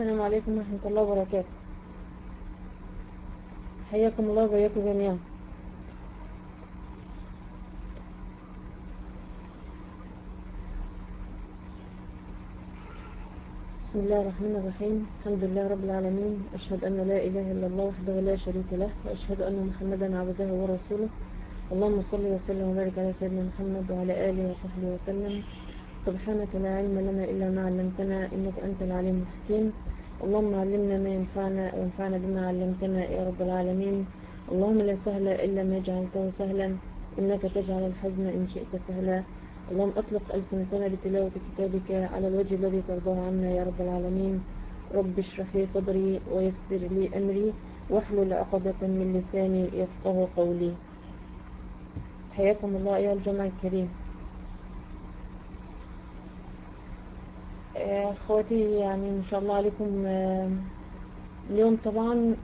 السلام عليكم ورحمة الله وبركاته. حياكم الله وبياكم جميعا. بسم الله الرحمن الرحيم. الحمد لله رب العالمين. أشهد أن لا إله إلا الله وحده لا شريك له وأشهد أن محمدا عبده ورسوله. اللهم صل وسلم وبارك على سيدنا محمد وعلى آله وصحبه وسلم. سبحانك لا علم لنا إلا ما علمتنا إنك أنت العليم الحكيم. اللهم علمنا ما ينفعنا وانفعنا بما علمتنا يا رب العالمين. اللهم لا سهل إلا ما جعلته سهلا. إنك تجعل الحزن إن شئت سهلا. اللهم أطلق ألسنتنا لتلاوة كتابك على الوجه الذي ترضاه عنا يا رب العالمين. رب اشرح لي صدري ويسر لي أمري واحلل عقدة من لساني يفقه قولي. حياكم الله أيها الجمع الكريم. اخواتي يعني إن شاء الله عليكم اليوم طبعا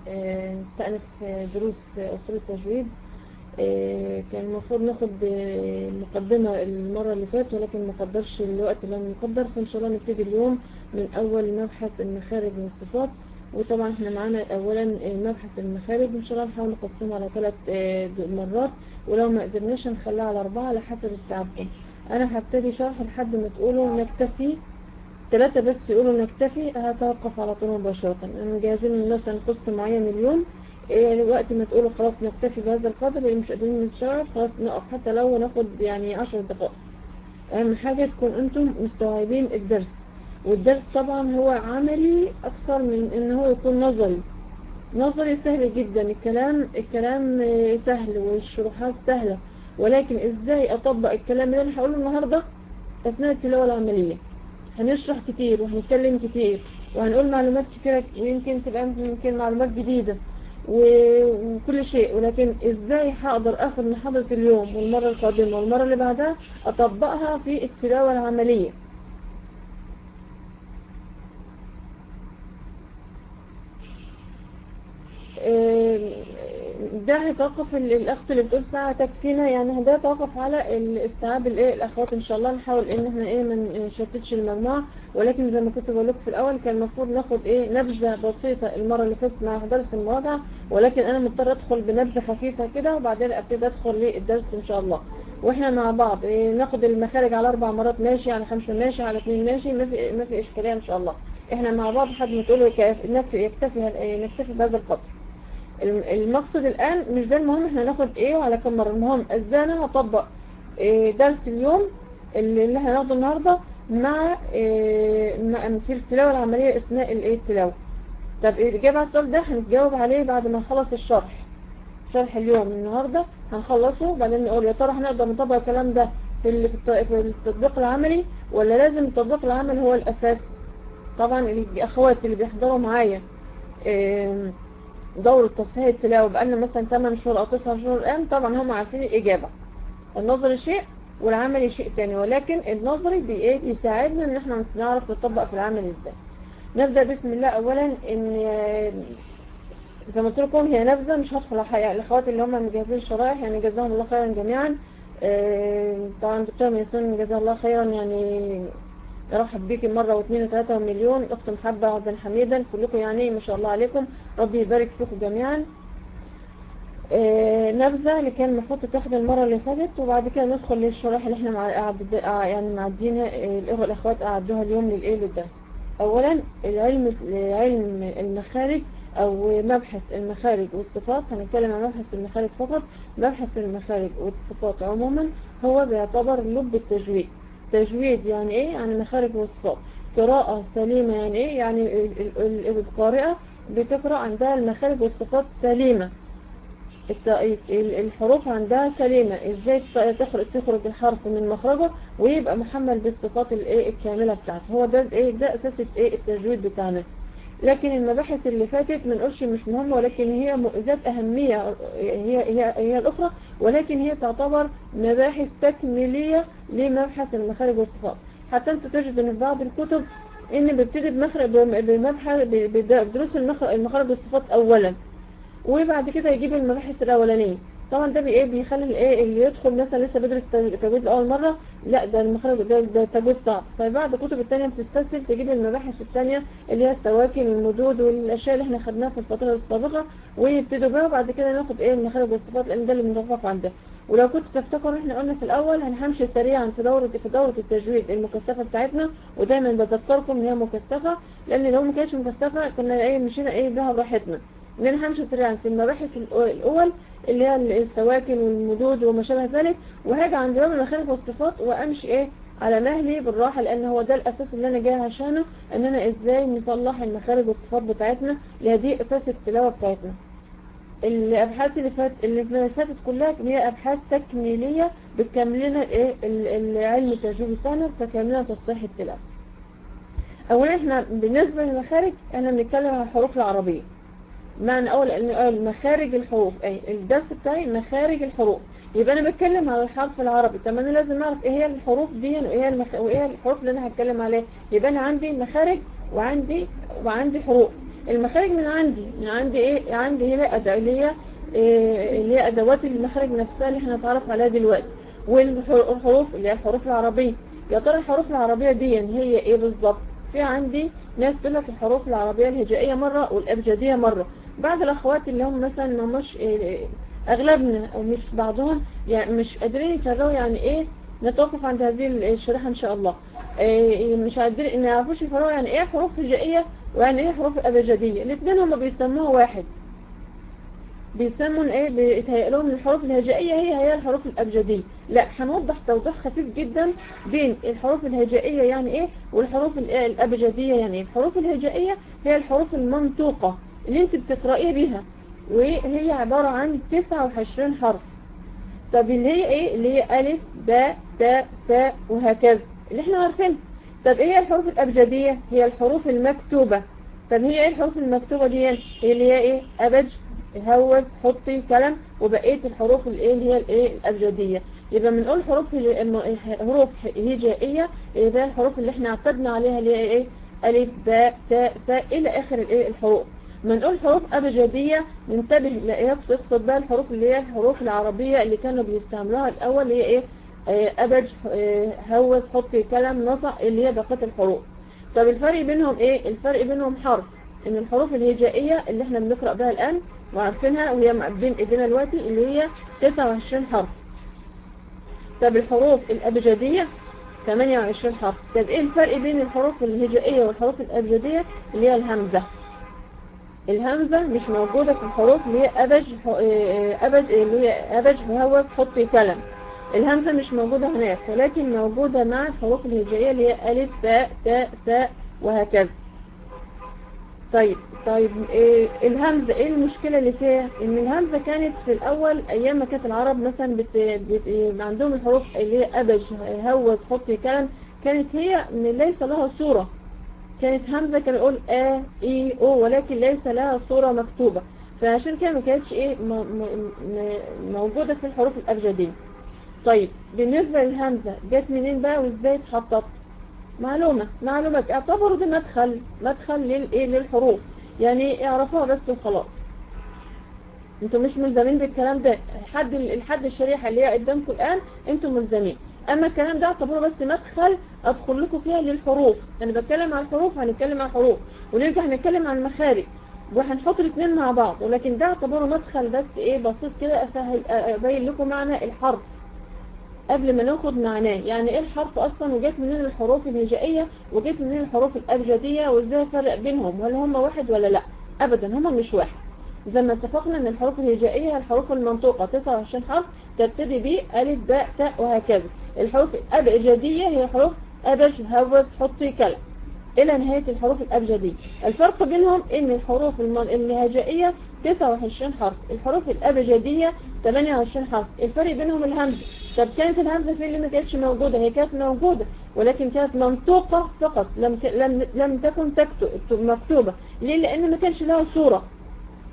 نستأنف دروس اصول التجويد. كان المفروض ناخد مقدمة المرة اللي فاتت ولكن ما قدرش الوقت اللي أنا مقدر فإن شاء الله نبتدي اليوم من أول مبحث المخارج والصفات. وطبعا إحنا معانا اولا مبحث المخارج. إن شاء الله نحاول نقسمه على ثلاث مرات. ولو ما قدرناش نخليها على أربعة على حسب استيعابكم أنا هبتدي شرح لحد ما تقولوا نكتفي ثلاثة بس يقولوا نكتفي هتوقف على طول مباشرة. أنا مجهزين مثلا قسط معين اليوم إيه وقت ما تقولوا خلاص نكتفي بهذا القدر اللي مش قادرين نستوعب خلاص نقف. حتى لو ناخد يعني عشر دقائق. أهم حاجة تكون أنتم مستوعبين الدرس. والدرس طبعا هو عملي أكثر من إن هو يكون نظري. نظري سهل جدا. الكلام الكلام سهل والشروحات سهلة. ولكن إزاي أطبق الكلام اللي أنا هقوله النهاردة؟ أثناء التلاوة العملية. هنشرح كتير وهنتكلم كتير وهنقول معلومات كتيرة ويمكن تبقى يمكن معلومات جديدة وكل شيء. ولكن إزاي هقدر آخد محاضرة اليوم والمرة القادمة والمرة اللي بعدها أطبقها في التلاوة العملية؟ ده هيتوقف الأخت اللي بتقول ساعة تكفينا يعني ده يتوقف على الاستيعاب الإيه الأخوات إن شاء الله نحاول إن إحنا إيه ما نشتتش المجموعة ولكن زي ما كنت بقول لكم في الأول كان المفروض ناخد إيه نبذة بسيطة المرة اللي فاتت مع درس المراجعة. ولكن أنا مضطر أدخل بنبذة خفيفة كده وبعدين أبتدي أدخل للدرس إن شاء الله. وإحنا مع بعض إيه ناخد المخارج على أربع مرات ماشي على خمسة ماشي على اثنين ماشي ما في ما في إشكالية إن شاء الله. إحنا مع بعض لحد ما تقولوا يكتفي نكتفي بهذا القدر. المقصد الآن مش ده المهم إحنا ناخد إيه وعلى كم مرة المهم إزاي أنا هطبق إيه درس اليوم اللي إحنا هناخده النهاردة مع إيه في التلاوة العملية أثناء الايه التلاوة. طب الإجابة على السؤال ده هنتجاوب عليه بعد ما نخلص الشرح شرح اليوم النهاردة هنخلصه وبعدين نقول يا ترى هنقدر نطبق الكلام ده في في التطبيق العملي ولا لازم التطبيق العملي هو الأساس؟ طبعا الأخوات اللي بيحضروا معايا إيه دورة تصحيح التلاوة بقالنا مثلا 8 شهور أو 9 شهور الآن طبعا هم عارفين الإجابة. النظري شيء والعملي شيء تاني ولكن النظري بي بيساعدنا إن إحنا نعرف نطبق في العمل إزاي. نبدأ بسم الله اولا إن زي ما قلت لكم هي نبذة مش هدخل على الأخوات اللي هم مجهزين الشرائح يعني جزاهم الله خيرا جميعا. طبعا دكتور ميسون جزاه الله خيرا يعني ارحب بيكي مرة واثنين وثلاثة ومليون أخت محبة عبدا حميدا كلكم يعني ما شاء الله عليكم. ربي يبارك فيكم جميعا. آه نبذة اللي كان المفروض تاخد المرة اللي فاتت وبعد كده ندخل للشرائح اللي إحنا مع يعني معدينا الاخوة الأخوات قعدوها اليوم للإيه للدرس. اولا العلم علم المخارج أو مبحث المخارج والصفات. هنتكلم عن مبحث المخارج فقط. مبحث المخارج والصفات عموما هو بيعتبر لب التجويد. تجويد يعني إيه؟ يعني مخارج والصفات قراءة سليمة يعني إيه؟ يعني القارئة بتقرأ عندها المخارج والصفات سليمة. الحروف عندها سليمة. إزاي تخرج تخرج الحرف من مخرجه ويبقى محمل بالصفات الايه الكاملة بتاعته. هو ده إيه؟ ده أساس إيه؟ التجويد بتاعنا. لكن المباحث اللي فاتت ما نقولش مش مهمة ولكن هي ذات أهمية هي, هي, هي الأخرى ولكن هي تعتبر مباحث تكميلية لمبحث المخارج والصفات حتى أنت تجد إن في بعض الكتب إن بيبتدي بمخرج بمبحث بدروس المخارج والصفات اولا وبعد كده يجيب المباحث الأولانية. طبعا ده بي- إيه بيخلي الايه اللي يدخل مثلا لسه بيدرس تجويد لأول مرة؟ لا ده المخرج ده, ده تجويد صعب. فبعد الكتب التانية بتستسهل تجيب المباحث التانية اللي هي السواكن والمدود والأشياء اللي إحنا خدناها في الفترة السابقة ويبتدوا بيها وبعد كده ناخد إيه المخارج والصفات لأن ده اللي بنتوقف عندها ولو كنت تفتكروا إحنا قلنا في الأول هنمشي سريعا في دورة في دورة التجويد المكثفة بتاعتنا ودايما بذكركم إن هي مكثفة لأن لو ما كانتش مكثفة كنا إيه مشينا إيه بها براحتنا. أنا همشي سريعا في المباحث الأو- الأول اللي هي السواكن والمدود وما شابه ذلك وهاجي عند باب المخارج والصفات وأمشي إيه؟ على مهلي بالراحة لأن هو ده الأساس اللي أنا جاي عشانه إن أنا إزاي نصلح المخارج والصفات بتاعتنا اللي دي أساس التلاوة بتاعتنا. الأبحاث اللي فات اللي فاتت كلها هي أبحاث تكميلية بتكمل لنا إيه؟ ال- العلم التجريبي بتاعنا بتكمل لنا تصحيح التلاوة. اولا إحنا بالنسبة للمخارج إحنا بنتكلم عن الحروف العربية. معنى إن قال مخارج الحروف اي الدرس بتاعي مخارج الحروف. يبقى أنا بتكلم على الحرف العربي. طب أنا لازم أعرف إيه هي الحروف دي وايه هي المخ... وإيه هي الحروف اللي أنا هتكلم عليها. يبقى أنا عندي مخارج وعندي وعندي حروف. المخارج من عندي من عندي إيه؟ عندي هنا أداة اللي هي إيه اللي هي أدوات المخارج نفسها اللي إحنا نتعرف عليها دلوقتي. والحروف اللي هي الحروف العربية. يا ترى الحروف العربية دي هي إيه بالظبط؟ في عندي ناس تقول لك الحروف العربية الهجائية مرة والإبجدية مرة. بعض الأخوات اللي هم مثلا مش إيه أغلبنا أو مش بعضهم يعني مش قادرين يفرقوا يعني إيه نتوقف عند هذه الشريحة إن شاء الله. إيه مش قادرين يعرفوش يفرقوا يعني إيه حروف هجائية ويعني إيه حروف إبجدية. الاثنين هم بيسموها واحد. بيسموا إيه؟ بيتهيأ لهم الحروف الهجائية هي هي الحروف الأبجدية. لا هنوضح توضيح خفيف جدا بين الحروف الهجائية يعني إيه؟ والحروف الأبجدية يعني إيه؟ الحروف الهجائية هي الحروف المنطوقة اللي أنت بتقرأيها بيها وهي عبارة عن 29 حرف. طب اللي هي إيه؟ اللي هي ألف باء تاء ثاء وهكذا. اللي إحنا عارفينها طب إيه الحروف الأبجدية؟ هي الحروف المكتوبة. طب هي إيه الحروف المكتوبة دي؟ اللي هي إيه؟ أبج هوز حطي كلام وبقية الحروف الإيه اللي هي الإيه الأبجدية. يبقى بنقول حروف حروف هجائية ده الحروف اللي إحنا اعتدنا عليها اللي هي إيه ألف باء تاء ثاء إلى آخر الإيه الحروف. ما نقول حروف أبجدية ننتبه يقصد بقى الحروف اللي هي الحروف العربية اللي كانوا بيستعملوها الأول اللي هي إيه أبج هوس حطي كلام نصع اللي هي بقية الحروف. طب الفرق بينهم إيه؟ الفرق بينهم حرف. إن الحروف الهجائية اللي إحنا بنقرأ بها الآن وعارفينها وهي بين إيدينا دلوقتي اللي هي 29 حرف. طب الحروف الأبجدية 28 حرف. طب إيه الفرق بين الحروف الهجائية والحروف الأبجدية؟ اللي هي الهمزة. الهمزة مش موجودة في الحروف اللي هي أبج أبج اللي هي أبج هو حطي كلام الهمزة مش موجودة هناك ولكن موجودة مع الحروف الهجائية اللي هي ألف باء تاء ثاء وهكذا. طيب طيب إيه الهمزة إيه المشكلة اللي فيها؟ إن الهمزة كانت في الأول أيام ما كانت العرب مثلا بت... بت... عندهم الحروف اللي هي أبج هوز حطي كلام كانت هي ليس لها صورة. كانت همزة كان يقول آ إي أو ولكن ليس لها صورة مكتوبة. فعشان كده ما كانتش إيه م م موجودة في الحروف الأبجدية. طيب بالنسبة للهمزة جت منين بقى وإزاي اتحطت؟ معلومة معلومة. اعتبروا ده مدخل مدخل للإيه للحروف. يعني اعرفوها بس وخلاص. أنتوا مش ملزمين بالكلام ده. حد الحد الشريحة اللي هي قدامكم الآن أنتوا ملزمين. أما الكلام ده اعتبره بس مدخل أدخل لكم فيها للحروف. أنا بتكلم عن الحروف هنتكلم عن الحروف. ونرجع هنتكلم عن المخارج. وهنحط الاثنين مع بعض. ولكن ده اعتبره مدخل بس إيه بسيط كده أبين لكم معنى الحرف. قبل ما ناخد معناه. يعني إيه الحرف أصلا؟ وجات منين الحروف الهجائيه وجات منين الحروف الأبجدية؟ وإزاي أفرق بينهم؟ هل هم واحد ولا لأ؟ ابدا هم مش واحد. زي ما اتفقنا إن الحروف الهجائيه هي الحروف المنطوقة 29 حرف تبتدي ب ألف باء تاء وهكذا. الحروف الأبجدية هي حروف أبج هوز حطي كلام إلى نهاية الحروف الأبجدية. الفرق بينهم إن الحروف الهجائيه 29 حرف. الحروف الأبجدية 28 حرف. الفرق بينهم الهمزه طب كانت الهمزة فين اللي ما كانتش موجودة. هي كانت موجودة ولكن كانت منطوقة فقط. لم لم لم تكن تكتب مكتوبة. ليه؟ لأن ما كانش لها صورة.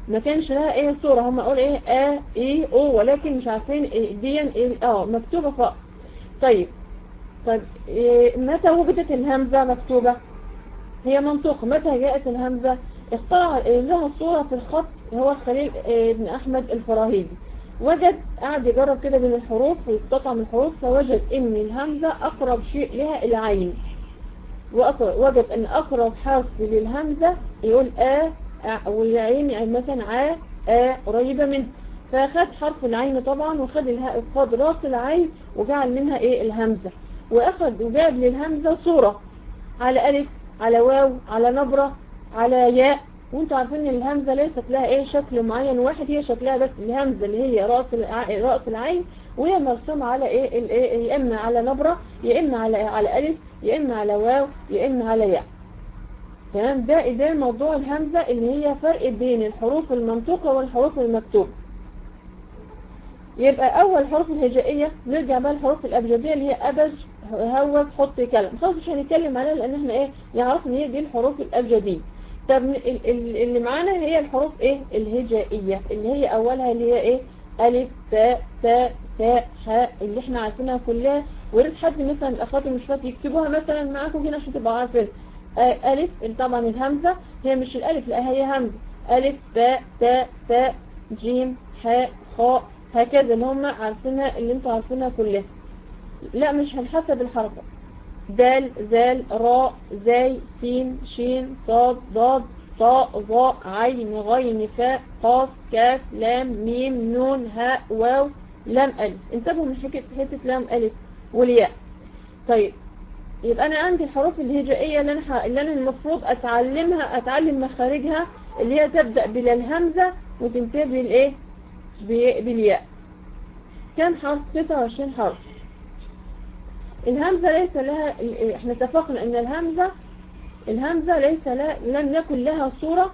ما كانش لها إيه صورة. هم قول إيه؟ آ اي أو ولكن مش عارفين إيه دي إيه آه مكتوبة فقط طيب. طيب إيه متى وجدت الهمزة مكتوبة؟ هي منطوق متى جاءت الهمزة؟ اخترع إيه لها صورة في الخط هو خليل إيه ابن أحمد الفراهيدي. وجد قعد يجرب كده بين الحروف ويستطعم الحروف فوجد إن الهمزة أقرب شيء لها العين وجد إن أقرب حرف للهمزة يقول آ والعين يعني مثلا ع آ قريبة منه. فاخد حرف العين طبعا وخد الها... خد راس العين وجعل منها إيه الهمزة. واخد وجاب للهمزة صورة. على ألف على واو على نبرة. على ياء. وانتوا عارفين إن الهمزة ليست لها إيه شكل معين واحد هي شكلها بس الهمزة اللي هي رأس رأس العين وهي مرسومة على إيه؟ الايه يا إما على نبرة يا إما على على ألف يا إما على واو يا إما على ياء. تمام؟ ده ده موضوع الهمزة اللي هي فرق بين الحروف المنطوقة والحروف المكتوبة. يبقى أول حروف الهجائية نرجع بقى الحروف الأبجدية اللي هي أبج هوس حط كلام خلاص مش هنتكلم عليها لأن إحنا إيه؟ يعرف إن هي دي الحروف الأبجدية. طب اللي معانا هي الحروف إيه؟ الهجائية اللي هي أولها اللي هي إيه؟ ألف باء تاء تاء حاء اللي إحنا عارفينها كلها. وريت حد مثلا الأخوات المشفات يكتبوها مثلا معاكم هنا عشان تبقوا عارفين. ألف طبعا الهمزة. هي مش الألف لا هي همزة. ألف باء تاء تاء جيم حاء خاء هكذا اللي هم عارفينها اللي أنتوا عارفينها كلها. لا مش هنحسب الحركة. دال زال راء زاي سين شين صاد ضاد طاء ظاء عين غين فاء قاف كاف لام ميم نون هاء واو لام ألف. انتبهوا من حكة حتة لام ألف والياء. طيب يبقى أنا عندي الحروف الهجائية اللي أنا, اللي أنا المفروض أتعلمها أتعلم مخارجها اللي هي تبدأ بلا الهمزة وتنتهي بالإيه؟ بالياء. كم حرف؟ 29 حرف. الهمزة ليس لها إحنا اتفقنا ان الهمزة الهمزة ليس لها لم يكن لها صورة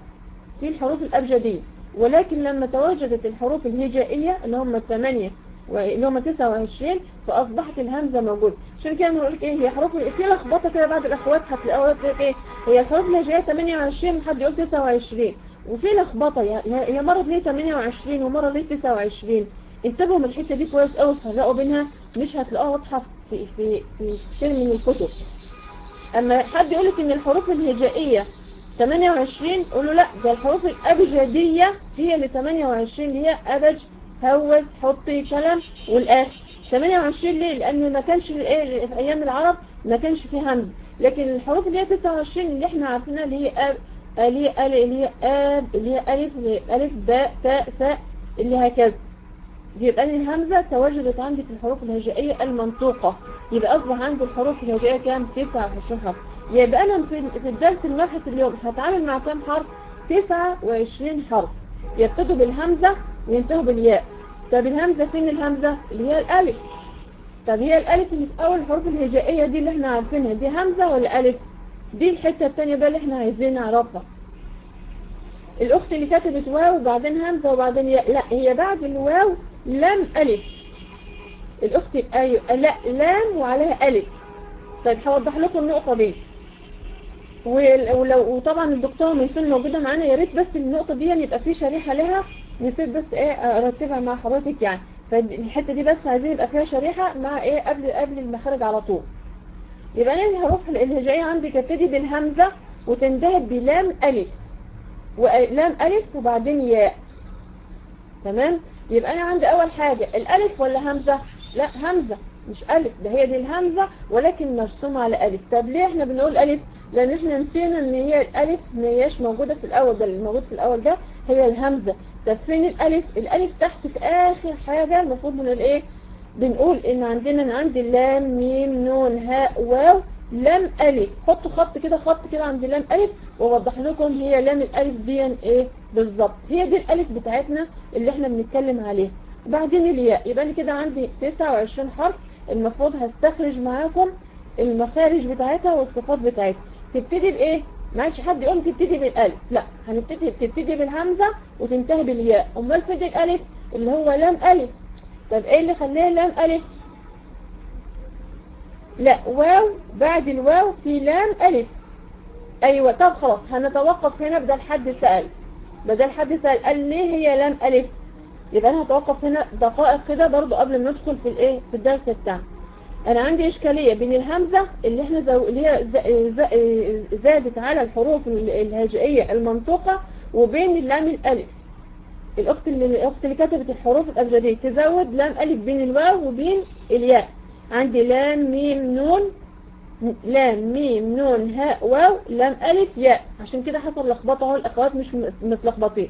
في الحروف الأبجدية. ولكن لما تواجدت الحروف الهجائية اللي هم الثمانية اللي هم 29 فأصبحت الهمزة موجودة. عشان كده بنقول لك إيه هي حروف في لخبطة كده بعد الأخوات هتلاقوها تقول إيه هي الحروف الهجائية 28 حد يقول 29 وفي لخبطة هي مرة ليه 28 ومرة ليه 29 انتبهوا من الحتة دي كويس قوي هتلاقوا بينها مش هتلاقوها واضحة في في في كثير من الكتب. أما حد يقولك إن الحروف الهجائية 28 قولوا لأ ده الحروف الأبجدية هي اللي 28 اللي هي أبج هوز حطي كلام والآخر. 28 ليه؟ لأن ما كانش في أيام العرب ما كانش فيه همز. لكن الحروف اللي هي 29 اللي إحنا عارفينها اللي هي أب اللي هي اللي هي أب اللي هي ألف ألف باء تاء ثاء اللي هكذا. يبقى الهمزة تواجدت عندي في الحروف الهجائية المنطوقة. يبقى أصبح عندي الحروف الهجائية كام 29 حرف يبقى أنا في الدرس المبحث اليوم هتعامل مع كام حرف؟ 29 حرف. يبتدوا بالهمزة وينتهوا بالياء. طب الهمزة فين الهمزة؟ اللي هي الألف. طب هي الألف اللي في أول الحروف الهجائية دي اللي إحنا عارفينها دي همزة ولا ألف؟ دي الحتة التانية بقى اللي إحنا عايزين نعرفها. الأخت اللي كتبت واو وبعدين همزة وبعدين ياء. لا هي بعد الواو لام ألف. الأخت أيوة لا لام وعليها ألف. طيب هوضح لكم النقطة دي. ولو وطبعا الدكتور ميسون موجودة معانا يا ريت بس النقطة دي يبقى في شريحة لها نسيت بس إيه أرتبها مع حضرتك يعني. فالحتة دي بس عايزين يبقى فيها شريحة مع إيه قبل قبل المخارج على طول. يبقى أنا هروح الهجائية عندي تبتدي بالهمزة وتنتهي بلام ألف. ولام ألف وبعدين ياء. تمام؟ يبقى أنا عندي أول حاجة الألف ولا همزة؟ لا همزة مش ألف ده هي دي الهمزة ولكن مرسومة على ألف. طب ليه إحنا بنقول ألف؟ لأن إحنا نسينا إن هي الألف ما هياش موجودة في الأول ده اللي موجود في الأول ده هي الهمزة. طب فين الألف؟ الألف تحت في آخر حاجة المفروض من الإيه بنقول إن عندنا عندي لام ميم نون هاء واو لام ألف. حطوا خط كده خط كده عند لام ألف ووضح لكم هي لام الألف دي إيه بالظبط. هي دي الألف بتاعتنا اللي إحنا بنتكلم عليها. وبعدين الياء. يبقى أنا كده عندي 29 حرف. المفروض هستخرج معاكم المخارج بتاعتها والصفات بتاعتها. تبتدي بإيه؟ ما عادش حد يقول تبتدي بالألف. لا هنبتدي تبتدي بالهمزة وتنتهي بالياء. أمال فين الألف؟ اللي هو لام ألف. طب إيه اللي خلاه لام ألف؟ لا واو بعد الواو في لام ألف. أيوة طب خلاص هنتوقف هنا بدل حد سأل. بدل حد سأل قال ليه هي لام ألف؟ يبقى أنا هتوقف هنا دقائق كده برضو قبل ما ندخل في الإيه في الدرس بتاعنا. أنا عندي إشكالية بين الهمزة اللي إحنا زو... اللي هي زادت على الحروف الهجائية المنطوقة وبين اللام الألف. الأخت اللي الأخت اللي كتبت الحروف الأبجدية تزود لام ألف بين الواو وبين الياء. عندي لام ميم نون. لام ميم نون هاء واو لام ألف ياء. عشان كده حصل لخبطة أهو الأخوات مش متلخبطين.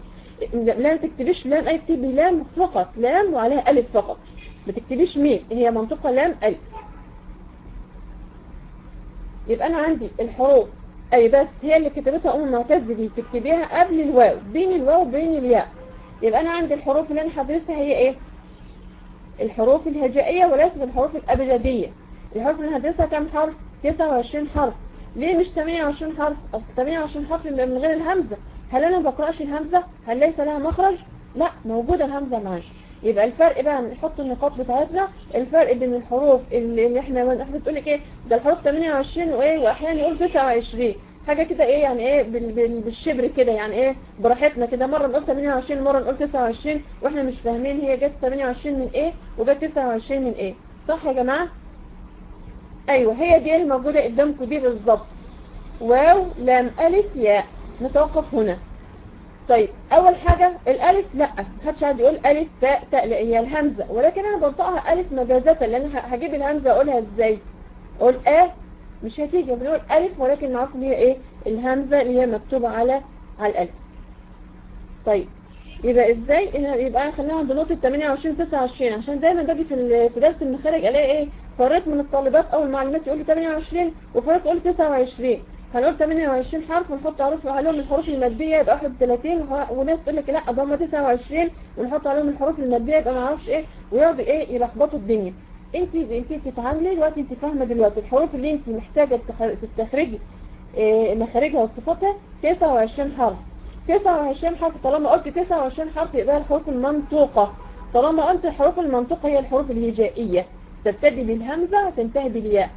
لا تكتبيش لام الف تكتبي لام فقط. لام وعليها ألف فقط. ما تكتبيش ميم هي منطقة لام ألف. يبقى أنا عندي الحروف. أي بس هي اللي كتبتها أم معتز دي تكتبيها قبل الواو بين الواو وبين الياء. يبقى أنا عندي الحروف اللي أنا هدرسها هي إيه؟ الحروف الهجائية وليست الحروف الأبجدية. الحروف اللي هدرسها كام حرف 29 حرف. ليه مش 28 حرف؟ أصل 28 حرف من غير الهمزة. هل أنا ما بقرأش الهمزة؟ هل ليس لها مخرج؟ لا موجودة الهمزة معانا يبقى الفرق بقى نحط النقاط بتاعتنا. الفرق بين الحروف اللي إحنا إحنا تقول لك إيه؟ ده الحروف 28 وإيه؟ وأحيانا يقول 29 حاجة كده إيه يعني إيه بال بال بالشبر كده يعني إيه براحتنا كده. مرة نقول 28 مرة نقول 29 وإحنا مش فاهمين هي جت 28 من إيه وجت 29 من إيه. صح يا جماعة؟ أيوه هي دي الموجودة قدامكم دي بالظبط واو لام ألف ياء. نتوقف هنا. طيب أول حاجة الألف لأ محدش قاعد يقول ألف باء تاء لا هي الهمزة. ولكن أنا بنطقها ألف مجازة لأن هجيب الهمزة أقولها إزاي؟ أقول آه مش هتيجي بنقول ألف ولكن ان هي إيه؟ الهمزة اللي هي مكتوبة على على الألف. طيب يبقى إزاي؟ إن- يبقى خلينا عند نقطة 28 29 عشان دايما باجي في في درس المخارج ألاقي إيه؟ فريق من الطالبات أو المعلومات يقول لي 28 وفريق يقول 29 هنقول 28 حرف ونحط حروف عليهم الحروف المادية يبقى 31 وه- وناس تقول لك لا ده هم 29 ونحط عليهم الحروف المادية يبقى ما أعرفش إيه ويقعدوا إيه؟ يلخبطوا الدنيا. انت انت بتتعاملي دلوقتي انت فاهمة دلوقتي الحروف اللي انت محتاجة تخ- تستخرجي إيه، مخارجها وصفاتها 29 حرف. 29 حرف طالما قلت 29 حرف يبقى الحروف المنطوقة. طالما قلت الحروف المنطوقة هي الحروف الهجائية. تبتدي بالهمزة وتنتهي بالياء.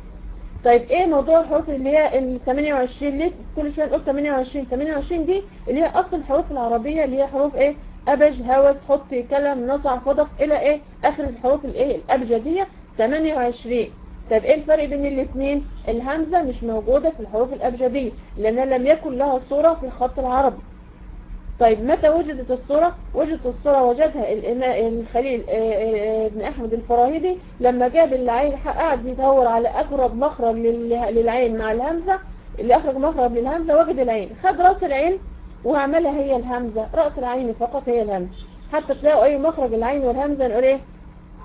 طيب إيه موضوع الحروف اللي هي ال 28 ليه كل شوية نقول 28 28 دي اللي هي أصل الحروف العربية اللي هي حروف إيه؟ أبج هوس حط كلم نصع فضق إلى إيه؟ آخر الحروف الايه؟ الأبجدية. 28 طب إيه الفرق بين الاثنين الهمزة مش موجودة في الحروف الأبجدية لانها لم يكن لها صورة في الخط العربي. طيب متى وجدت الصورة؟ وجدت الصورة وجدها الخليل آه، آه، ابن أحمد الفراهيدي لما جاب العين قعد يدور على أقرب مخرج لل- للعين مع الهمزة اللي أخرج مخرج للهمزة وجد العين. خد رأس العين وعملها هي الهمزة. رأس العين فقط هي الهمزة. حتى تلاقوا أي مخرج العين والهمزة نقول إيه؟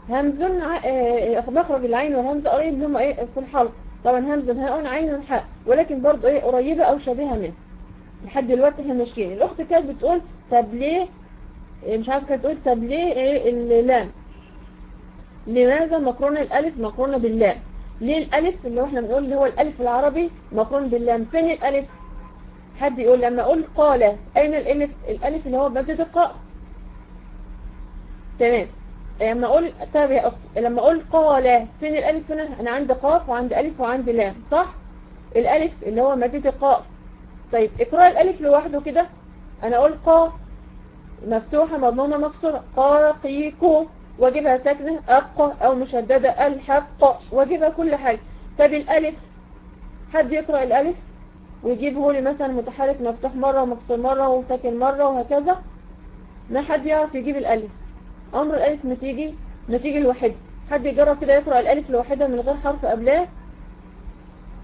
همز ع- آه، مخرج العين والهمزة قريب اللي هم إيه في الحلق. طبعا همز هاء عين حاء ولكن برضه إيه قريبة أو شبيهة منه. لحد دلوقتي إحنا ماشيين. الأخت كانت بتقول طب ليه؟ إيه مش عارفة كانت تقول طب ليه إيه اللام؟ لماذا مقرونه الألف مقرونه باللام؟ ليه الألف اللي هو إحنا بنقول اللي هو الألف العربي مقرون باللام؟ فين الألف؟ حد يقول لما أقول قال. أين الألف؟ الألف اللي هو مادة القاف تمام. لما أقول طب يا أخت لما أقول قال فين الألف هنا؟ أنا عندي قاف وعندي ألف وعندي لام صح؟ الألف اللي هو مادة القاف. طيب اقرأ الألف لوحده كده. أنا أقول قا مفتوحة مضمومة مكسورة قا قي واجيبها ساكنة أق أو مشددة الحق. واجيبها كل حاجة. طب الألف؟ حد يقرأ الألف؟ ويجيبه لي مثلا متحرك مفتوح مرة ومكسور مرة وساكن مرة وهكذا. ما حد يعرف يجيب الألف. أمر الألف ما تيجي ما تيجي لوحدها حد يجرب كده يقرأ الألف لوحدها من غير حرف قبلها؟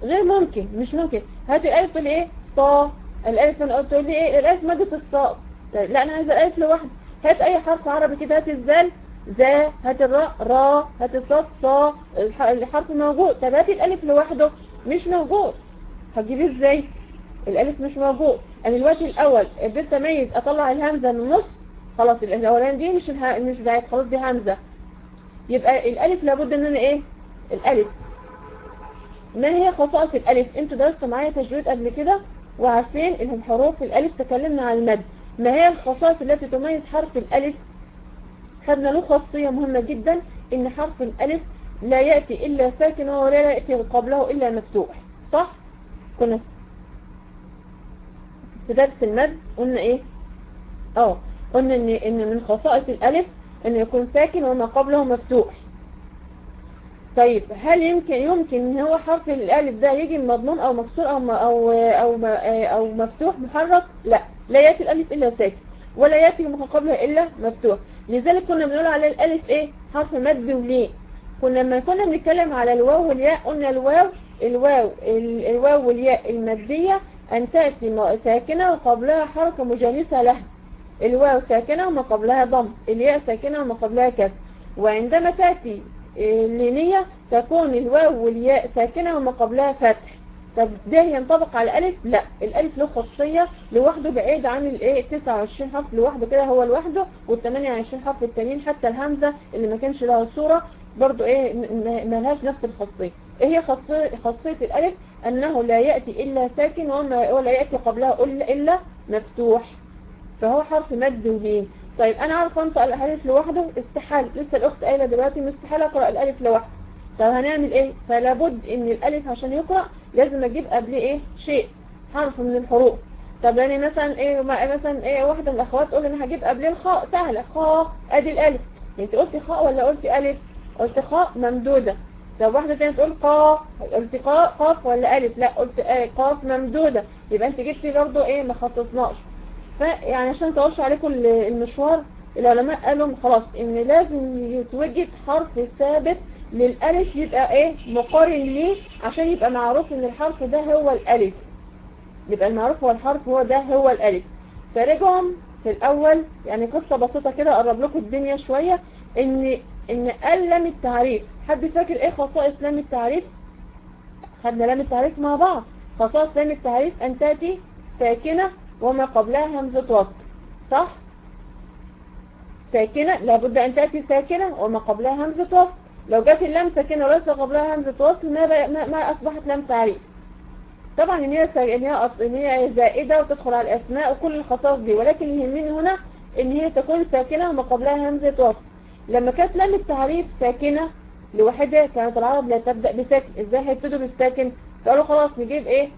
غير ممكن مش ممكن. هات الألف الايه صا. الألف أنا قلت لي إيه؟ الألف مادة الصاء. طيب لا أنا عايزة الألف لوحده هات أي حرف عربي كده هات الزال. ذا هات الراء. را. هات الصاد. صا. الح- الحرف موجود. طب هات الألف لوحده. مش موجود. هتجيبيه إزاي؟ الألف مش موجود. أنا دلوقتي الأول قدرت أميز أطلع الهمزة من النص خلاص الاولانيه دي مش. مش بتاعت خلاص دي همزة. يبقى الألف لابد إن أنا إيه؟ الألف. ما هي خصائص الألف؟ أنتوا درستوا معايا تجويد قبل كده وعارفين إن الحروف الألف تكلمنا عن المد. ما هي الخصائص التي تميز حرف الألف؟ خدنا له خاصية مهمة جدا إن حرف الألف لا يأتي إلا ساكن ولا يأتي قبله إلا مفتوح. صح؟ كنا في درس المد قلنا إيه؟ آه. قلنا ان إن من خصائص الألف ان يكون ساكن وما قبله مفتوح. طيب هل يمكن يمكن إن هو حرف الألف ده يجي مضمون أو مكسور أو أو أو أو مفتوح محرك؟ لا لا يأتي الألف إلا ساكن ولا يأتي من قبلها إلا مفتوح. لذلك كنا بنقول على الألف إيه؟ حرف مد وليه كنا لما كنا بنتكلم على الواو والياء قلنا الواو الواو ال- الواو والياء المادية أن تأتي م- ساكنة وقبلها حركة مجانسة لها. الواو ساكنة وما قبلها ضم الياء ساكنة وما قبلها كسر وعندما تأتي آه، اللينية تكون الواو والياء ساكنة وما قبلها فتح. طب ده ينطبق على الألف لا الألف له خاصية لوحده بعيد عن الايه 29 حرف لوحده كده هو لوحده وال 28 حرف التانيين حتى الهمزة اللي ما كانش لها صورة برضو إيه م- م- ما لهاش نفس الخاصية. إيه هي خاصية, خاصية الألف؟ أنه لا يأتي إلا ساكن وما ولا يأتي قبلها إلا مفتوح. فهو حرف مد ولين طيب أنا عارف انطق الألف لوحده؟ استحال لسه الأخت قايلة دلوقتي مستحيل أقرأ الألف لوحده. طب هنعمل إيه؟ فلا بد إن الألف عشان يقرأ لازم أجيب قبليه إيه؟ شيء حرف من الحروف. طب يعني مثلا إيه مثلا إيه واحدة من الأخوات تقول أنا هجيب قبليه الخاء. سهلة. خاء أدي الألف. أنت قلتي خاء ولا قلتي ألف؟ قلت خاء ممدودة. طب واحدة ثانية تقول قاف قلت قاف ولا ألف؟ لا قلت آه قاف ممدودة. يبقى أنت جبتي برضه إيه؟ ما خصصناش. فيعني عشان توش عليكم ال- المشوار العلماء قالوا خلاص إن لازم يتوجد حرف ثابت للألف يبقى إيه؟ مقارن ليه؟ عشان يبقى معروف إن الحرف ده هو الألف. يبقى المعروف هو الحرف هو ده هو الألف. فرجعهم في الأول يعني قصة بسيطة كده أقرب لكم الدنيا شوية. إن إن قال لام التعريف. حد فاكر إيه خصائص لام التعريف؟ خدنا لام التعريف مع بعض. خصائص لام التعريف أن تأتي ساكنة وما قبلها همزة وصل. صح؟ ساكنة؟ لابد أن تأتي ساكنة وما قبلها همزة وصل. لو جت اللام ساكنة وليس قبلها همزة وصل ما, ما, ما أصبحت لام تعريف. طبعا إن هي إن هي إن هي زائدة وتدخل على الأسماء وكل الخصائص دي ولكن يهمني هنا إن هي تكون ساكنة وما قبلها همزة وصل. لما كانت لام التعريف ساكنة لوحدها كانت العرب لا تبدأ بساكن. إزاي هيبتدوا بالساكن؟ قالوا خلاص نجيب إيه؟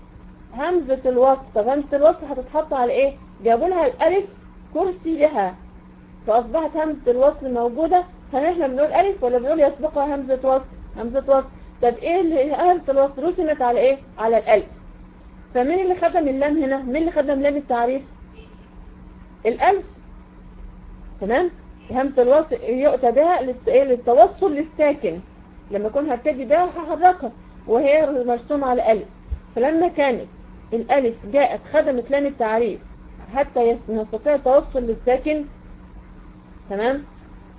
همزة الوصل طب همزة الوصل هتتحط على إيه؟ جابوا لها الألف كرسي لها. فأصبحت همزة الوصل موجودة. هل إحنا بنقول ألف ولا بنقول يسبقها همزة وصل همزة وصل طب إيه اللي همزة الوصل رسمت على إيه؟ على الألف. فمين اللي خدم اللام هنا؟ مين اللي خدم لام التعريف؟ الألف. تمام؟ همزة الوصل يؤتى بها إيه؟ للتوصل للساكن. لما أكون هبتدي بها هحركها وهي مرسومة على الف فلما كانت الألف جاءت خدمت لام التعريف حتى نستطيع التوصل للساكن. تمام؟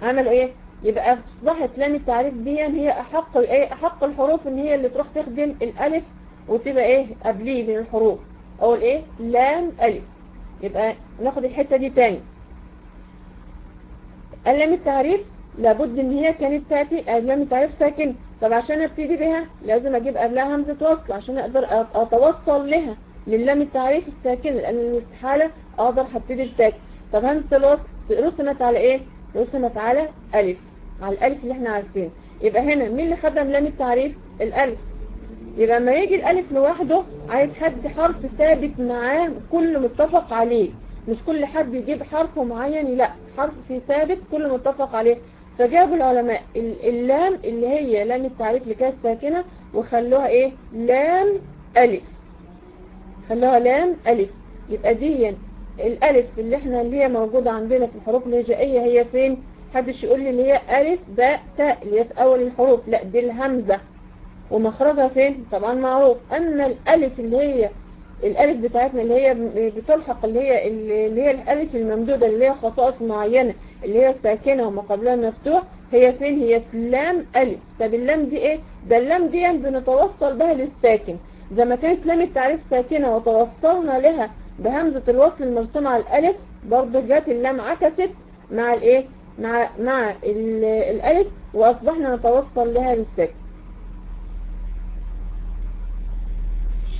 عملوا إيه؟ يبقى أصبحت لام التعريف دي هي أحق إيه؟ أحق الحروف إن هي اللي تروح تخدم الألف وتبقى إيه؟ قبليه من الحروف. اول إيه؟ لام ألف. يبقى ناخد الحتة دي تاني. اللام التعريف لابد إن هي كانت تأتي لام التعريف ساكن. طب عشان ابتدي بها لازم أجيب قبلها همزة وصل عشان أقدر اتوصل لها للام التعريف الساكن لأن الاستحالة أقدر هبتدي الساكن. طب همزة الوصل رسمت على إيه؟ رسمت على ألف على الألف اللي إحنا عارفينه. يبقى هنا مين اللي خدم لام التعريف؟ الألف. يبقى لما يجي الألف لوحده عايز حد حرف ثابت معاه كل متفق عليه. مش كل حد يجيب حرف معين لا حرف ثابت كل متفق عليه. فجابوا العلماء ال- اللام اللي هي لام التعريف كانت ساكنة وخلوها إيه؟ لام ألف. خلوها لام ألف. يبقى دي الألف اللي إحنا اللي هي موجودة عندنا في الحروف الهجائية هي فين؟ محدش يقول لي اللي هي ألف باء تاء اللي هي في أول الحروف. لا دي الهمزة. ومخرجها فين؟ طبعا معروف. أما الألف اللي هي الألف بتاعتنا اللي هي بتلحق اللي هي اللي هي الألف الممدودة اللي هي خصائص معينة. اللي هي ساكنة وما قبلها مفتوح هي فين؟ هي في لام ألف. طب اللام دي إيه؟ ده اللام دي بنتوصل بها للساكن. زي ما كانت لام التعريف ساكنة وتوصلنا لها بهمزة الوصل المرسومة على الألف برضه جت اللام عكست مع الإيه؟ مع مع ال- الألف وأصبحنا نتوصل لها للساكن.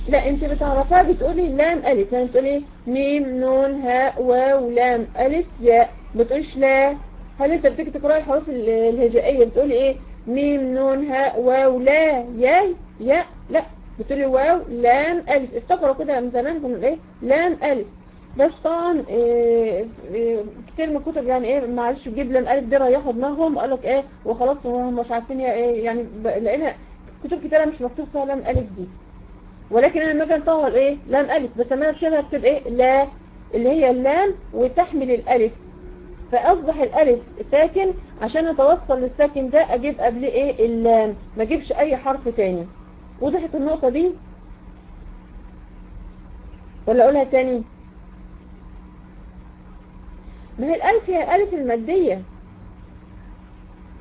لا انت بتعرفها بتقولي لام ألف. يعني بتقولي ميم نون هاء واو لام ألف ياء. بتقولش لا. هل انت بتيجي تقرأي الحروف ال- الهجائية؟ بتقولي إيه؟ ميم نون هاء واو لا ياء ياء. لا بتقولي واو لام ألف. افتكروا كده من زمان كنا إيه؟ لام ألف. بس طبعا إيه إيه كتير من الكتب يعني إيه معلش تجيب لام ألف دي ريحوا دماغهم وقال لك إيه؟ وخلاص هم مش عارفين إيه. يعني لقينا كتب كتيرة مش مكتوب فيها لام ألف دي. ولكن أنا لما أجي أنطق إيه؟ لام ألف. بسميها كده اكتب إيه؟ لا اللي هي اللام وتحمل الألف. فأصبح الألف ساكن عشان أتوصل للساكن ده أجيب قبله إيه؟ اللام. ما أجيبش أي حرف تاني. وضحت النقطة دي؟ ولا أقولها تاني؟ ما هي الألف هي الألف المادية.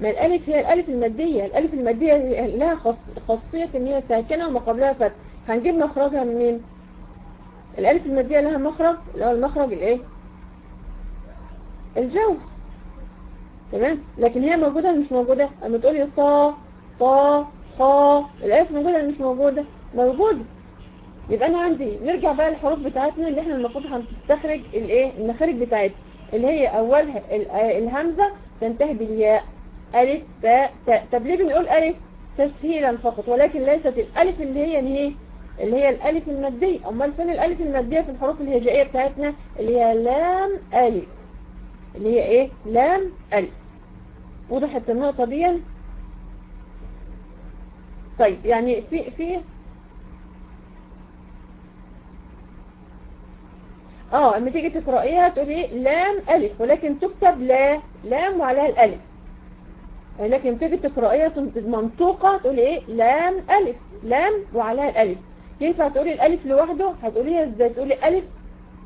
ما الألف هي الألف المادية. الألف المادية لها خاص- خاصية إن هي ساكنة وما قبلها فتح. هنجيب مخرجها منين الألف المادية لها مخرج اللي هو المخرج الإيه؟ الجوف تمام؟ لكن هي موجودة ولا مش موجودة؟ أما تقولي صا طا خا الألف موجودة ولا مش موجودة؟ موجودة. يبقى أنا عندي نرجع بقى للحروف بتاعتنا اللي إحنا المفروض هنستخرج الإيه؟ المخارج بتاعتها اللي هي آه الهمزة تنتهي بالياء. ألف باء تاء. طب ليه بنقول ألف؟ تسهيلا فقط ولكن ليست الألف اللي هي نهي اللي هي الألف المادية. أمال فين الألف المادية؟ في الحروف الهجائية بتاعتنا اللي هي لام ألف. اللي هي إيه؟ لام ألف. وضحت النقطة دي؟ طيب يعني في في آه اما تيجي تقرأيها تقولي لام ألف. ولكن تكتب لا لام وعليها الألف. لكن تيجي تقرأيها منطوقة تقولي إيه؟ لام ألف. لام وعليها الألف. ينفع تقولي الألف لوحده؟ هتقوليها إزاي؟ تقولي ألف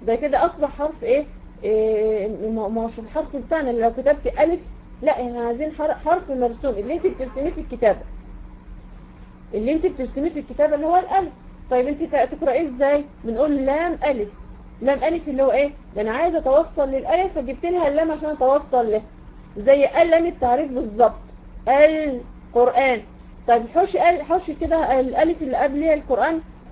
ده كده أصبح حرف إيه, إيه هوش الحرف بتاعنا. اللي لو كتبت ألف لا إحنا عايزين حر- حرف مرسوم. اللي انت بترسميه في الكتابة. اللي انت بترسميه في الكتابة اللي هو الألف. طيب انت ت- تقرأيه إزاي؟ بنقول لام ألف. لام ألف اللي هو إيه؟ ده أنا عايزة أتوصل للألف فجبت لها اللام عشان أتوصل له. زي قال لام التعريف بالظبط القرآن طيب حوش قال حوش كده الألف اللي قبلها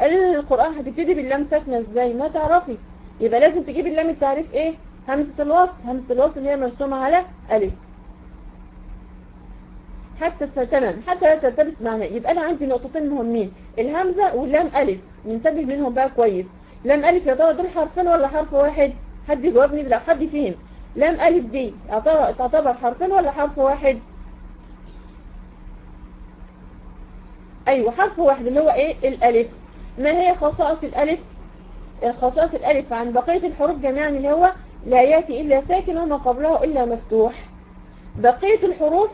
القرآن القرآن هتبتدي باللام ساكنة إزاي؟ ما تعرفي. يبقى لازم تجيب اللام التعريف إيه؟ همزة الوصل همزة الوصل هي مرسومة على ألف. حتى تمام. حتى لا تلتبس معنا يبقى أنا عندي نقطتين مهمين. الهمزة واللام ألف. ننتبه منهم بقى كويس. لام ألف يا ترى دول حرفين ولا حرف واحد؟ حد يجاوبني لو حد فهم لام ألف دي تعتبر تعتبر حرفين ولا حرف واحد؟ أيوه حرف واحد اللي هو إيه؟ الألف. ما هي خصائص الألف؟ خصائص الألف عن بقية الحروف جميعا اللي هو لا يأتي إلا ساكن وما قبله إلا مفتوح. بقية الحروف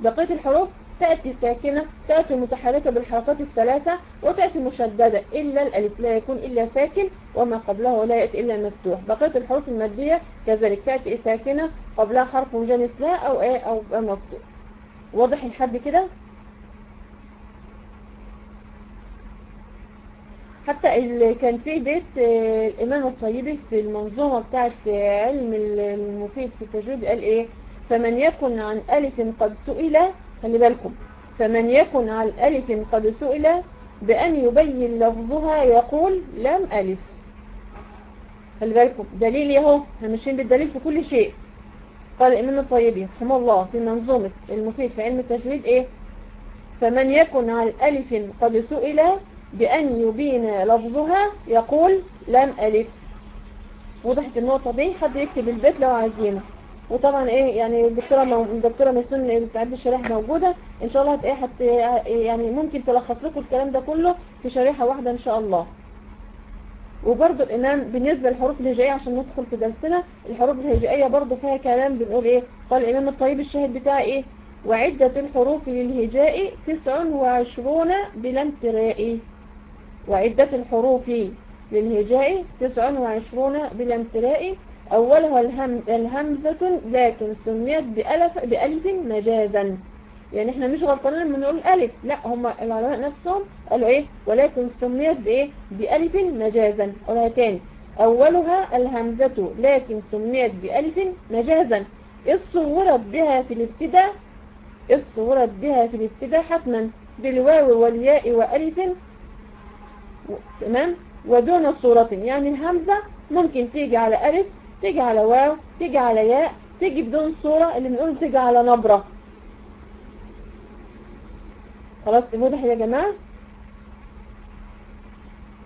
بقية الحروف تأتي ساكنة تأتي متحركة بالحركات الثلاثة وتأتي مشددة إلا الألف لا يكون إلا ساكن وما قبله لا يأتي إلا مفتوح. بقية الحروف المادية كذلك تأتي ساكنة قبلها حرف مجانس لا أو إيه أو مفتوح. واضح الحد كده؟ حتى ال- كان في بيت آه، الإمام الطيبي في المنظومة بتاعت آه، علم المفيد في التجويد قال إيه؟ فمن يكن عن ألف قد سئل خلي بالكم فمن يكن عن ألف قد سئل بأن يبين لفظها يقول لم ألف. خلي بالكم دليل يهو إحنا ماشيين بالدليل في كل شيء. قال الإمام الطيبي رحمه الله في منظومة المفيد في علم التجويد إيه؟ فمن يكن عن ألف قد سئل بأن يبين لفظها يقول لم ألف. وضحت النقطة دي حد يكتب البيت لو عايزينه. وطبعا إيه يعني الدكتورة مو... الدكتورة ميسون بتعد الشرائح موجودة إن شاء الله هت إيه. يعني ممكن تلخص لكم الكلام ده كله في شريحة واحدة إن شاء الله. وبرضه الإمام بالنسبة للحروف الهجائية عشان ندخل في درسنا الحروف الهجائية برضه فيها كلام بنقول إيه؟ قال الإمام الطيب الشاهد بتاعي إيه؟ وعدة الحروف للهجاء تسع وعشرون بلا امتراء وعدة الحروف للهجاء تسع وعشرون بلا امتراء أولها الهم الهمزة لكن سميت بألف, بألف مجازا. يعني إحنا مش غلطانين لما نقول ألف لا هم العلماء نفسهم قالوا إيه؟ ولكن سميت بإيه؟ بألف مجازا. قولها تاني. أولها الهمزة لكن سميت بألف مجازا. إذ صورت بها في الابتداء إذ صورت بها في الابتداء حتما بالواو والياء وألف تمام؟ ودون صورة يعني الهمزة ممكن تيجي على ألف تيجي على واو تيجي على ياء تيجي بدون صورة اللي بنقول تيجي على نبرة. خلاص واضح يا جماعة؟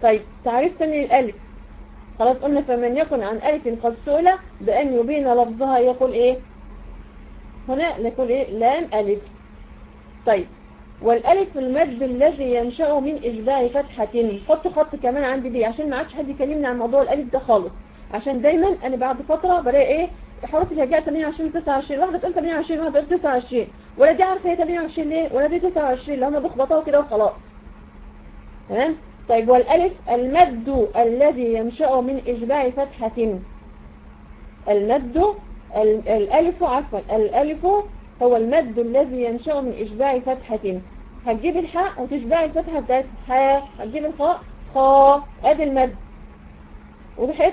طيب تعريف تاني للألف. خلاص قلنا فمن يكن عن ألف قد سئل بأن يبين لفظها يقول إيه؟ هنا نقول إيه؟ لام ألف. طيب. والألف المد الذي ينشأ من إشباع فتحة. حط خط كمان عندي دي عشان ما عادش حد يكلمني عن موضوع الألف ده خالص. عشان دايما أنا بعد فترة بلاقي إيه حروف الهجاء 28 29 واحدة تقول 28 واحدة تقول 29 ولا دي عارفة هي 28 ليه؟ ولا دي 29 اللي هم بيخبطوها كده وخلاص. تمام؟ طيب والألف المد الذي ينشأ من اشباع فتحة. المد ال- الألف عفوا الألف هو المد الذي ينشأ من اشباع فتحة. هتجيب الحاء وتشبع الفتحة بتاعت حاء. هتجيب الخاء خاء ادي المد. وضحت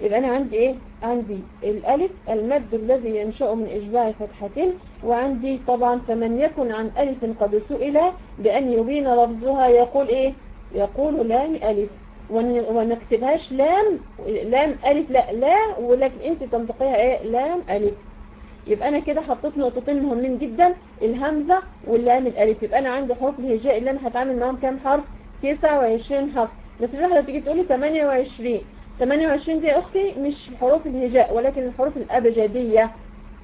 يبقى أنا عندي إيه؟ عندي الألف المد الذي ينشأ من إشباع فتحة وعندي طبعا فمن يكن عن ألف قد سئل بأن يبين لفظها يقول إيه؟ يقول لام ألف. ون- ونكتبهاش لام لام ألف لا لا ولكن أنت تنطقيها إيه؟ لام ألف. يبقى أنا كده حطيت نقطتين مهمين جدا الهمزة واللام الألف. يبقى أنا عندي حروف الهجاء اللي أنا هتعامل معاهم كام حرف؟ 29 حرف. بس في واحدة تيجي تقولي 28 28 دي يا أختي مش حروف الهجاء ولكن الحروف الأبجدية.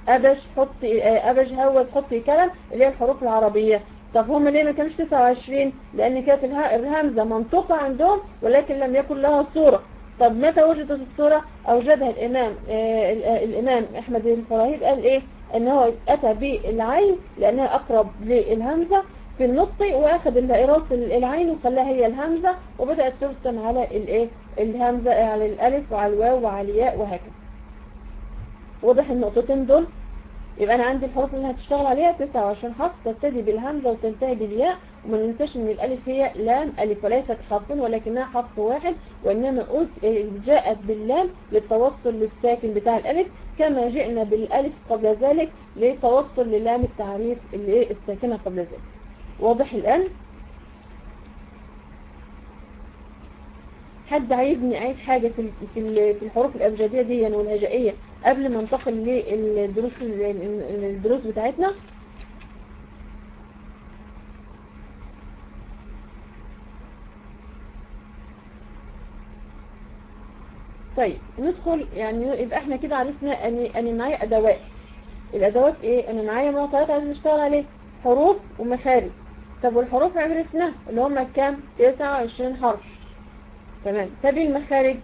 أبجد حطي أبجد هوز حطي كلمن اللي هي الحروف العربية. طب هم ليه ما كانش 29 لأن كانت اله- الهمزة منطوقة عندهم ولكن لم يكن لها صورة. طب متى وجدت الصورة؟ أوجدها الإمام آه، آه، الإمام أحمد الفراهيدي قال إيه؟ إن هو أتى بالعين لأنها أقرب للهمزة في النطق واخد راس العين وخلاها هي الهمزة وبدأت ترسم على الايه الهمزة على الألف وعلى الواو وعلى الياء وهكذا. واضح النقطتين دول؟ يبقى أنا عندي الحروف اللي هتشتغل عليها 29 حرف تبتدي بالهمزة وتنتهي بالياء وما ننساش إن الألف هي لام ألف وليست حرف ولكنها حرف واحد وإنما جاءت باللام للتوصل للساكن بتاع الألف كما جئنا بالألف قبل ذلك لتوصل للام التعريف اللي هي الساكنة قبل ذلك. واضح الآن؟ حد عايزني عايز حاجة في في ال- في الحروف الأبجدية دي والهجائية قبل ما انتقل للدروس ال- الدروس بتاعتنا؟ طيب ندخل يعني يبقى إحنا كده عرفنا ان ان معايا أدوات. الأدوات إيه؟ أنا معايا معطيات عايز اشتغل عليه. حروف ومخارج. طب والحروف عرفنا اللي هم كام؟ 29 حرف. تمام. طب المخارج؟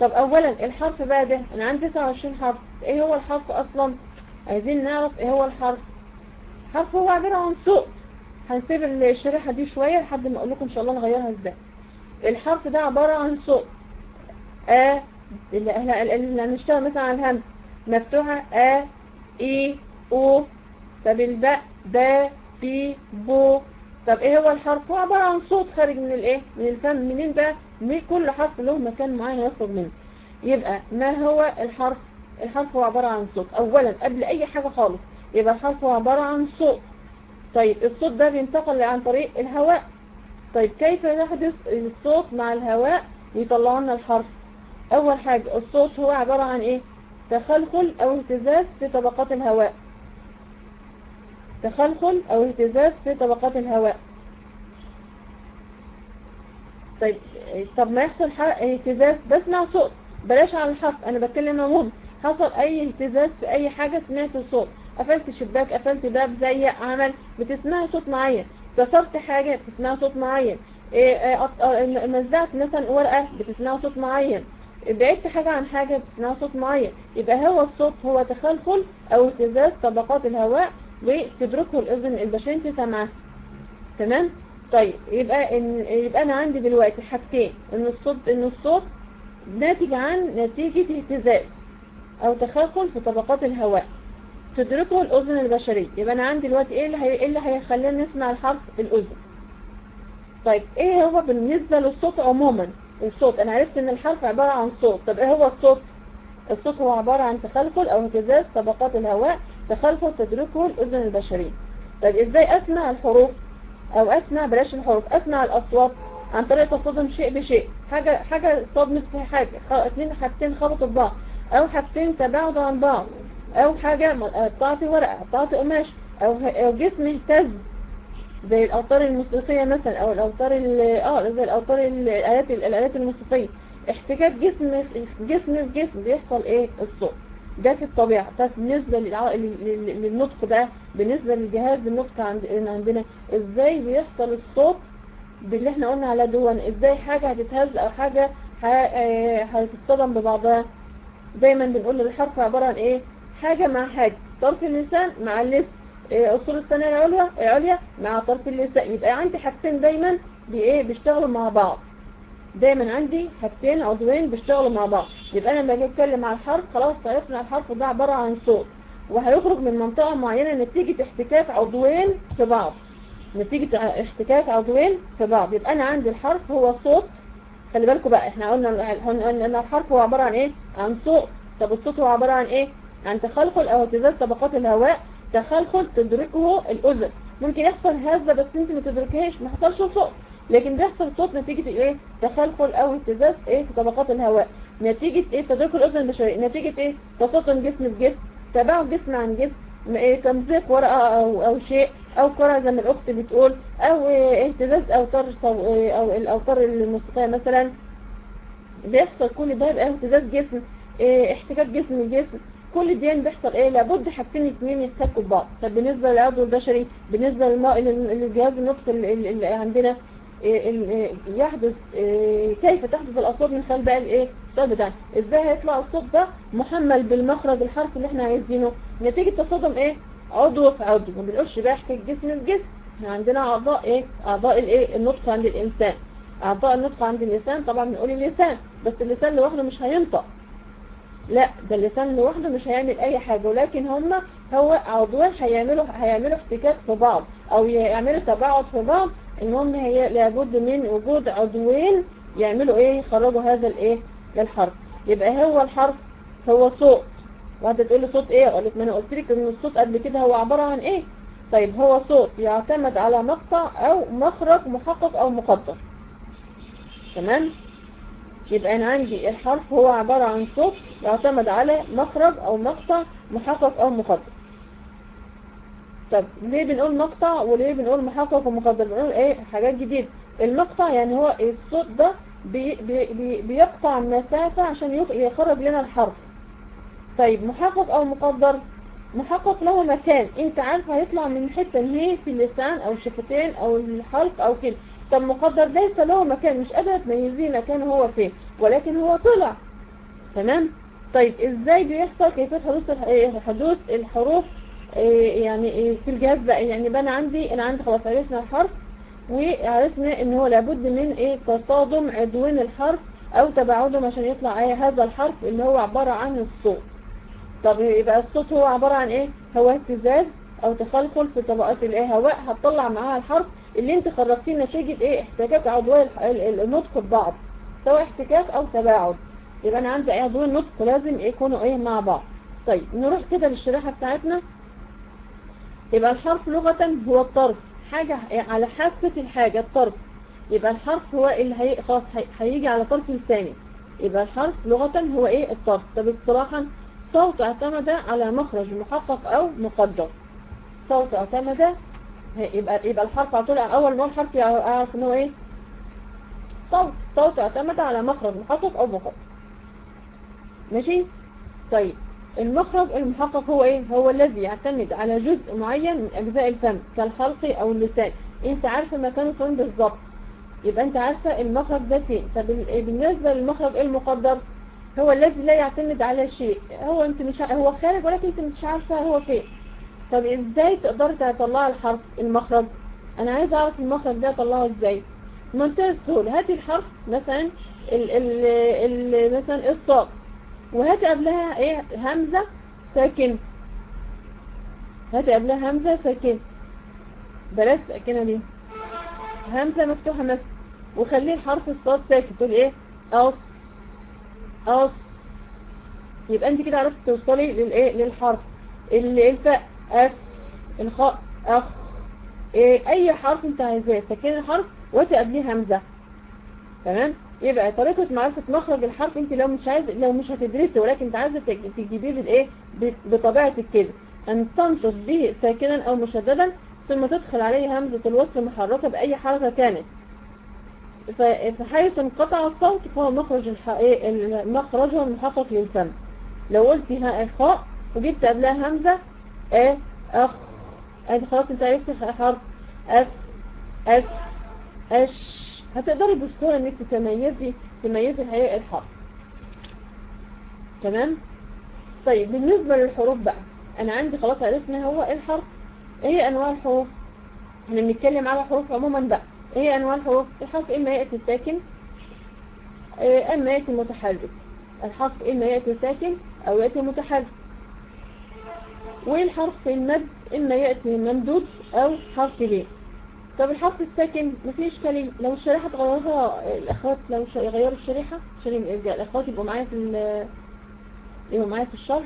طب اولا الحرف بقى ده أنا عندي 29 حرف. إيه هو الحرف أصلا؟ عايزين نعرف إيه هو الحرف. حرف هو عبارة عن صوت. هنسيب الشريحة دي شوية لحد ما أقول لكم إن شاء الله نغيرها إزاي. الحرف ده عبارة عن صوت. اللي هنشتغل مثلا على الهمز مفتوحة آ اي أو طب الباء با بي بو طب إيه هو الحرف؟ هو عبارة عن صوت خارج من الايه من الفم منين بقى؟ من كل حرف له مكان معين يخرج منه. يبقى ما هو الحرف؟ الحرف هو عبارة عن صوت. اولا قبل أي حاجة خالص. يبقى الحرف هو عبارة عن صوت. طيب الصوت ده بينتقل عن طريق الهواء. طيب كيف يحدث الصوت مع الهواء ويطلع لنا الحرف؟ أول حاجة الصوت هو عبارة عن إيه؟ تخلخل أو اهتزاز في طبقات الهواء. تخلخل أو اهتزاز في طبقات الهواء. طيب طب ما يحصل اهتزاز بسمع صوت. بلاش على الحرف أنا بتكلم عموما. حصل أي اهتزاز في أي حاجة سمعت صوت قفلت شباك قفلت باب زيق عمل بتسمع صوت معين. كسرت حاجة بتسمع صوت معين. إيه، إيه، مزعت مثلا ورقة بتسمع صوت معين. بعدت حاجة عن حاجة بتسمع صوت معين. يبقى هو الصوت هو تخلخل أو اهتزاز طبقات الهواء وتدركه الأذن البشرية انت سامعاه تمام؟ طيب يبقى إن يبقى أنا عندي دلوقتي حاجتين. إن الصوت إن الصوت ناتج عن نتيجة اهتزاز أو تخلخل في طبقات الهواء. تدركه الأذن البشرية. يبقى أنا عندي دلوقتي إيه اللي هي إيه اللي هيخلينا نسمع الحرف الأذن؟ طيب إيه هو بالنسبة للصوت عموما؟ الصوت. أنا عرفت إن الحرف عبارة عن صوت. طب إيه هو الصوت؟ الصوت هو عبارة عن تخلخل أو اهتزاز طبقات الهواء تخلخل تدركه الأذن البشرية طيب إزاي اسمع الحروف أو اسمع بلاش الحروف؟ اسمع الأصوات عن طريق تصادم شيء بشيء. حاجة حاجة صدمت في حاجة. اتنين حاجتين خبطوا في بعض. أو حاجتين تباعدوا عن بعض. أو حاجة قطعت ورقة قطعت قماش. أو جسم اهتز. زي الأوتار الموسيقية مثلا أو الأوتار ال- آه زي الأوتار ال- الالات الالات الموسيقية. احتكاك جسم جسم في جسم بيحصل إيه؟ الصوت. ده في الطبيعة. طب بالنسبة للنطق بقى بالنسبة للجهاز النطق عند- عندنا إزاي بيحصل الصوت باللي إحنا قلنا على دون إزاي حاجة هتتهز أو حاجة آه، هتتصدم ببعضها؟ دايما بنقول الحرف عبارة عن إيه؟ حاجة مع حاجة. طرف اللسان مع اللسان. إيه، أصول الثانية العليا العليا مع طرف اللسان. يبقى عندي حاجتين دايما بايه بيشتغلوا مع بعض. دايما عندي حاجتين عضوين بيشتغلوا مع بعض. يبقى أنا باجي أتكلم على الحرف خلاص عرفنا الحرف ده عبارة عن صوت. وهيخرج من منطقة معينة نتيجة احتكاك عضوين في بعض. نتيجة احتكاك عضوين في بعض. يبقى أنا عندي الحرف هو صوت. خلي بالكم بقى إحنا قلنا إن الحرف هو عبارة عن إيه؟ عن صوت. طب الصوت هو عبارة عن إيه؟ عن تخلخل أو اهتزاز طبقات الهواء تخلخل تدركه الأذن. ممكن يحصل هزة بس انت ما تدركهاش ما حصلش صوت. لكن بيحصل صوت نتيجة إيه؟ تخلخل أو اهتزاز إيه؟ في طبقات الهواء. نتيجة إيه؟ تدرك الأذن البشرية نتيجة إيه؟ تصاطن جسم بجسم تباعد جسم عن جسم إيه؟ تمزيق ورقة أو أو شيء أو كرة زي ما الأخت بتقول أو اهتزاز أوتار صو... إيه؟ أو الأوتار الموسيقية مثلا. بيحصل كل ده يبقى اهتزاز جسم إيه؟ احتكاك جسم لجسم كل دي بيحصل إيه؟ لابد حاجتين اتنين يحتكوا ببعض. طب بالنسبة للعضو البشري بالنسبة للجهاز النطق اللي عندنا إيه إيه يحدث إيه كيف تحدث الأصوات من خلال بقى الإيه؟ الصوت بتاعنا. إزاي هيطلع الصوت ده محمل بالمخرج الحرف اللي إحنا عايزينه؟ نتيجة تصادم إيه؟ عضو في عضو. ما بنقولش بقى احكي جسم لجسم إحنا عندنا أعضاء إيه؟ أعضاء الايه النطق عند الإنسان. أعضاء النطق عند اللسان طبعا بنقول اللسان بس اللسان لوحده مش هينطق. لا ده اللسان لوحده مش هيعمل أي حاجة ولكن هما هو عضوين هيعملوا هيعملوا احتكاك في بعض أو يعملوا تباعد في بعض المهم هي لابد من وجود عضوين يعملوا إيه يخرجوا هذا الإيه الحرف يبقى هو الحرف هو صوت. واحدة تقول لي صوت إيه؟ أقول لك ما أنا قلت لك إن الصوت قبل كده هو عبارة عن إيه؟ طيب هو صوت يعتمد على مقطع أو مخرج محقق أو مقدر. تمام؟ يبقى أنا عندي الحرف هو عبارة عن صوت يعتمد على مخرج أو مقطع محقق أو مقدر. طب ليه بنقول مقطع وليه بنقول محقق ومقدر؟ بنقول إيه؟ حاجات جديدة. المقطع يعني هو الصوت ده بي بي بي بيقطع مسافة عشان يخ- يخرج لنا الحرف. طيب محقق أو مقدر؟ محقق له مكان. أنت عارف هيطلع من حتة هي في اللسان أو الشفتين أو الحلق أو كده. طب مقدر ليس له مكان مش قادرة تميزيه مكانه هو فين ولكن هو طلع. تمام؟ طيب إزاي بيحصل؟ كيفية حدوث إيه، حدوث الحروف إيه، يعني إيه، في الجهاز بقى يعني بقى أنا عندي أنا عندي خلاص عرفنا الحرف وعرفنا إن هو لابد من إيه تصادم عدوين الحرف أو تباعدهم عشان يطلع إيه هذا الحرف اللي هو عبارة عن الصوت. طب يبقى الصوت هو عبارة عن إيه؟ هو اهتزاز أو تخلخل في طبقات الإيه؟ هواء هتطلع معاها الحرف اللي انت خرجتيه نتيجة إيه؟ احتكاك عضوي الح- ال- ال- النطق ببعض. سواء احتكاك أو تباعد. يبقى أنا عندي إيه عضوي النطق لازم يكونوا إيه؟ مع بعض. طيب نروح كده للشريحة بتاعتنا. يبقى الحرف لغة هو الطرف. حاجة على حافة الحاجة الطرف. يبقى الحرف هو اللي هي خلاص هي- هيجي على طرف لساني يبقى الحرف لغة هو إيه؟ الطرف. طب اصطلاحا صوت اعتمد على مخرج محقق أو مقدر. صوت اعتمد يبقى يبقى الحرف على طول أول ما الحرف أعرف إن هو إيه؟ صوت. صوت اعتمد على مخرج. محقق أو مقدر ماشي؟ طيب. المخرج المحقق هو إيه؟ هو الذي يعتمد على جزء معين من أجزاء الفم كالحلق أو اللسان. أنت عارفه مكانه فين بالظبط. يبقى أنت عارفة المخرج ده فين. طب ال- بالنسبة للمخرج المقدر؟ هو الذي لا يعتمد على شيء. هو أنت مش هو خارج ولكن أنت مش عارفة هو فين. طب إزاي تقدر تطلع الحرف المخرج؟ أنا عايز أعرف المخرج ده اطلعه إزاي. منتهى السهوله هاتي الحرف مثلا ال ال ال مثلا الصاد. وهاتي قبلها إيه؟ همزة ساكن هاتي قبلها همزة ساكن بلاش ساكنة دي. همزة مفتوحة مثلا. وخليه الحرف الصاد ساكن. تقول إيه؟ أص. أص. يبقى أنت كده عرفت توصلي للإيه؟ للحرف. ال- الفاء. اف الخاء أخ إيه أي حرف أنت عايزاه ساكن الحرف واتي قبليه همزة. تمام؟ يبقى طريقة معرفة مخرج الحرف أنت لو مش عايز لو مش هتدرسي ولكن أنت عايزة تج- تجيبيه بالإيه؟ ب- بطبيعتك كده أن تنطق به ساكنا أو مشددا ثم تدخل عليه همزة الوصل محركة بأي حركة كانت. فحيث انقطع الصوت فهو مخرج. إيه مخرجه المحقق للفم. لو قلت ها خاء وجبت قبلها همزة ا أخ ادي خلاص أنت عرفت حرف اف اس اش هتقدري بسهولة إنك تتميزي تميزي الحقيقة الحرف. تمام؟ طيب بالنسبة للحروف بقى أنا عندي خلاص عرفنا هو إيه الحرف. إيه أنواع الحروف؟ إحنا بنتكلم على الحروف عموما بقى. إيه أنواع الحروف؟ الحرف إما يأتي ساكن إما يأتي متحرك الحرف إما يأتي ساكن أو يأتي متحرك والحرف المد؟ إما يأتي ممدود أو حرف ليه طب الحرف الساكن مفيش إشكالية لو الشريحة تغيرها الأخوات لو يغيروا الشريحة عشان الأخوات يبقوا معايا في يبقوا معايا في الشرح.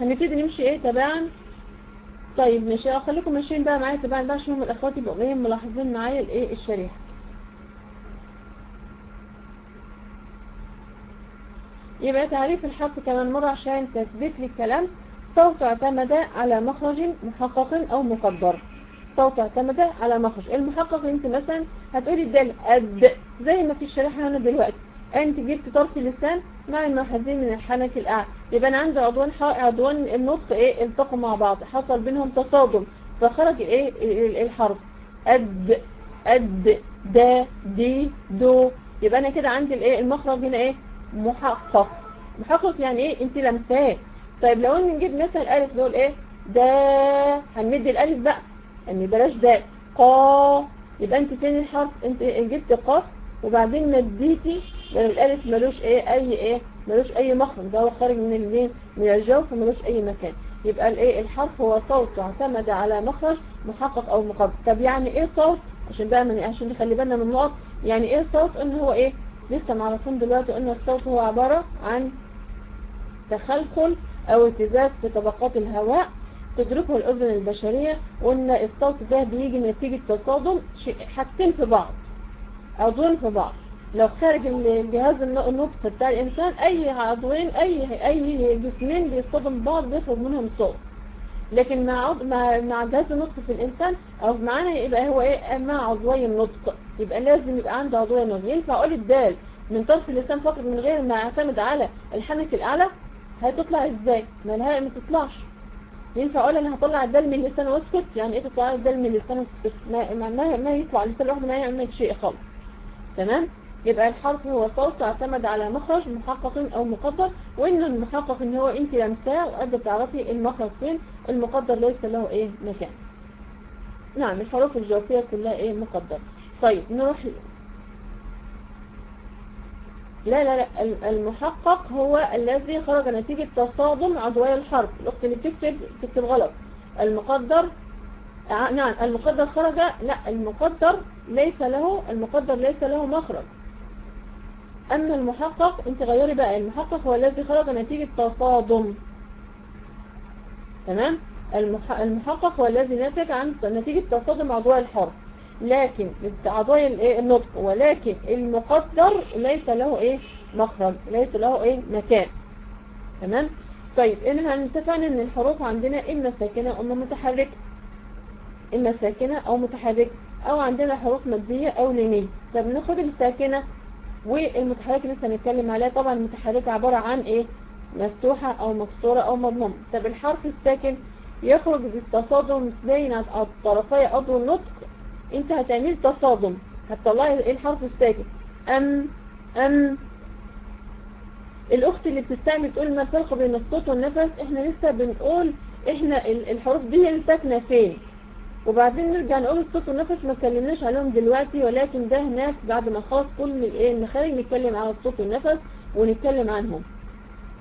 هنبتدي نمشي إيه تباعا طيب ماشي. خليكم ماشيين بقى معايا تباعا بقى عشان الأخوات يبقوا جايين ملاحظين معايا الإيه الشريحة. يبقى تعريف الحرف كمان مرة عشان تثبت لي الكلام صوت اعتمد على مخرج محقق أو مقدر صوت اعتمد على مخرج. المحقق انت مثلا هتقولي الدال قد زي ما في الشريحة هنا دلوقتي. انت جبت طرف اللسان مع المحاذير من الحنك الأعلى. يبقى أنا عندي عضوان عضوان النطق إيه التقوا مع بعض. حصل بينهم تصادم. فخرج إيه الحرف. قد قد دا دي دو. يبقى أنا كده عندي الإيه المخرج هنا إيه محقق. محقق يعني إيه انت لمساه. طيب لو ان نجيب مثلا الألف نقول إيه؟ دا. هنمد الألف بقى. يعني بلاش دال قا. يبقى انت فين الحرف؟ انت جبت قاف وبعدين مديتي لأن الألف ملوش إيه؟ أي إيه؟ ملوش أي مخرج. ده هو خارج من المين من الجوف وملوش أي مكان. يبقى الايه الحرف هو صوت اعتمد على مخرج محقق أو مقدر طب يعني إيه صوت؟ عشان بقى عشان نخلي بالنا من النقط يعني إيه صوت؟ إن هو إيه؟ لسه معرفين دلوقتي قلنا الصوت هو عبارة عن تخلخل أو اهتزاز في طبقات الهواء تدركه الأذن البشرية وإن الصوت ده بيجي نتيجة تصادم حاجتين في بعض عضوين في بعض. لو خارج الجهاز النطق بتاع الإنسان أي عضوين أي أي جسمين بيصطدم بعض بيخرج منهم صوت. لكن مع مع مع جهاز النطق في الإنسان أو معانا يبقى هو إيه؟ مع عضوي النطق. يبقى لازم يبقى عنده عضوي النطق ينفع أقول الدال. من طرف اللسان فقط من غير ما يعتمد على الحنك الأعلى هتطلع إزاي؟ ما لها ما تطلعش. ينفع أقول أنا هطلع الدال من اللسان واسكت؟ يعني إيه تطلع الدال من اللسان واسكت؟ ما, ما, ما يطلع اللسان لوحده ما يعمل شيء خالص. تمام؟ يبقى الحرف هو صوت اعتمد على مخرج محقق أو مقدر. وإن المحقق إن هو أنت لمساه وقد تعرفي المخرج فين المقدر ليس له إيه مكان. نعم الحروف الجوفية كلها إيه مقدر. طيب نروح لا لا لا المحقق هو الذي خرج نتيجة تصادم عضوي الحرف الأخت اللي بتكتب تكتب غلط. المقدر نعم المقدر خرج لا المقدر ليس له المقدر ليس له مخرج. أما المحقق أنت غيري بقى المحقق هو الذي خرج نتيجة تصادم. تمام؟ المحقق هو الذي نتج عن نتيجة تصادم عضوي الحرف لكن اعضاء النطق. ولكن المقدر ليس له إيه؟ مخرج ليس له إيه؟ مكان. تمام؟ طيب إحنا هنتفقنا إن الحروف عندنا إما ساكنة أو متحركة. إما ساكنة أو متحركة. أو عندنا حروف مادية أو لينية طب ناخد الساكنة. والمتحركة لسه هنتكلم عليها طبعا المتحركة عبارة عن إيه؟ مفتوحة أو مكسورة أو مضمومة طب الحرف الساكن يخرج بالتصادم بين الطرفي عضو النطق. أنت هتعمل تصادم. هتطلعي إيه الحرف الساكن؟ أم أم. الأخت اللي بتستعمل تقول ما الفرق بين الصوت والنفس؟ إحنا لسه بنقول إحنا الحروف دي هي ساكنة فين؟ وبعدين نرجع نقول الصوت والنفس ما اتكلمناش عليهم دلوقتي ولكن ده هناك بعد ما نخلص كل المخارج نتكلم على الصوت والنفس ونتكلم عنهم.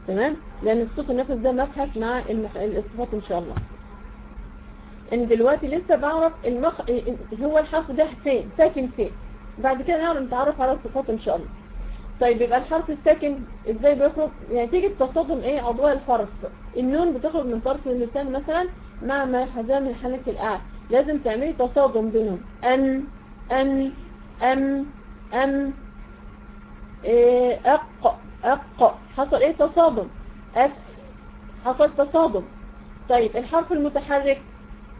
تمام؟ لأن الصوت والنفس ده مبحث مع الصفات إن شاء الله. إن دلوقتي لسه بعرف المخ... هو الحرف ده فين؟ ساكن فين؟ بعد كده نعرف نتعرف على الصفات إن شاء الله. طيب يبقى الحرف الساكن إزاي بيخرج؟ يعني تيجي تصادم إيه؟ اضواء الحرف. النون بتخرج من طرف اللسان مثلا مع ما حزام الحنك الاعلى لازم تعملي تصادم بينهم. أن أن أم أم إيه أق أق. حصل إيه؟ تصادم. أف. حصل تصادم. طيب الحرف المتحرك.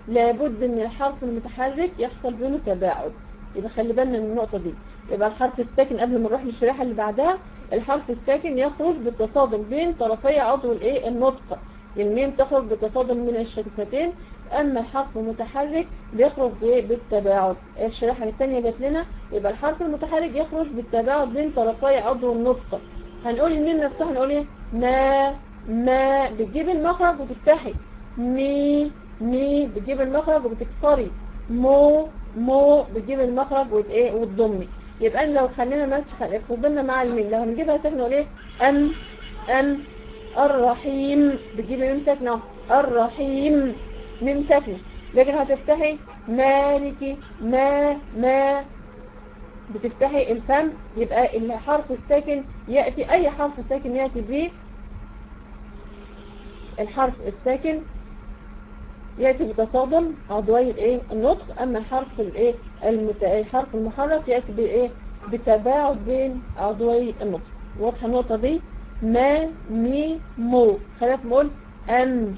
لابد إن الحرف المتحرك يحصل بينه تباعد. يبقى خلي بالنا من النقطة دي. يبقى الحرف الساكن قبل ما نروح للشريحة اللي بعدها الحرف الساكن يخرج بالتصادم بين طرفي عضو الإيه؟ النطق. الميم تخرج بالتصادم من الشفتين أما الحرف المتحرك بيخرج بايه بالتباعد. الشريحة الثانية جات لنا يبقى الحرف المتحرك يخرج بالتباعد بين طرفي عضو النطق. هنقول الميم مفتوح هنقول إيه؟ ما ما بتجيب المخرج وتفتحي. مي مي بتجيب المخرج وبتكسري. مو مو بتجيب المخرج إيه؟ وتضمي. يبقى لو خلينا ماشي فضلنا مع الميم. لو هنجيبها تاني نقول إيه؟ أم أم الرحيم. بتجيب ميم ساكنه الرحيم ميم ساكنه لكن هتفتحي مالكي ما ما. بتفتحي الفم. يبقى الحرف الساكن يأتي أي حرف ساكن يأتي به الحرف الساكن يأتي بتصادم. عضوي الإيه؟ النطق. أما الحرف الإيه؟ المت... الحرف المحرك يأتي بإيه؟ بتباعد بين عضوي النطق. واضحة النقطة دي؟ ما مي مو. خلاف نقول أم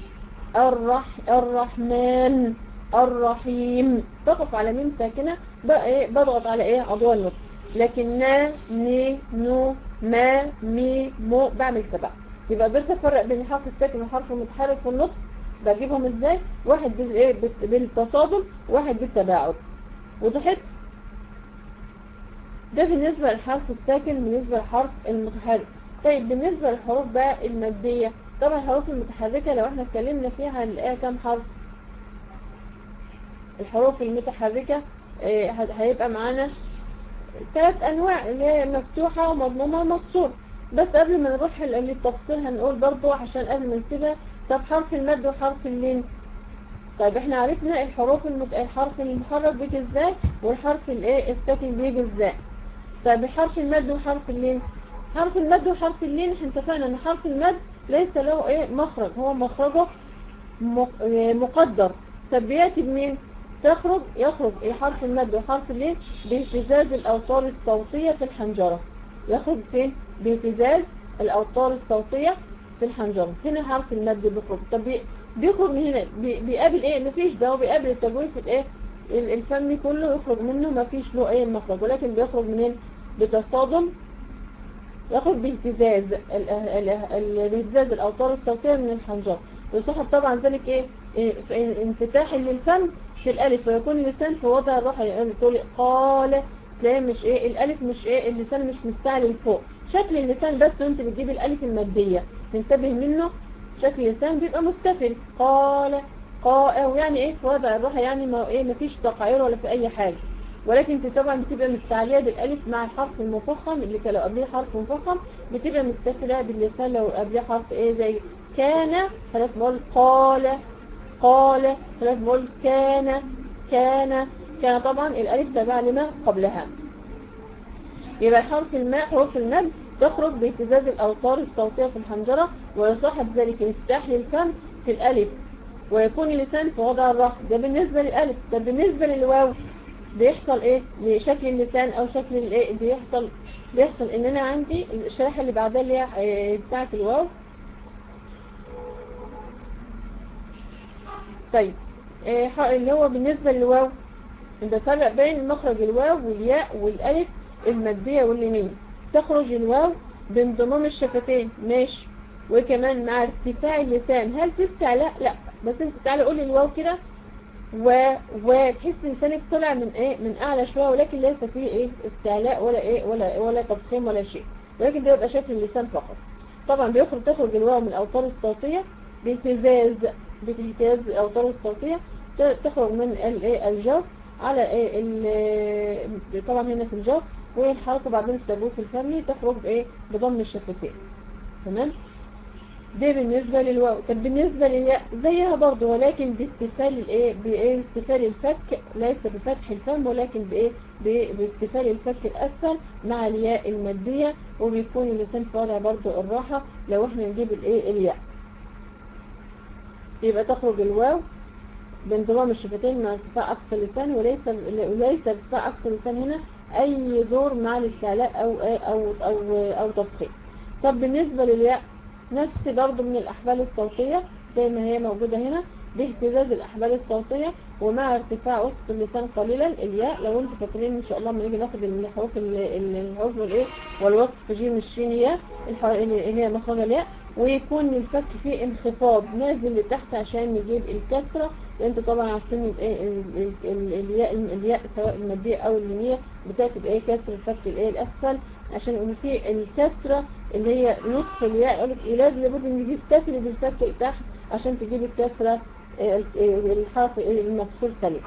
الرح الرحمن الرحيم. تقف على ميم ساكنة إيه بضغط على إيه؟ عضو النطق. لكن نا ني نو ما مي مو. بعمل تباعد يبقى قدرت أفرق بين الحرف الساكن والحرف المتحرك في النطق. بجيبهم إزاي؟ واحد بالايه بالتصادم واحد بالتباعد. وضحت؟ ده بالنسبة للحرف الساكن بالنسبة للحرف المتحرك. طيب بالنسبة للحروف بقى المادية طبعا الحروف المتحركة لو إحنا اتكلمنا فيها هنلاقيها كام حرف؟ الحروف المتحركة آه هيبقى معانا ثلاث أنواع اللي هي مفتوحة ومضمومة ومكسورة. بس قبل ما نروح للتفصيل هنقول برضو عشان قبل ما نسيبها طب حرف المد وحرف اللين. طيب إحنا عرفنا الحروف المت... الحرف المحرك بيجي إزاي والحرف الايه الساكن بيجي إزاي. طيب حرف المد وحرف اللين. حرف المد وحرف اللين إحنا اتفقنا ان حرف المد ليس له إيه مخرج هو مخرجه مقدر. طب بياتي بمين؟ تخرج يخرج إيه حرف المد وحرف اللين باهتزاز الأوتار الصوتية في الحنجرة. يخرج فين؟ باهتزاز الأوتار الصوتية في الحنجرة. هنا حرف المد بيخرج. طب بيخرج من هنا بيقابل إيه؟ مفيش ده هو بيقابل التجويف الايه؟ الفمي كله يخرج منه مفيش له إيه مخرج. ولكن بيخرج منين؟ بتصادم يخرج باهتزاز باهتزاز الأوتار الصوتية من الحنجرة. ويصاحب طبعا ذلك إيه؟ انفتاح للفم في الألف ويكون اللسان في وضع الراحة يعني تقولي قال تلاقي مش إيه؟ الألف مش إيه؟ اللسان مش مستعلي لفوق شكل اللسان بس وانت بتجيب الألف المادية. تنتبه منه. شكل اللسان بيبقى مستفل. قال قاء يعني إيه؟ في وضع الراحة يعني ما إيه؟ مفيش تقعير ولا في أي حاجة. ولكن طبعا بتبقى مستعلية بالألف مع الحرف المفخم اللي لو قبليه حرف مفخم بتبقى مستفلة باللسان لو قبليه حرف إيه زي كان خلاص بقول قال قال خلاص بقول كان كان كان طبعا الألف تبع لما قبلها. يبقى حرف الماء حروف المد تخرج باهتزاز الأوتار الصوتية في الحنجرة ويصاحب ذلك انفتاح للفم في الألف ويكون اللسان في وضع الرفع ده بالنسبة للألف ده بالنسبة للواو. بيحصل إيه؟ لشكل اللسان أو شكل الإيه؟ بيحصل بيحصل إن أنا عندي الشريحة اللي بعدها اللي هي بتاعة الواو. طيب إيه اللي هو بالنسبة للواو بفرق بين مخرج الواو والياء والألف المادية واليمين. تخرج الواو بانضمام الشفتين ماشي. وكمان مع ارتفاع اللسان هل في استعلاء لا. بس أنت تعالى قولي الواو كده. و وتحس لسانك طلع من إيه؟ من أعلى شوية ولكن ليس فيه إيه؟ استعلاء ولا إيه؟ ولا ولا تضخيم ولا شيء. ولكن ده يبقى شكل اللسان فقط. طبعا بيخرج تخرج الواو من الأوتار الصوتية باهتزاز باهتزاز الأوتار الصوتية تخرج من الايه الجوف على إيه؟ طبعا هنا في الجوف والحركه بعدين التبوك الفمي تخرج بإيه؟ بضم الشفتين. تمام؟ ده بالنسبة للواو. طب بالنسبة للياء زيها برضو ولكن باستفال الايه؟ بإيه؟ باستفال الفك ليس بفتح الفم ولكن بإيه؟ باستفال الفك الاسفل مع الياء المادية وبيكون اللسان وضع برضو الراحة لو إحنا نجيب الايه؟ الياء. يبقى تخرج الواو بانضمام الشفتين مع ارتفاع أقصى اللسان وليس وليس ارتفاع أقصى اللسان هنا أي دور مع الاستعلاء أو أو أو أو, أو تفخيم. طب بالنسبة للياء نفس برضو من الأحبال الصوتية زي ما هي موجودة هنا باهتزاز الأحبال الصوتية ومع ارتفاع وسط اللسان قليلا. الياء لو أنتم فاكرين إن شاء الله لما نيجي ناخد الحروف الحروف والايه والوصف جيم الشين ياء اللي هي مخرج الياء ويكون الفك فيه انخفاض نازل لتحت عشان نجيب الكسرة. أنتوا طبعا عارفين الايه ال- الياء الياء سواء المادية أو اللينية بتاخد إيه كسر الفك الإيه الأسفل عشان يقول في الكسرة اللي هي نصف الياء لك إيه لازم لابد إن يجيب كسر بالفك تحت عشان تجيب الكسرة آه، ال- الحرف المكسور سليم.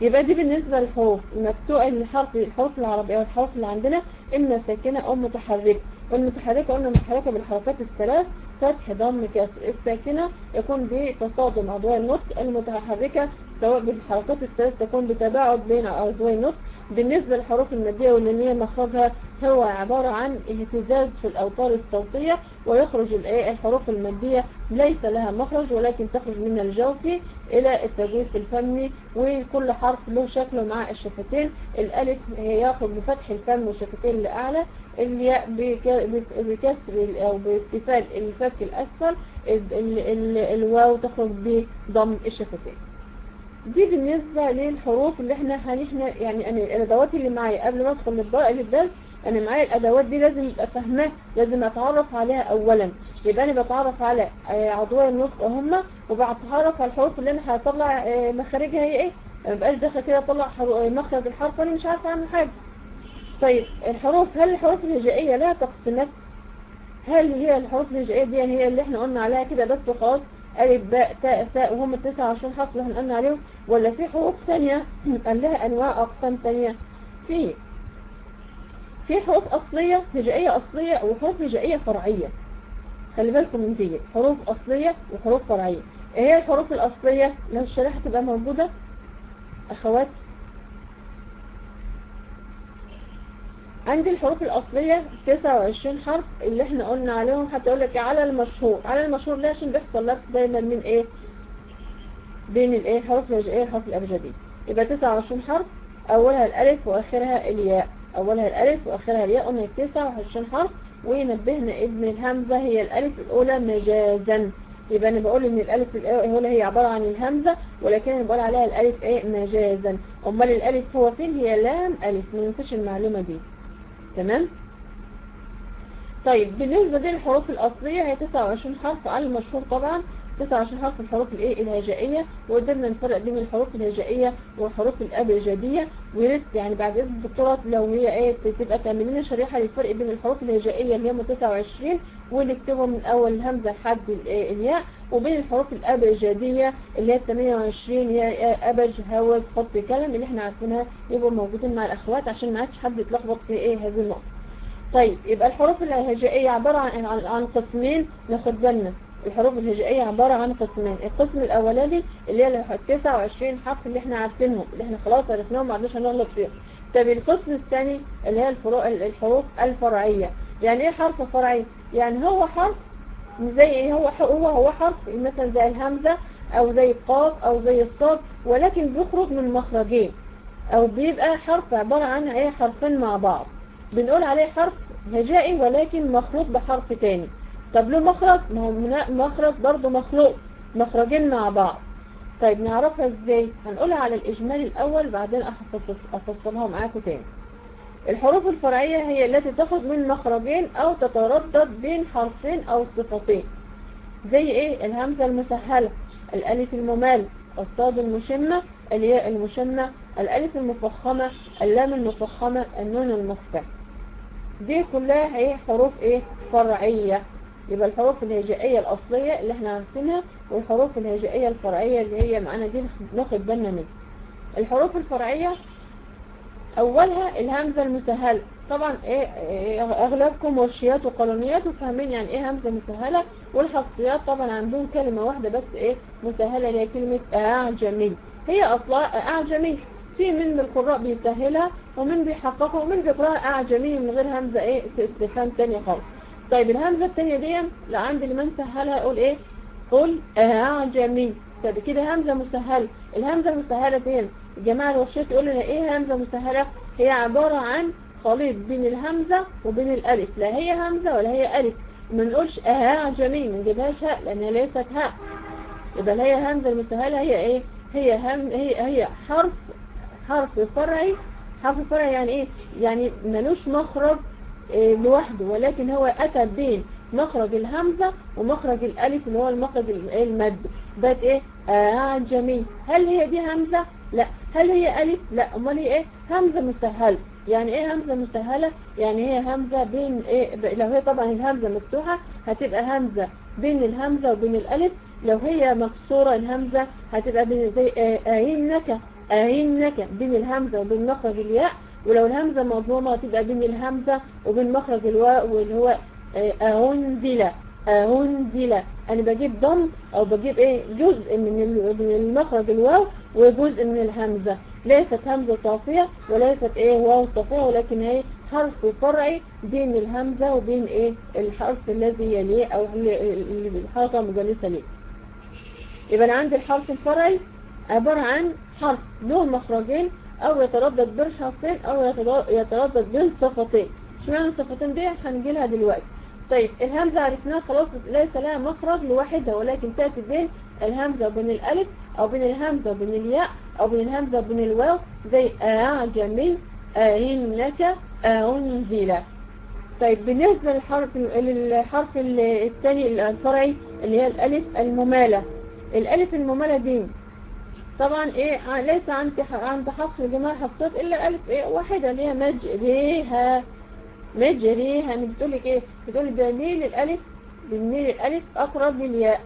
يبقى دي بالنسبة للحروف. المكتوبة الحرف الحروف العربية والحروف اللي عندنا إما ساكنة أو متحركة. والمتحركة قلنا متحركة بالحركات الثلاث. فتح ضم كسر. الساكنة يكون بتصادم أضواء النطق. المتحركة سواء بالحركات الثلاث تكون بتباعد بين أضواء النطق بالنسبة للحروف المادية واللينية مخرجها هو عبارة عن اهتزاز في الأوتار الصوتية ويخرج الحروف المادية. ليس لها مخرج ولكن تخرج من الجوف إلى التجويف الفمي وكل حرف له شكله مع الشفتين. الألف يخرج بفتح الفم والشفتين لأعلى الياء بك- بك- بكسر أو باستفال الفك الأسفل ال- ال- ال- الواو تخرج بضم الشفتين. دي بالنسبة للحروف اللي إحنا هنحنا يعني أنا الأدوات اللي معايا قبل ما أدخل للدرس أنا معايا الأدوات دي لازم أبقى فاهماها لازم أتعرف عليها اولا. يبقى أنا بتعرف على آه، عضوية النطق هم وبتعرف على الحروف اللي أنا هطلع آه، مخارجها هي إيه. ما بقاش داخل كده أطلع آه، مخرج الحرف وأنا مش عارفه عنه حاجة. طيب الحروف هل الحروف الهجائية لها تقسيمات؟ هل هي الحروف الهجائية دي هي اللي إحنا قلنا عليها كده بس وخلاص؟ ألف باء تاء ثاء وهم التسعة عشان حرف اللي إحنا قلنا عليهم ولا في حروف ثانية قال لها أنواع أقسام ثانية. في في حروف أصلية هجائية أصلية وحروف هجائية فرعية. خلي بالكم من دي حروف أصلية وحروف فرعية. إيه هي الحروف الأصلية؟ لو الشريحة تبقى موجودة أخوات؟ عندي الحروف الأصلية 29 حرف اللي إحنا قلنا عليهم. حتى لك على المشهور. على المشهور ليه؟ عشان بيحصل لبس دايما من إيه؟ بين الإيه؟ الحروف الهجائية والحروف الأبجدية يبقى 29 حرف. أولها الألف وآخرها الياء. أولها الألف وآخرها الياء. قلنا 29 حرف. ونبهنا ابن الهمزة. هي الألف الأولى مجازا. يبقى أنا بقول إن الألف الأولى هي عبارة عن الهمزة ولكن أنا بقول عليها الألف إيه؟ مجازا. أمال الألف هو فين؟ هي لام ألف. ما ننساش المعلومة دي. تمام؟ طيب بالنسبة دي للحروف الأصلية هي 29 حرف على المشهور طبعا 29 حرف الحروف الإيه؟ الهجائية. وقدرنا نفرق بين الحروف الهجائية والحروف الأبجدية. وياريت يعني بعد إذن الدكتورة لو هي إيه تبقى تعمل لنا شريحة للفرق بين الحروف الهجائية اللي هم 29 ونكتبهم من أول الهمزة لحد ال- الياء. وبين الحروف الأبجدية اللي هي 28 هي أبج هوز خط كلام اللي إحنا عارفينها يبقوا موجودين مع الأخوات عشان ما عادش حد يتلخبط في إيه؟ هذه النقطة. طيب يبقى الحروف الهجائية عبارة عن, عن قسمين. ناخد بالنا. الحروف الهجائية عبارة عن قسمين القسم الأولاني اللي هي ال 29 حرف اللي إحنا عارفينهم اللي إحنا خلاص عرفناهم ما عندناش هنغلط فيهم. طب القسم الثاني اللي هي الحروف الفرعية. يعني إيه حرف فرعي يعني هو حرف زي إيه؟ هو هو هو حرف مثلا زي الهمزة أو زي القاف أو زي الصاد ولكن بيخرج من مخرجين. أو بيبقى حرف عبارة عن إيه؟ حرفين مع بعض. بنقول عليه حرف هجائي ولكن مخلوط بحرف تاني. طب له مخرج؟ ما هو مخرج برضه مخلوط مخرجين مع بعض. طيب نعرفها إزاي؟ هنقولها على الاجمال الأول بعدين أفصلها معاكم تاني. الحروف الفرعية هي التي تخرج من مخرجين أو تتردد بين حرفين أو صفتين. زي إيه؟ الهمزة المسهلة الألف الممال الصاد المشمة الياء المشمة الألف المفخمة اللام المفخمة النون المخفى دي كلها هي حروف إيه؟ فرعية. يبقى الحروف الهجائية الأصلية اللي إحنا عارفينها والحروف الهجائية الفرعية اللي هي معانا دي ناخد بالنا منها. الحروف الفرعية أولها الهمزة المسهلة. طبعا إيه, إيه أغلبكم ورشيات وقانونيات وفاهمين يعني إيه همزة مسهلة والحفصيات طبعا عندهم كلمة واحدة بس إيه مسهلة اللي هي كلمة أعجمي. هي أصلا أعجمي. في من القراء بيسهلها ومن بيحققها ومن بيقراها أعجمي من غير همزة إيه استفهام تانية خالص. طيب الهمزة التانية دي لا عند اللي من سهلها يقول إيه؟ قل أعجمي. طب كده همزة مسهلة. الهمزة المسهلة فين؟ الجماعة الورشات يقول لنا إيه همزة مسهلة؟ هي عبارة عن خليط بين الهمزة وبين الألف. لا هي همزة ولا هي ألف. ما نقولش أعجمي ما نجيبهاش هاء لأنها ليست هاء يبقى هي همزة المسهلة هي إيه؟ هي هم هي هي حرف حرف فرعي. حرف فرعي يعني إيه؟ يعني ملوش مخرج لوحده ولكن هو أتى بين مخرج الهمزة ومخرج الألف اللي هو المخرج ال- إيه المد. بقت إيه؟ اعجمي هل هي دي همزة؟ لا. هل هي ألف؟ لا. أمال هي إيه؟ همزة مسهلة يعني إيه همزة مسهلة يعني هي همزة بين ب- لو هي طبعا الهمزة مفتوحة هتبقى همزة بين الهمزة وبين الألف. لو هي مكسورة الهمزة هتبقى بين زي اهنك اهنك بين الهمزة وبين مخرج الياء. ولو الهمزة مضمومة هتبقى بين الهمزة وبين مخرج الواء واللي هو أهندلة أهندلة أنا بجيب ضم أو بجيب إيه؟ جزء من ال- من المخرج الواو وجزء من الهمزة. ليست همزة صافية وليست إيه؟ واو صافية ولكن هي حرف فرعي بين الهمزة وبين إيه؟ الحرف الذي يليه أو ال- ال- الحركة المجانسة ليه. يبقى أنا عندي الحرف الفرعي عبارة عن حرف له مخرجين أو يتردد بين حرفين أو يتر- يتردد بين صفتين. اشمعنى الصفتين دي؟ هنجي لها دلوقتي. طيب الهمزة عرفناها خلاص ليس لها مخرج لوحدها ولكن تأتي بين الهمزة وبين الألف أو بين الهمزة وبين الياء أو بين الهمزة وبين الواو زي أعجمي أهنك أنزل. طيب بالنسبة للحرف للحرف الثاني الفرعي اللي هي الألف الممالة. الألف الممالة دي طبعا إيه ع- ليس عند عند حفص جماعة حفصات إلا ألف إيه واحدة اللي هي مجريها. مجريها يعني بتقولك إيه بتقول بميل الألف بميل الألف أقرب للياء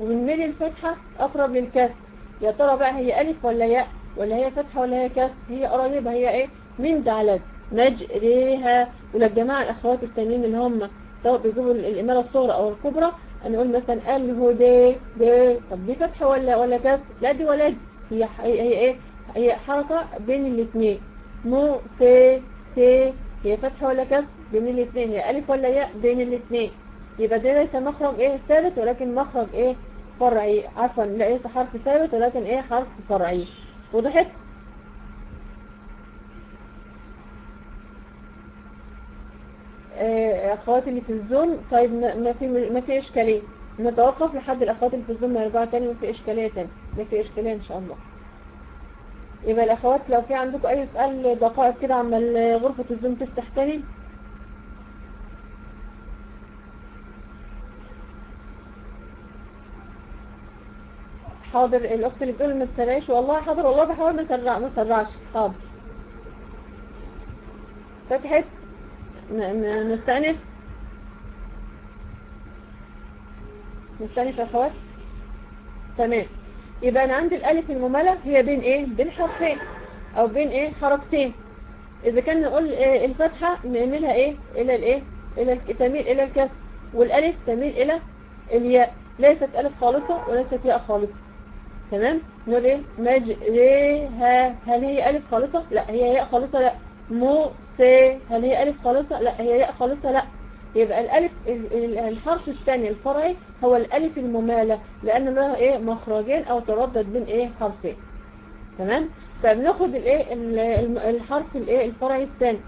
وبنميل الفتحة أقرب للكسر يا ترى بقى هي ألف ولا ياء؟ ولا هي فتحة ولا هي كسر هي قريبة هي إيه؟ من ده مجريها. وللجماعة الأخوات التانيين اللي هم سواء بيجيبوا الإمالة الصغرى أو الكبرى نقول مثلا الهدى ده طب دي فتحة ولا ولا كسر لا دي ولا دي. هي هي إيه؟ هي حركة بين الاثنين مو سي سي هي فتحة ولا كسر بين الاثنين هي ألف ولا ياء؟ بين الاثنين يبقى ده ليس مخرج إيه؟ ثابت ولكن مخرج إيه؟ فرعي. عفوا ليس حرف ثابت ولكن إيه؟ حرف فرعي. وضحت؟ اخواتي اللي في الزوم طيب ما في ما في إشكالية. نتوقف لحد الأخوات اللي في الزوم ما يرجعوا تاني ما في إشكالية تاني. ما في إشكالية إن شاء الله. يبقى الأخوات لو في عندكم أي سؤال دقائق كده عما غرفه الزوم تفتح تاني. حاضر الأخت اللي بتقول ما تسرعش والله حاضر والله بحاول ما اسرع ما اسرعش حاضر. فتحت نستأنف نستأنف يا أخوات؟ تمام. يبقى أنا عندي الألف المملة هي بين إيه؟ بين حرفين أو بين إيه؟ حركتين. إذا كان نقول إيه؟ الفتحة نعملها إلى الإيه؟ إلى الك- تميل إلى الكسر. والألف تميل إلى الياء. ليست ألف خالصة وليست ياء خالصة. تمام؟ نقول إيه؟ مجريها هل هي ألف خالصة؟ لا هي ياء خالصة لا. مو سي هل هي ألف خالصة؟ لا هي ياء خالصة لا. يبقى الألف ال- ال- الحرف الثاني الفرعي هو الألف الممالة لأن له إيه؟ مخرجين أو تردد بين إيه؟ حرفين. تمام؟ طيب ناخد الإيه؟ ال- الم- الحرف الإيه؟ الفرعي الثاني.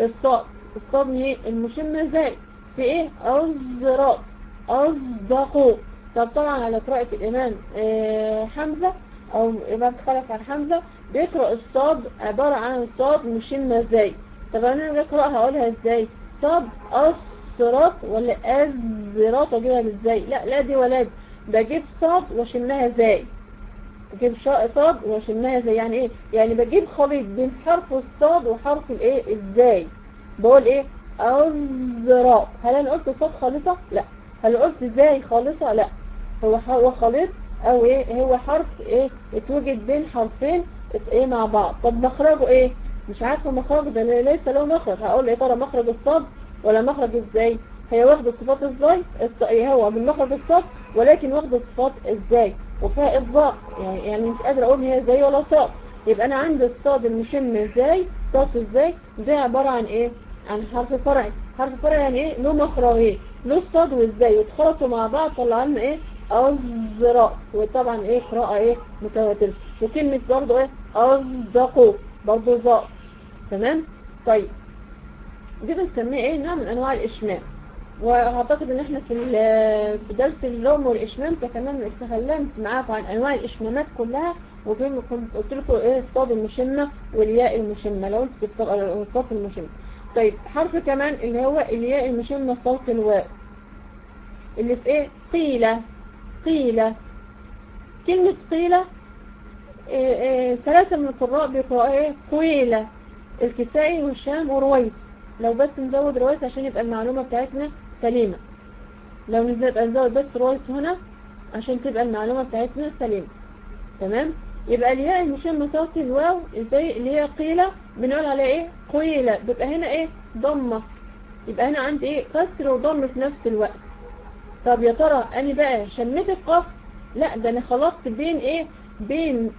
الصاد. الصاد إيه؟ المشمة زي في إيه؟ أزرق أصدقوا طب طبعا على قراءة الإمام آه، حمزة أو إمام خلف عن حمزة بيقرأ الصاد عبارة عن صاد مشمة زي طب أنا بقرأها أقولها إزاي؟ صاد أصرات ولا أزرات أجيبها إزاي لا لا دي ولا دي. بجيب صاد وشمها زي بجيب صاد وشمها زي يعني إيه؟ يعني بجيب خليط بين حرف الصاد وحرف الإيه؟ الزاي بقول إيه؟ أزراء هل أنا قلت صاد خالصة؟ لا. هل قلت زاي خالصة؟ لا. هو هو خليط أو إيه؟ هو حرف إيه؟ اتوجد بين حرفين إيه مع بعض. طب مخرجه إيه؟ مش عارفة مخرجه ده ليس له مخرج. هقول إيه ترى مخرج الصاد ولا مخرج إزاي؟ هي واخدة صفات إزاي؟ إيه هو من مخرج الصاد ولكن واخدة صفات إزاي؟ وفيها إطباق. يعني يعني مش قادرة أقول هي زي ولا صاد يبقى أنا عندي الصاد المشم إزاي؟ صوت إزاي؟ ده عبارة عن إيه؟ عن حرف فرعي. حرف فرعي يعني إيه؟ له مخرجين له الصاد والزاي واتخلطوا مع بعض طلع لنا إيه؟ أصدراء وطبعا إيه؟ قراءة إيه؟ متواترة وكلمة برضو إيه؟ أصدقوا برضو ظاء تمام؟ طيب. دي بنسميه إيه؟ نوع من أنواع الاشمام وأعتقد إن إحنا في في درس اللوم والإشمام تكلمنا تكلمت معاكم عن أنواع الإشمامات كلها وكنت قلت لكم إيه؟ الصاد المشمة والياء المشمة. لو أنتوا تفتكروا المشمة. طيب حرف كمان اللي هو الياء المشمة صوت الواو. اللي في إيه؟ قيلة قيلة كلمة قيلة إيه إيه ثلاثة من القراء بيقرأوا إيه؟ قويلة الكسائي والشام ورويس. لو بس نزود رويس عشان يبقى المعلومة بتاعتنا سليمة. لو نزود بس رويس هنا عشان تبقى المعلومة بتاعتنا سليمة. تمام؟ يبقى الياء المشمة صوت الواو إزاي؟ اللي هي قيلة بنقول عليها إيه؟ قيلة بيبقى هنا إيه؟ ضمة. يبقى هنا عندي إيه؟ كسر وضم في نفس الوقت. طب يا ترى أنا بقى شميت القف لا ده أنا خلطت بين إيه بين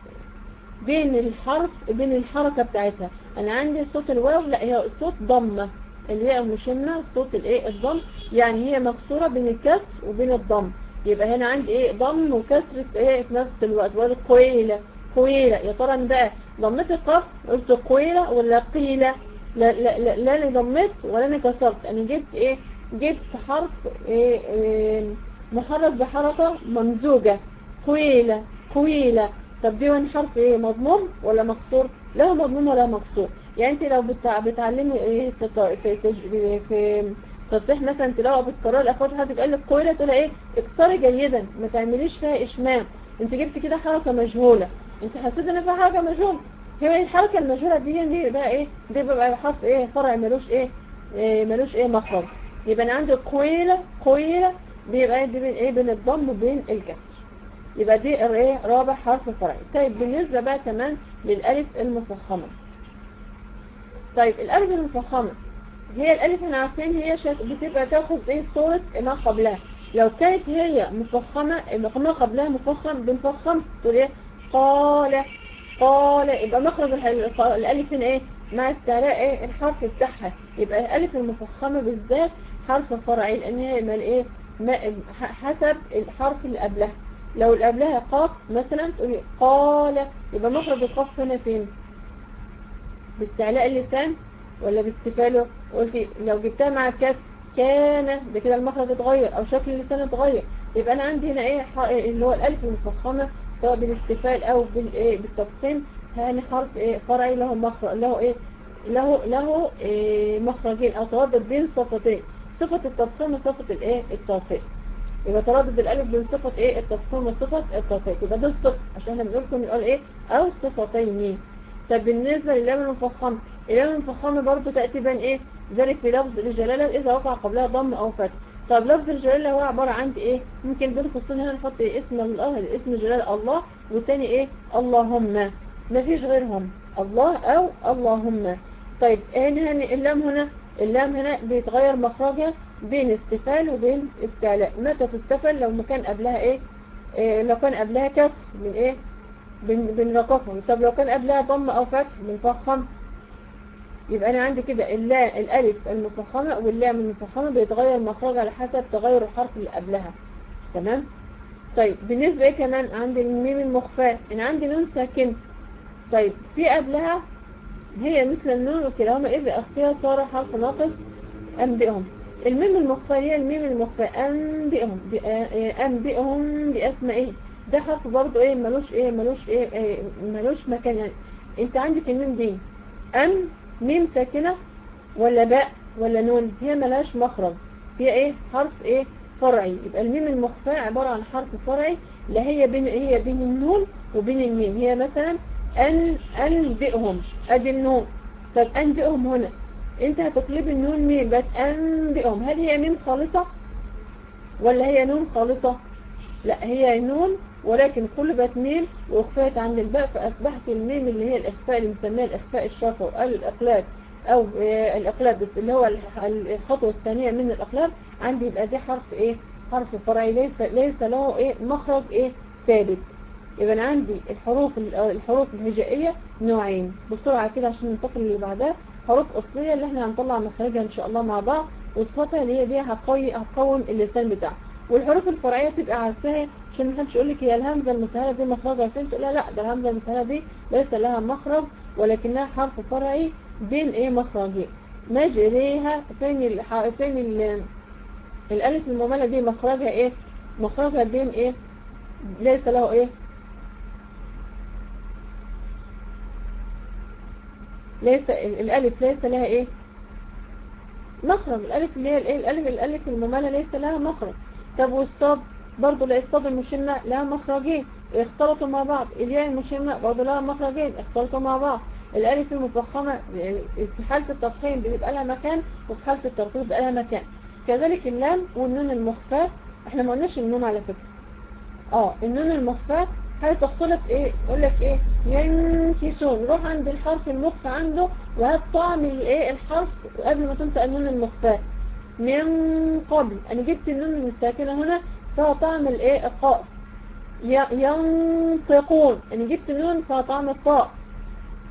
بين الحرف بين الحركة بتاعتها أنا عندي صوت الواو لا هي صوت ضمة الياء المشمة صوت الايه الضم يعني هي مكسورة بين الكسر وبين الضم يبقى هنا عندي إيه ضم وكسر إيه في نفس الوقت ولا قويلة يا ترى أنا بقى ضمت القف قلت قويلة ولا قيلة لا لا لا, لا أنا ضمت ولا أنا كسرت أنا جبت إيه جبت حرف إيه إيه محرك بحركة ممزوجة. قويلة قويلة طب دي وين حرف إيه مضموم ولا مكسور لا مضموم ولا مكسور يعني أنت لو بتع... بتعلمي إيه في تج... في تصحيح مثلا تلاقوا بتكرر الأخوات قال لك قويلة تقول إيه اكسري جيدا ما تعمليش فيها اشمام أنت جبت كده حركة مجهولة. أنت حسيت إن فيها حركة مجهولة. هي الحركة المجهولة دي دي بقى إيه دي بقى حرف إيه فرع ملوش إيه, إيه ملوش إيه مخرج يبقى أنا عندي قويلة قويلة بيبقى دي بين إيه؟ بين الضم وبين الكسر. يبقى دي إيه؟ رابع حرف فرعي. طيب بالنسبة بقى كمان للألف المفخمة. طيب الألف المفخمة هي الألف إحنا عارفين هي. بتبقى تاخد إيه؟ صورة ما قبلها. لو كانت هي مفخمة ما قبلها مفخم بنفخم تقول إيه؟ قال قال. يبقى مخرج الألف هنا إيه؟ مع استعلاء إيه؟ الحرف بتاعها. يبقى الألف المفخمة بالذات حرف فرعي لأن هي من إيه ما حسب الحرف اللي قبلها. لو اللي قبلها قاف مثلا تقولي قال يبقى مخرج القاف هنا فين؟ باستعلاء اللسان ولا باستفاله؟ قلتي لو جبتها مع كاف كان ده كده المخرج اتغير أو شكل اللسان اتغير. يبقى أنا عندي هنا إيه؟ اللي هو الألف المفخمة سواء بالاستفال أو بالايه بالتفخيم. هاني حرف إيه؟ فرعي له مخرج له إيه؟ له له إيه؟ مخرجين أو تردد بين صفتين. صفة التفخيم وصفة الايه؟ التوفيق. يبقى تردد الألف بين صفة إيه؟ التفخيم وصفة التوفيق. يبقى ده الصفة عشان إحنا بنقول لكم نقول إيه؟ أو صفتين. طب بالنسبة للام المفخمة اللام المفخمة برضو تأتي بين إيه؟ ذلك في لفظ الجلالة إذا وقع قبلها ضم أو فتح طب لفظ الجلالة هو عبارة عن إيه؟ ممكن بين قوسين هنا نحط إيه؟ اسم الله اسم جلال الله والتاني إيه؟ اللهم. ما فيش غيرهم. الله أو اللهم. طيب هنا اللام هنا اللام هنا بيتغير مخرجها بين استفال وبين استعلاء. متى تستفل؟ لو كان قبلها إيه, إيه لو كان قبلها كسر من إيه؟ بن بنرققهم طب لو كان قبلها ضم أو فتح بنفخم يبقى أنا عندي كده الألف المفخمة واللام المفخمة بيتغير مخرجها على حسب تغير الحرف اللي قبلها. تمام؟ طيب بالنسبة إيه كمان؟ عندي الميم المخفاة. أنا عندي نون ساكن طيب في قبلها هي مثل النون وكلاهما اذا اختيار صار حرف ناقص أنبئهم. الميم المخفاه هي الميم المخفاه أنبئهم. أنبئهم باسمائهم ده حرف برضه إيه ملوش إيه ملوش إيه, إيه ملوش مكان يعني. أنت عندك الميم دي. ام ميم ساكنة ولا باء ولا نون. هي ملهاش مخرج. هي إيه حرف إيه فرعي. يبقى الميم المخفاة عبارة عن حرف فرعي. لا هي بين هي بين النون وبين الميم. هي مثلا أن أنبئهم. أدي النون. طب أنبئهم هنا. أنت هتقلب النون ميم بس أنبئهم. هل هي ميم خالصة؟ ولا هي نون خالصة؟ لا هي نون ولكن قلبت ميم وأخفيت عند الباء فأصبحت الميم اللي هي الإخفاء اللي بنسميها الإخفاء الشفوي أو الإقلاب أو الإقلاب بس اللي هو الخطوة الثانية من الإقلاب. عندي يبقى دي حرف إيه؟ حرف فرعي. ليس ليس له إيه؟ مخرج إيه؟ ثابت. يبقى أنا عندي الحروف الحروف الهجائية نوعين. بسرعة كده عشان ننتقل اللي بعدها. حروف أصلية اللي إحنا هنطلع مخرجها إن شاء الله مع بعض وصفتها اللي هي دي هتقوي هتقوم اللسان بتاعها. والحروف الفرعية تبقى عارفاها عشان ما حدش يقول لك هي الهمزة المسهلة دي مخرجها فين؟ تقول لا لا ده الهمزة المسهلة دي ليس لها مخرج ولكنها حرف فرعي بين إيه؟ مخرجين مجريها فين ال فين ال الألف المملة دي مخرجها إيه؟ مخرجها بين إيه؟ ليس له إيه؟ ليس الألف ليس لها إيه؟ مخرج. الألف اللي هي الإيه؟ الالف الألف الممالة ليس لها مخرج. طب والصاد؟ برضه لا الصاد المشمة لها مخرجين. اختلطوا مع بعض. الياء المشمة برضه لها مخرجين. اختلطوا مع بعض. الألف المفخمة في حالة التفخيم بيبقى لها مكان وفي حالة الترقيق بيبقى لها مكان. كذلك اللام والنون المخفاة إحنا ما قلناش النون على فكرة. آه النون المخفاة هل تختلط إيه؟ يقول لك إيه؟ ينكثون. روح عند الحرف المخفى عنده وهات طعم الايه الحرف قبل ما تنطق النون المخفاة من قبل. أنا جبت النون الساكنة هنا فيها طعم الايه القاف ينطقون. أنا جبت النون فيها طعم الطاء.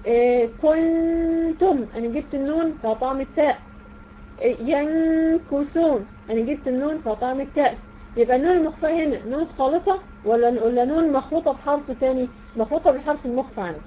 إيه؟ كنتم. أنا جبت النون فيها طعم التاء. إيه؟ ينكثون. أنا جبت النون فيها طعم الكاف يبقى النون المخفى هنا نون خالصة ولا ولا نون مخلوطة بحرف تاني؟ مخلوطة بالحرف المخفى عنده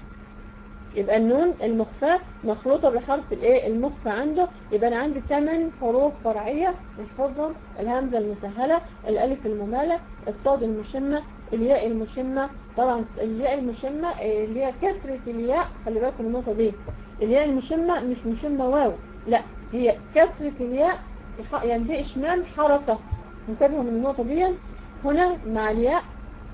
يبقى النون المخفى مخلوطة بحرف الايه؟ المخفى عنده. يبقى أنا عندي 8 حروف فرعية نحفظهم الهمزة المسهلة الألف الممالة الصاد المشمة الياء المشمة طبعا الياء المشمة اللي هي كثرة الياء خلي بالكم النقطة دي. الياء المشمة مش مشمة واو لا هي كثرة الياء يعني دي اشمام حركة. انتبهوا من النقطة دي. هنا مع الياء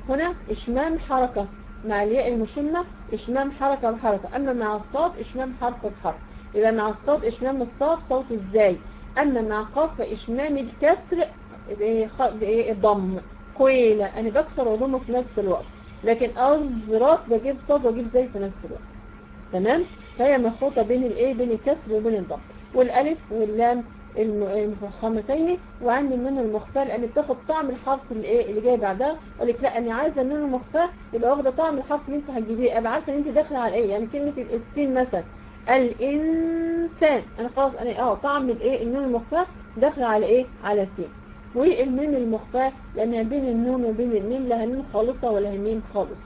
هنا إشمام حركة. مع الياء المشمة إشمام حركة بحركة. أما مع الصاد إشمام حرف بحرف. يبقى مع الصاد إشمام الصاد صوت إزاي أما مع قاف فإشمام الكسر الضم. قويلة أنا بكسر وضمه في نفس الوقت. لكن ازرات بجيب صاد وأجيب زي في نفس الوقت. تمام؟ فهي مخلوطة بين الإيه بين الكسر وبين الضم. والألف واللام المفخمتين وعندي النون المخفى لأن بتاخد طعم الحرف اللي إيه اللي جاي بعدها لك لا أنا عايزة النون المخفى يبقى واخدة طعم الحرف اللي أنت هتجيبيه. أبقى عارفة إن أنت داخلة على إيه يعني كلمة السين مثلا. الإنسان أنا خلاص أنا آه طعم الايه النون المخفى داخلة على إيه على السين والميم المخفى لانها بين النون وبين الميم لا نون خالصة ولا ميم خالص.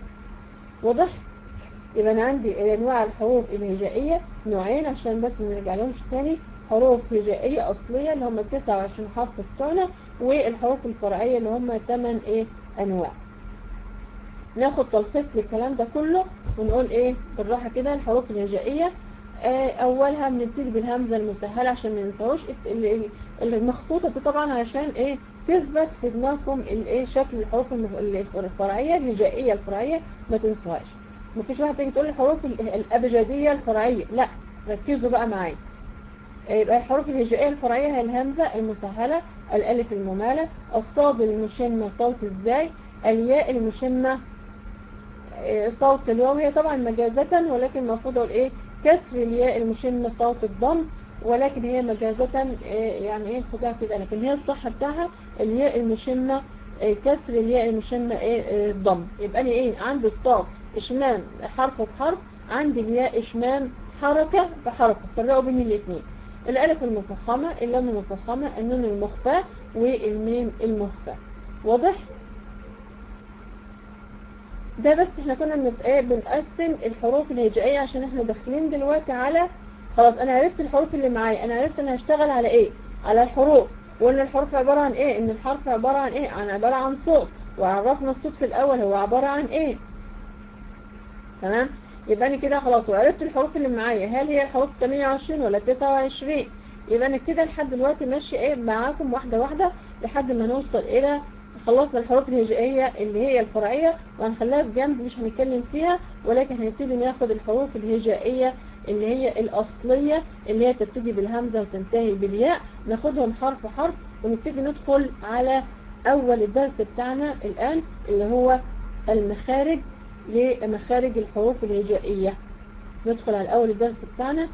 واضح؟ يبقى أنا عندي انواع الحروف الهجائية نوعين عشان بس نرجع لهمش تاني. حروف هجائية أصلية اللي هم 29 حرف بتوعنا والحروف الفرعية اللي هم 8 إيه؟ أنواع. ناخد تلخيص للكلام ده كله ونقول إيه؟ بالراحة كده الحروف الهجائية آه أولها بنبتدي بالهمزة المسهلة عشان ما ننساوش المخطوطة دي طبعا عشان إيه؟ تثبت في دماغكم الإيه شكل الحروف الفرعية الهجائية الفرعية. ما تنسوهاش. مفيش واحد تيجي تقول الحروف الأبجدية الفرعية. لا ركزوا بقى معايا. يبقى الحروف الهجائية الفرعية هي الهمزة المسهلة الألف الممالة الصاد المشمة صوت إزاي الياء المشمة صوت الواو. هي طبعا مجازة ولكن المفروض أقول إيه؟ كسر الياء المشمة صوت الضم ولكن هي مجازة يعني إيه؟ خدها كده. لكن هي الصح بتاعها الياء المشمة كسر الياء المشمة إيه الضم. يبقى أنا إيه؟ عندي الصاد إشمام حرف بحرف عندي الياء إشمام حركة بحركة. فرقوا بين الاثنين الألف المفخمة اللام المفخمة النون المخفى والميم المخفى. واضح؟ ده بس إحنا كنا بنقسم الحروف الهجائية عشان إحنا داخلين دلوقتي على خلاص أنا عرفت الحروف اللي معايا. أنا عرفت أنا هشتغل على إيه؟ على الحروف. وإن الحروف عبارة عن إيه؟ إن الحرف عبارة عن إيه؟ عن عبارة عن صوت. وعرفنا الصوت في الأول هو عبارة عن إيه؟ تمام؟ يبقى أنا كده خلاص وعرفت الحروف اللي معايا. هل هي الحروف 28 ولا 29 يبقى أنا كده لحد دلوقتي ماشي إيه معاكم واحدة واحدة لحد ما نوصل إلى خلصنا الحروف الهجائية اللي هي الفرعية وهنخليها بجنب مش هنتكلم فيها ولكن هنبتدي ناخد الحروف الهجائية اللي هي الأصلية اللي هي تبتدي بالهمزة وتنتهي بالياء. ناخدهم حرف حرف ونبتدي ندخل على أول الدرس بتاعنا الآن اللي هو المخارج. لمخارج الحروف الهجائية. ندخل على أول الدرس بتاعنا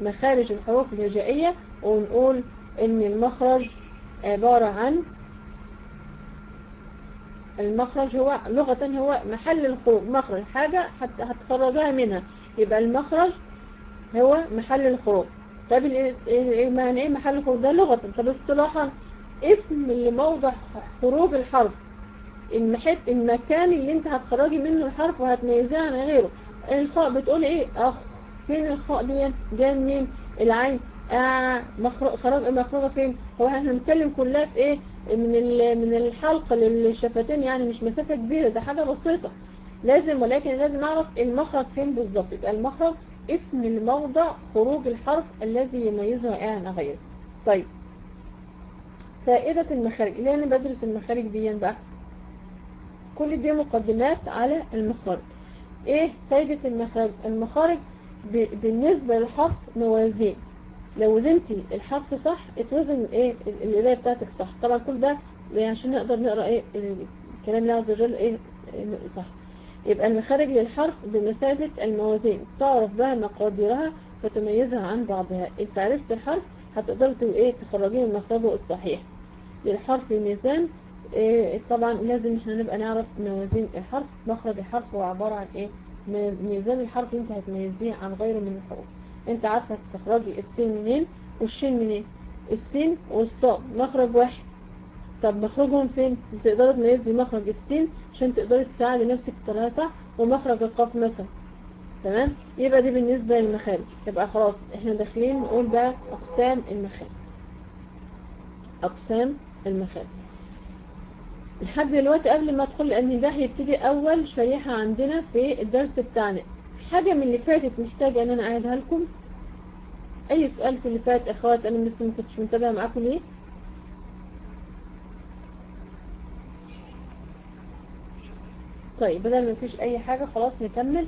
مخارج الحروف الهجائية ونقول إن المخرج عبارة عن المخرج هو لغة هو محل الخروج مخرج حاجة هتخرجها منها. يبقى المخرج هو محل الخروج. طب معنى إيه محل الخروج؟ ده لغة. طب اصطلاحا اسم لموضع خروج الحرف. المحت المكان اللي انت هتخرجي منه الحرف وهتميزيه عن غيره. الخاء بتقول إيه؟ أخ. فين الخاء دي؟ جاية منين؟ العين. آه خرج مخرجه فين؟ هو إحنا بنتكلم كلها في إيه؟ من من الحلق للشفتين يعني مش مسافة كبيرة ده حاجة بسيطة. لازم ولكن لازم اعرف المخرج فين بالظبط. يبقى المخرج اسم الموضع خروج الحرف الذي يميزه عن غيره. طيب. فائدة المخارج. ليه أنا بدرس المخارج دي بقى؟ كل دي مقدمات على المخارج. إيه فايدة المخارج؟ المخارج. بالنسبة للحرف موازين. لو وزنتي الحرف صح اتوزن إيه؟ القراية بتاعتك صح. طبعا كل ده عشان نقدر نقرأ إيه؟ الكلام الله عز وجل إيه؟ صح. يبقى المخارج للحرف بمثابة الموازين. تعرف بها مقاديرها فتميزها عن بعضها. انت عرفت الحرف هتقدر إيه؟ تخرجيه من مخرجه الصحيح. للحرف ميزان طبعا لازم إحنا نبقى نعرف موازين الحرف. مخرج الحرف هو عبارة عن إيه؟ ميزان الحرف انت هتميزيه عن غيره من الحروف. أنت عارفة تخرجي السين منين؟ والشين منين؟ السين والصاد. مخرج واحد. طب مخرجهم فين؟ تقدري تميزي مخرج السين عشان تقدري تساعدي نفسك بطريقه صح ومخرج القاف مثلا. تمام؟ يبقى دي بالنسبة للمخارج. يبقى خلاص إحنا داخلين نقول بقى أقسام المخارج. أقسام المخارج. لحد دلوقتي قبل ما ادخل لأن ده هيبتدي أول شريحة عندنا في الدرس بتاعنا. حاجة من اللي فاتت محتاجة إن أنا أعيدها لكم. أي سؤال في اللي فات إخوات أنا لسه ما كنتش منتبهة معاكم ليه؟ طيب بدل ما فيش أي حاجة خلاص نكمل.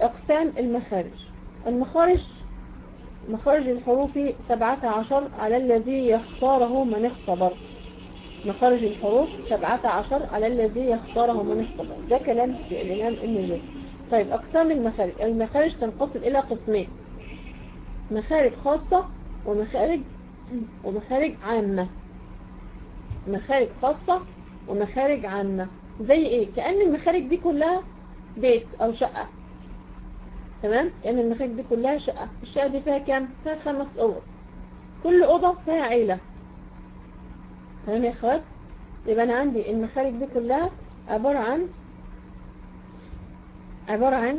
أقسام المخارج. المخارج مخارج الحروف سبعة عشر على الذي يختاره من اختبر. مخارج الحروف سبعة عشر على الذي يختاره من اختبر ده كلام الإمام النجم طيب أقسام المخارج. المخارج تنقسم إلى قسمين. مخارج خاصة ومخارج ومخارج عامة. مخارج خاصة ومخارج عامة. زي إيه؟ كأن المخارج دي كلها بيت أو شقة. تمام؟ يعني المخارج دي كلها شقة. الشقة دي فيها كام؟ فيها خمس أوض. كل أوضة فيها عيلة. تمام يا اخوات يبقى أنا عندي المخارج دي كلها عبارة عن عبارة عن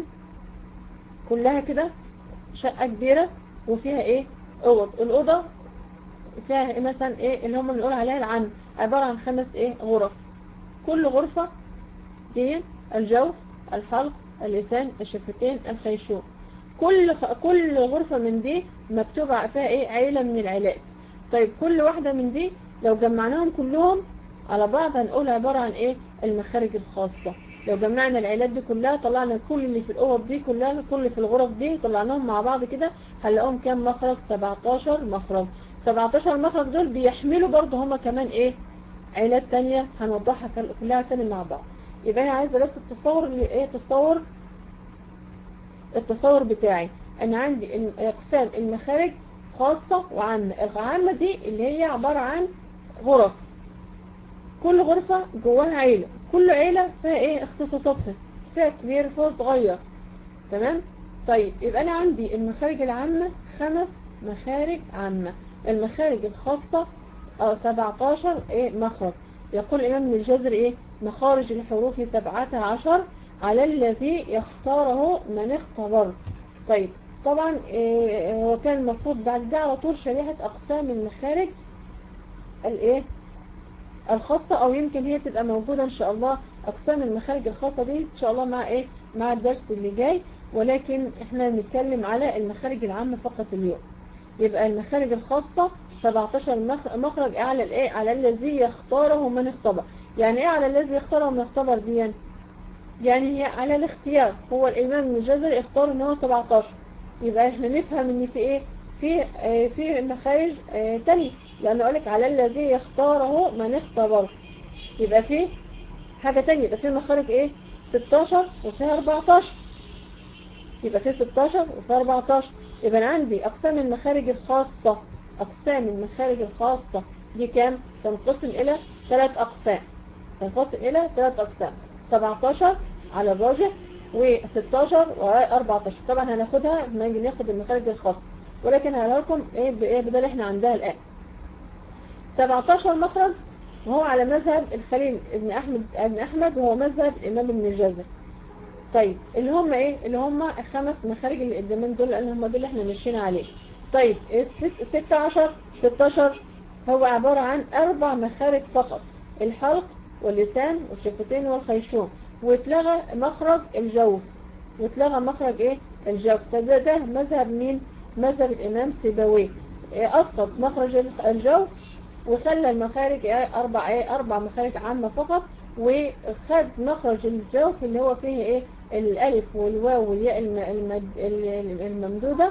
كلها كده شقة كبيرة وفيها إيه؟ أوض. الأوضة فيها إيه مثلا إيه؟ اللي هم بنقول عليها العن. عبارة عن خمس إيه؟ غرف. كل غرفة دي الجوف الحلق اللسان الشفتين الخيشوم. كل كل غرفة من دي مكتوب فيها إيه؟ عيلة من العيلات. طيب كل واحدة من دي لو جمعناهم كلهم على بعض هنقول عبارة عن إيه؟ المخارج الخاصة. لو جمعنا العيلات دي كلها طلعنا كل اللي في الأوض دي كلها كل اللي في الغرف دي طلعناهم مع بعض كده هنلاقيهم كام مخرج؟ 17 مخرج. 17 مخرج دول بيحملوا برضه هما كمان إيه؟ عيلات تانية هنوضحها كلها تاني مع بعض. يبقى أنا عايزة بس التصور اللي إيه؟ تصور التصور بتاعي. أنا عندي إقسام المخارج خاصة وعامة. العامة دي اللي هي عبارة عن غرف. كل غرفة جواها عيلة. كل عيلة فيها إيه؟ اختصاصاتها. فيها كبير فيها صغير. تمام؟ طيب يبقى أنا عندي المخارج العامة خمس مخارج عامة. المخارج الخاصة أو 17 إيه؟ مخرج. يقول الإمام ابن الجزر إيه؟ مخارج الحروف 17 على الذي يختاره من اختبر. طيب طبعا إيه هو كان المفروض بعد ده على طول شريحة أقسام المخارج الإيه الخاصة أو يمكن هي تبقى موجودة إن شاء الله أقسام المخارج الخاصة دي إن شاء الله مع إيه؟ مع الدرس اللي جاي ولكن إحنا نتكلم على المخارج العامة فقط اليوم. يبقى المخارج الخاصة 17 مخرج اعلى الإيه؟ على الذي يختاره من اختبر. يعني إيه على الذي يختاره من اختبر دي؟ يعني هي على الاختيار. هو الإمام الجزري اختار إن هو 17 يبقى إحنا نفهم إن في إيه؟ في آه في مخارج آه تاني لأنه قالك على الذي يختاره من اختبر يبقى في حاجة تانية. يبقى في مخارج إيه؟ 16 وفيها 14 يبقى في 16 وفيها 14 يبقى أنا عندي أقسام المخارج الخاصة. أقسام المخارج الخاصة دي كام؟ تنقسم إلى ثلاث أقسام. تنقسم إلى ثلاث أقسام. 17 على الراجح و16 و14 طبعا هناخدها لما نيجي ناخد المخارج الخاصة. ولكن هقول لكم إيه بايه بدل إحنا عندها الآن. 17 مخرج وهو على مذهب الخليل ابن أحمد ابن أحمد وهو مذهب الإمام ابن الجزر طيب اللي هم إيه؟ اللي هم الخمس مخارج اللي قدامين دول اللي هم دول اللي إحنا مشينا عليه. طيب 16 16 هو عبارة عن أربع مخارج فقط الحلق واللسان والشفتين والخيشوم. واتلغى مخرج الجوف. واتلغى مخرج إيه؟ الجوف. ده, ده مذهب مين؟ مذهب الإمام سيبويه. إيه، اسقط مخرج الجوف؟ وخلى المخارج إيه، أربع إيه أربع مخارج عامة فقط وخد مخرج الجوف اللي هو فيه إيه الألف والواو والياء الممدودة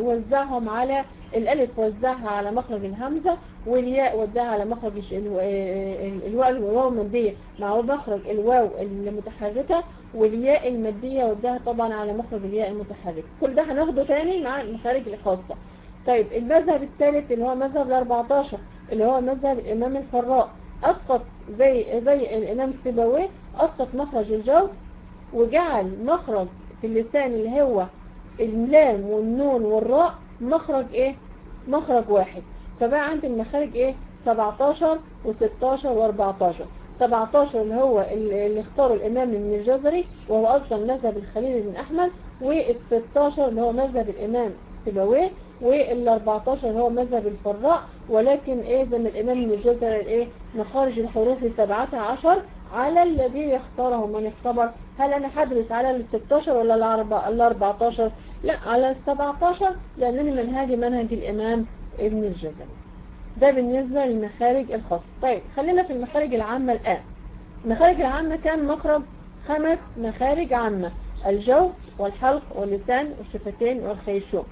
ووزعهم على الألف وزعها على مخرج الهمزة والياء وزعها على مخرج ال- الواو الواو المادية مع مخرج الواو المتحركة والياء المادية وزعها طبعا على مخرج الياء المتحركة. كل ده هناخده تاني مع المخارج الخاصة. طيب المذهب الثالث اللي هو مذهب ال 14 اللي هو مذهب الإمام الفراء أسقط زي زي الإمام سيبويه أسقط مخرج الجوف وجعل مخرج في اللسان اللي هو اللام والنون والراء مخرج إيه؟ مخرج واحد. فبقى عندي المخارج إيه؟ 17 و16 و14 17 اللي هو اللي اختاره الإمام ابن الجزري وهو أصلا مذهب الخليل بن أحمد وال16 اللي هو مذهب الإمام سيبويه وال14 اللي هو مذهب الفراء ولكن إيه زي ما الإمام ابن الجزري إيه مخارج الحروف 17 على الذي يختاره من اختبر. هل أنا هدرس على ال 16 ولا ال 14 لا على ال 17 لأنني منهاجي منهج الإمام ابن الجزري ده بالنسبة للمخارج الخاصة. طيب خلينا في المخارج العامة الآن. المخارج العامة كان مخرج خمس مخارج عامة الجوف والحلق واللسان والشفتين والخيشوم.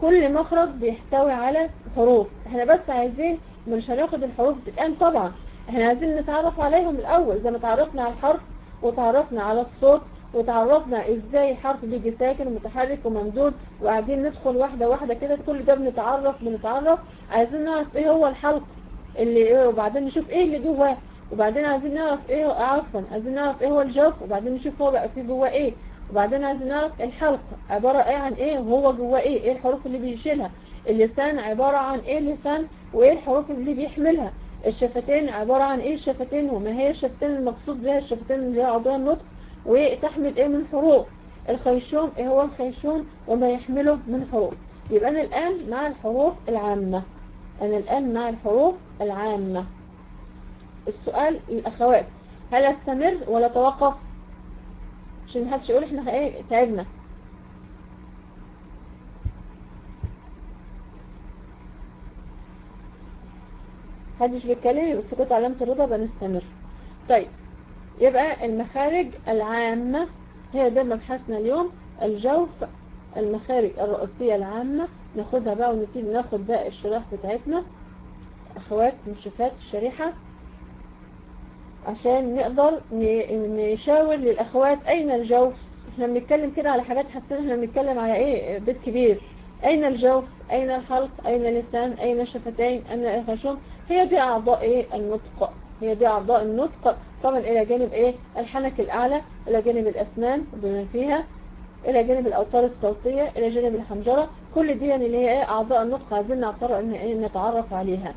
كل مخرج بيحتوي على حروف. إحنا بس عايزين مش هناخد الحروف الآن طبعا. إحنا عايزين نتعرف عليهم الأول. زي ما تعرفنا على الحرف وتعرفنا على الصوت وتعرفنا إزاي الحرف بيجي ساكن ومتحرك وممدود وقاعدين ندخل واحدة واحدة كده. كل ده بنتعرف بنتعرف. عايزين نعرف إيه هو الحلق اللي إيه وبعدين نشوف إيه اللي جواه. وبعدين عايزين نعرف إيه عفوا عايزين نعرف إيه هو الجوف وبعدين نشوف هو بقى فيه جواه إيه. وبعدين عايزين نعرف الحلق عبارة إيه عن إيه؟ وهو جواه إيه؟ إيه الحروف اللي بيشيلها؟ اللسان عبارة عن إيه اللسان؟ وإيه الحروف اللي بيحملها؟ الشفتين عبارة عن إيه الشفتين؟ وما هي الشفتين المقصود بها الشفتين اللي هي عضوية النطق وتحمل إيه من حروف؟ الخيشوم. إيه هو الخيشوم؟ وما يحمله من حروف. يبقى أنا الآن مع الحروف العامة. أنا الآن مع الحروف العامة. السؤال الاخوات هل أستمر ولا توقف عشان محدش يقول إحنا إيه تعبنا. محدش بيتكلم بس كنت علامة الرضا بنستمر طيب يبقى المخارج العامة هي ده مبحثنا اليوم. الجوف المخارج الرئيسية العامة ناخدها بقى ونبتدي ناخد بقى الشراح بتاعتنا. أخوات مشرفات الشريحة عشان نقدر نشاور للأخوات أين الجوف. إحنا بنتكلم كده على حاجات حسنا إحنا بنتكلم على إيه؟ بيت كبير. أين الجوف؟ أين الحلق أين اللسان أين الشفتين؟ أين الخشوم هي دي أعضاء إيه؟ النطق. هي دي أعضاء النطق. طبعا إلى جانب إيه؟ الحنك الأعلى إلى جانب الأسنان بما فيها إلى جانب الأوتار الصوتية إلى جانب الحنجرة. كل دي اللي هي إيه؟ أعضاء النطق. عايزين نعتبر إن إيه؟ نتعرف عليها.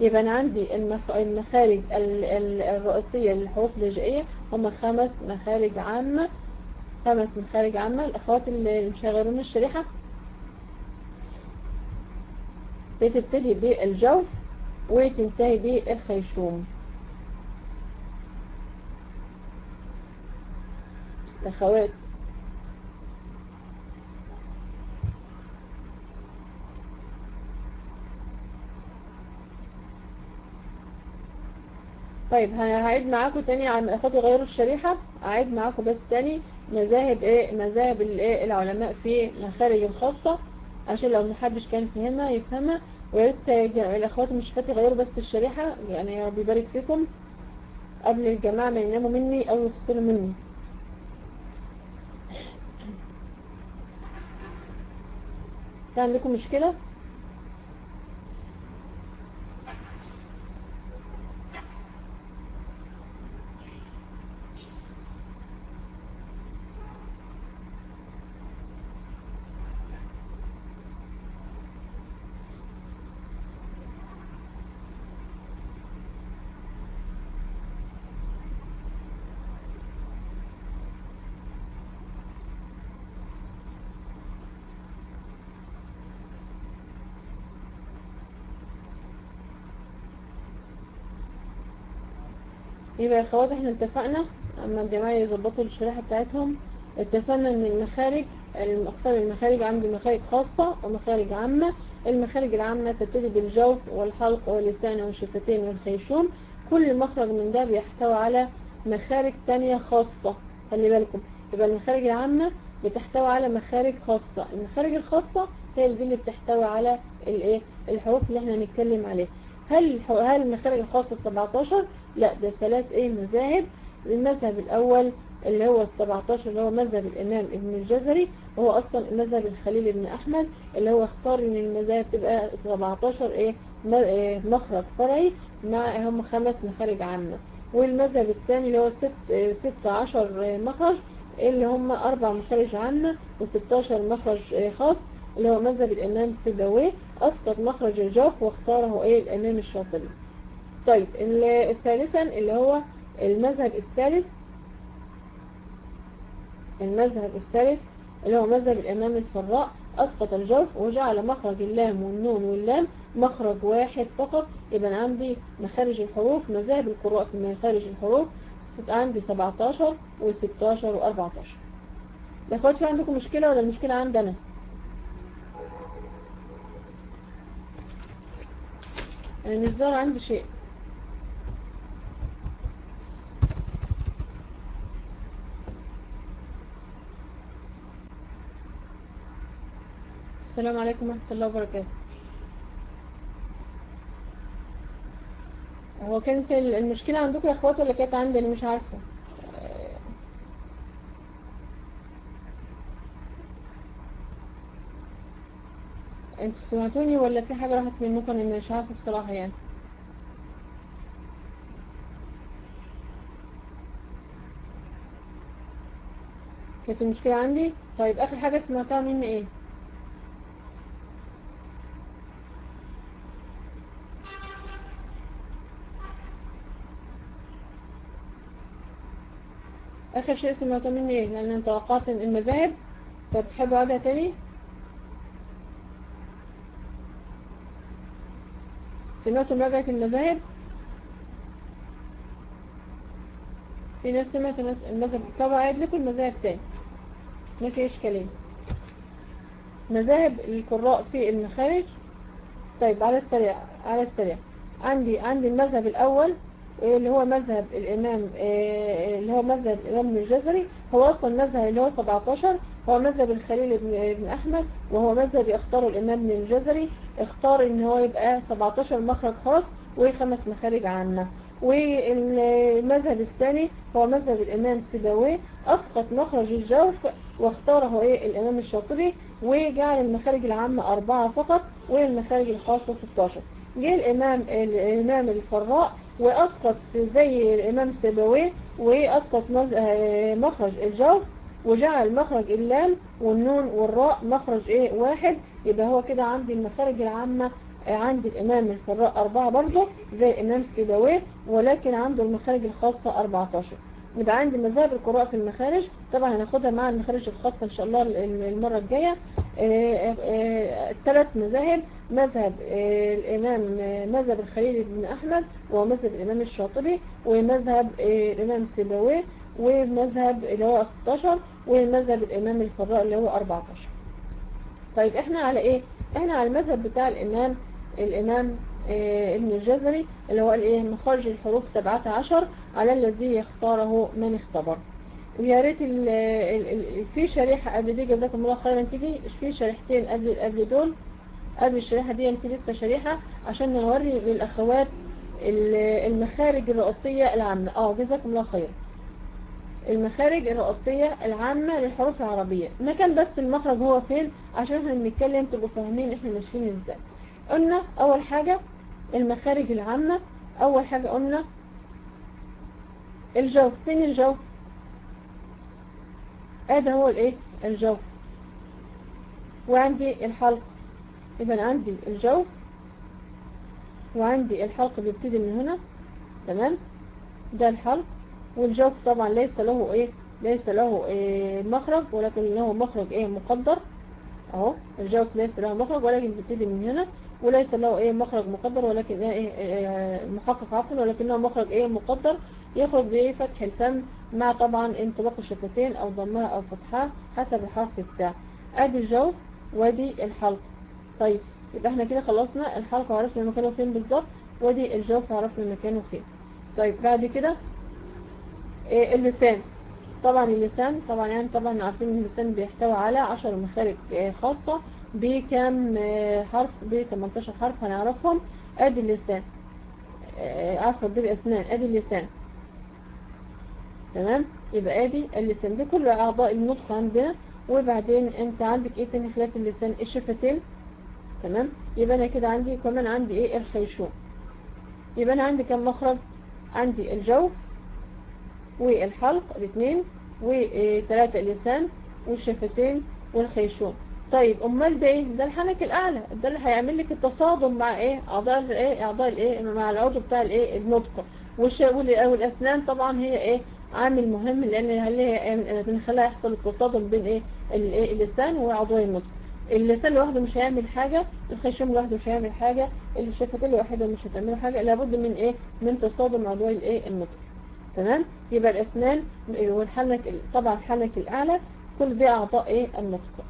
يبقى أنا عندي المخ... المخارج ال... ال... الرئيسية للحروف الهجائية هم خمس مخارج عامة. خمس مخارج عامة. الأخوات اللي مشغلون الشريحة. بتبتدي بالجوف وتنتهي بالخيشوم. الأخوات طيب هعيد معاكم تاني عم اخواتي غيروا الشريحة. أعيد معاكم بس تاني مذاهب إيه؟ مذاهب الايه العلماء في مخارج الخاصة. عشان لو محدش كان فهمها يفهمها. ويا ريت الأخوات مش فاتي غيروا بس الشريحة. يعني يا رب يبارك فيكم. قبل الجماعة ما يناموا مني أو يفصلوا مني. كان عندكم مشكلة؟ يبقى يا أخوات إحنا اتفقنا أما الجماعة يظبطوا الشريحة بتاعتهم. اتفقنا إن المخارج المقصر المخارج عندي مخارج خاصة ومخارج عامة. المخارج العامة تبتدي بالجوف والحلق واللسان والشفتين والخيشوم. كل مخرج من ده بيحتوي على مخارج تانية خاصة. خلي بالكم يبقى المخارج العامة بتحتوي على مخارج خاصة. المخارج الخاصة هي دي اللي بتحتوي على الإيه؟ الحروف اللي إحنا هنتكلم عليها. هل هل المخارج الخاصة 17 لا ده ثلاث إيه مذاهب. المذهب الأول اللي هو ال 17 اللي هو مذهب الإمام ابن الجزري وهو أصلا مذهب الخليل ابن أحمد اللي هو اختار إن المذاهب تبقى 17 إيه مخرج فرعي مع هم خمس مخارج عامة. والمذهب الثاني اللي هو ست 16 مخرج اللي هم أربع مخارج عامة و16 مخرج خاص اللي هو مذهب الإمام سيبويه أسقط مخرج الجوف واختاره إيه الإمام الشاطبي. طيب الثالثا اللي هو المذهب الثالث المذهب الثالث اللي هو مذهب الإمام الفراء أسقط الجوف وجعل مخرج اللام والنون واللام مخرج واحد فقط. يبقى عندي مخارج الحروف مذاهب القراء في مخارج الحروف عندي 17 و16 و14 يا اخوات في عندكم مشكلة ولا المشكلة عندي أنا؟ أنا مش ظاهر عندي شيء. السلام عليكم ورحمة الله وبركاته. هو كانت المشكلة عندكم يا أخوات ولا كانت عندي؟ أنا مش عارفة. أنتوا سمعتوني ولا في حاجة راحت منكم؟ أنا مش عارفة بصراحة يعني. كانت المشكلة عندي؟ طيب آخر حاجة سمعتها مني إيه؟ آخر شيء مني إيه لأن أنا توقعت ان المذاهب طب تحبوا اعادها تاني؟ سمعتوا مراجعة المذاهب؟ في ناس سمعت ناس المذهب. طب اعيد لكم المذاهب تاني. ما فيش كلام. مذاهب القراء في المخارج؟ طيب على السريع على السريع. عندي عندي المذهب الأول. اللي هو مذهب الإمام اللي هو مذهب الإمام الجزري. هو أصلا مذهب اللي هو 17 هو مذهب الخليل بن أحمد وهو مذهب يختاره الإمام الجزري. اختار إن هو يبقى 17 مخرج خاص وخمس مخارج عامة. والمذهب الثاني هو مذهب الإمام سيبويه. أسقط مخرج الجوف واختاره إيه؟ الإمام الشاطبي. وجعل المخارج العامة أربعة فقط والمخارج الخاصة 16 جه الإمام الإمام الفراء وأسقط زي الإمام سيبويه وأسقط مخرج الجوف وجعل مخرج اللام والنون والراء مخرج إيه واحد. يبقى هو كده عندي المخارج العامة عند الإمام الفراء أربعة برضه زي الإمام سيبويه ولكن عنده المخارج الخاصة 14 يبقى عندي مذاهب القراء في المخارج. طبعا هناخدها مع المخارج الخاصة إن شاء الله المرة الجاية. ثلاث مذاهب مذهب الإمام مذهب الخليل بن أحمد ومذهب الإمام الشاطبي ومذهب الإمام سيبويه ومذهب اللي هو 16 ومذهب الإمام الفراء اللي هو 14 طيب إحنا على إيه؟ إحنا على المذهب بتاع الإمام الإمام آه ابن الجزري اللي هو الإيه؟ مخرج الحروف 17 على الذي يختاره من اختبر. ويا ريت في شريحة قبل دي جزاكم الله خيرا. تيجي في شريحتين قبل قبل دول قبل الشريحة دي. في لسه شريحة عشان نوري للأخوات المخارج الرئيسية العامة. آه جزاكم الله خيرا المخارج الرئيسية العامة للحروف العربية. مكان بس المخرج هو فين؟ عشان إحنا بنتكلم تبقوا فاهمين إحنا ماشيين إزاي. قلنا أول حاجة المخارج العامة أول حاجة قلنا الجوف فين الجوف هذا هو الإيه؟ الجوف وعندي الحلق. يبقى عندي الجوف وعندي الحلق بيبتدي من هنا. تمام؟ ده الحلق. والجوف طبعا ليس له إيه؟ ليس له إيه؟ مخرج ولكن له مخرج إيه؟ مقدر. أهو الجوف ليس له مخرج ولكن بيبتدي من هنا. وليس له إيه؟ مخرج مقدر ولكن إيه, إيه؟ محقق عفوا ولكن له مخرج إيه؟ مقدر. يخرج بايه فتح الفم مع طبعا انطباق الشفتين أو ضمها أو فتحها حسب الحرف بتاعه أدي الجوف وأدي الحلق. طيب يبقى إحنا كده خلصنا. الحلقة وعرفنا مكانه فين بالظبط ودي الجوف عرفنا مكانه فين. طيب بعد كده إيه اللسان. طبعا اللسان طبعا يعني طبعا عارفين إن اللسان بيحتوي على 10 مخارج إيه خاصة بكم إيه حرف ب 18 حرف هنعرفهم. أدي اللسان. عفوا دي الاسنان أدي اللسان. تمام؟ يبقى آدي اللسان. دي كل أعضاء النطق عندنا. وبعدين أنت عندك إيه تاني خلاف اللسان؟ الشفتين. تمام؟ يبقى أنا كده عندي كمان عندي إيه؟ الخيشوم. يبقى أنا عندي كم مخرج؟ عندي الجوف والحلق الاثنين وثلاثة اللسان والشفتين والخيشوم. طيب أمال ده إيه؟ ده الحنك الأعلى. ده اللي هيعمل لك التصادم مع إيه؟ أعضاء الايه أعضاء الايه مع العضو بتاع الايه النطق. والاسنان طبعا هي إيه؟ عامل مهم لأن هي بنخليها يحصل التصادم بين إيه؟ الايه اللسان وعضوي النطق. اللسان لوحده مش هيعمل حاجة الخيشوم لوحده مش هيعمل حاجة الشفتين لوحده مش هتعمل حاجة لابد من إيه؟ من تصادم عضوي الإيه؟ النطق. تمام؟ يبقى الأسنان والحنك طبعا الحنك الأعلى كل دي أعضاء إيه؟ النطق.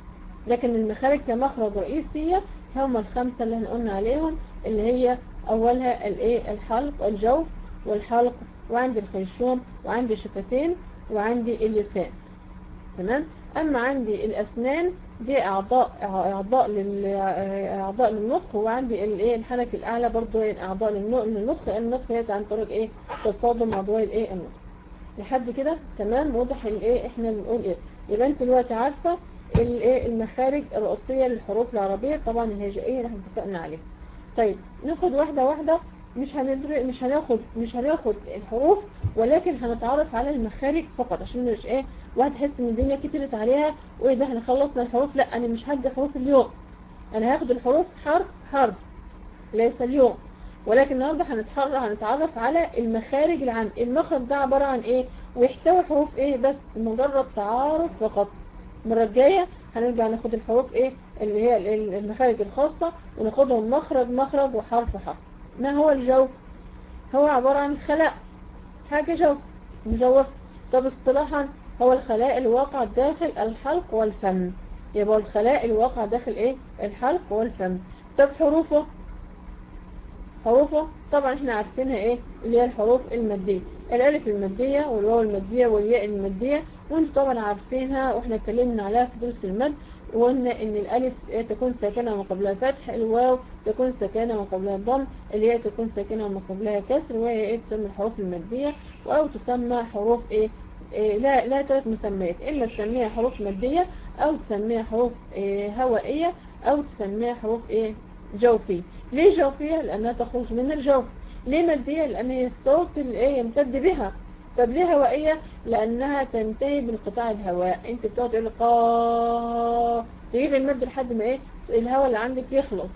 لكن المخارج كمخرج رئيسية هم الخمسة اللي إحنا قلنا عليهم اللي هي أولها الايه الحلق الجوف والحلق وعندي الخيشوم وعندي الشفتين وعندي اللسان تمام؟ أما عندي الأسنان دي أعضاء أعضاء لل أعضاء للنطق وعندي الايه الحنك الأعلى برضو أعضاء للنطق. النطق هي عن طريق إيه؟ تصادم عضوي الايه النطق. لحد كده؟ تمام؟ واضح الايه إحنا بنقول إيه. يبقى أنت دلوقتي عارفة الايه المخارج الرئيسية للحروف العربية. طبعا الهجائيه اللي إحنا اتفقنا عليها. طيب ناخد واحدة واحدة مش هندر... مش هناخد مش هناخد الحروف ولكن هنتعرف على المخارج فقط عشان مش إيه واحد يحس إن الدنيا كترت عليها وإيه ده إحنا خلصنا الحروف؟ لأ أنا مش هدي حروف اليوم. أنا هاخد الحروف حرف حرف ليس اليوم. ولكن النهارده هنتحرك هنتعرف على المخارج العام. المخرج ده عبارة عن إيه؟ ويحتوي حروف إيه بس مجرد تعارف فقط. المرة الجاية هنرجع ناخد الحروف إيه؟ اللي هي المخارج الخاصة وناخدهم مخرج مخرج وحرف حرف. ما هو الجوف هو عبارة عن خلاء. حاجة جوف مجوف طب اصطلاحا هو الخلاء الواقع داخل الحلق والفم. يبقى الخلاء الواقع داخل إيه؟ الحلق والفم. طب حروفه؟ حروفه؟ طبعا إحنا عارفينها إيه؟ اللي هي الحروف المادية. الألف المادية والواو المادية والياء المادية وأنتم طبعا عارفينها وإحنا اتكلمنا عليها في دروس المد. وقلنا إن الألف تكون ساكنة وما قبلها فتح الواو تكون ساكنة وما قبلها ضم الياء تكون ساكنة وما قبلها كسر وهي إيه تسمى الحروف المادية أو تسمى حروف إيه, إيه لا لا ثلاث مسميات اما تسميها حروف مادية أو تسميها حروف إيه هوائية أو تسميها حروف إيه جوفية. ليه جوفية؟ لأنها تخرج من الجوف. ليه مادية؟ لأن الصوت اللي إيه يمتد بها. طب ليه هوائية؟ لأنها تنتهي بانقطاع الهواء. أنت بتقعد تقول قا تجيب لحد ما إيه؟ الهواء اللي عندك يخلص.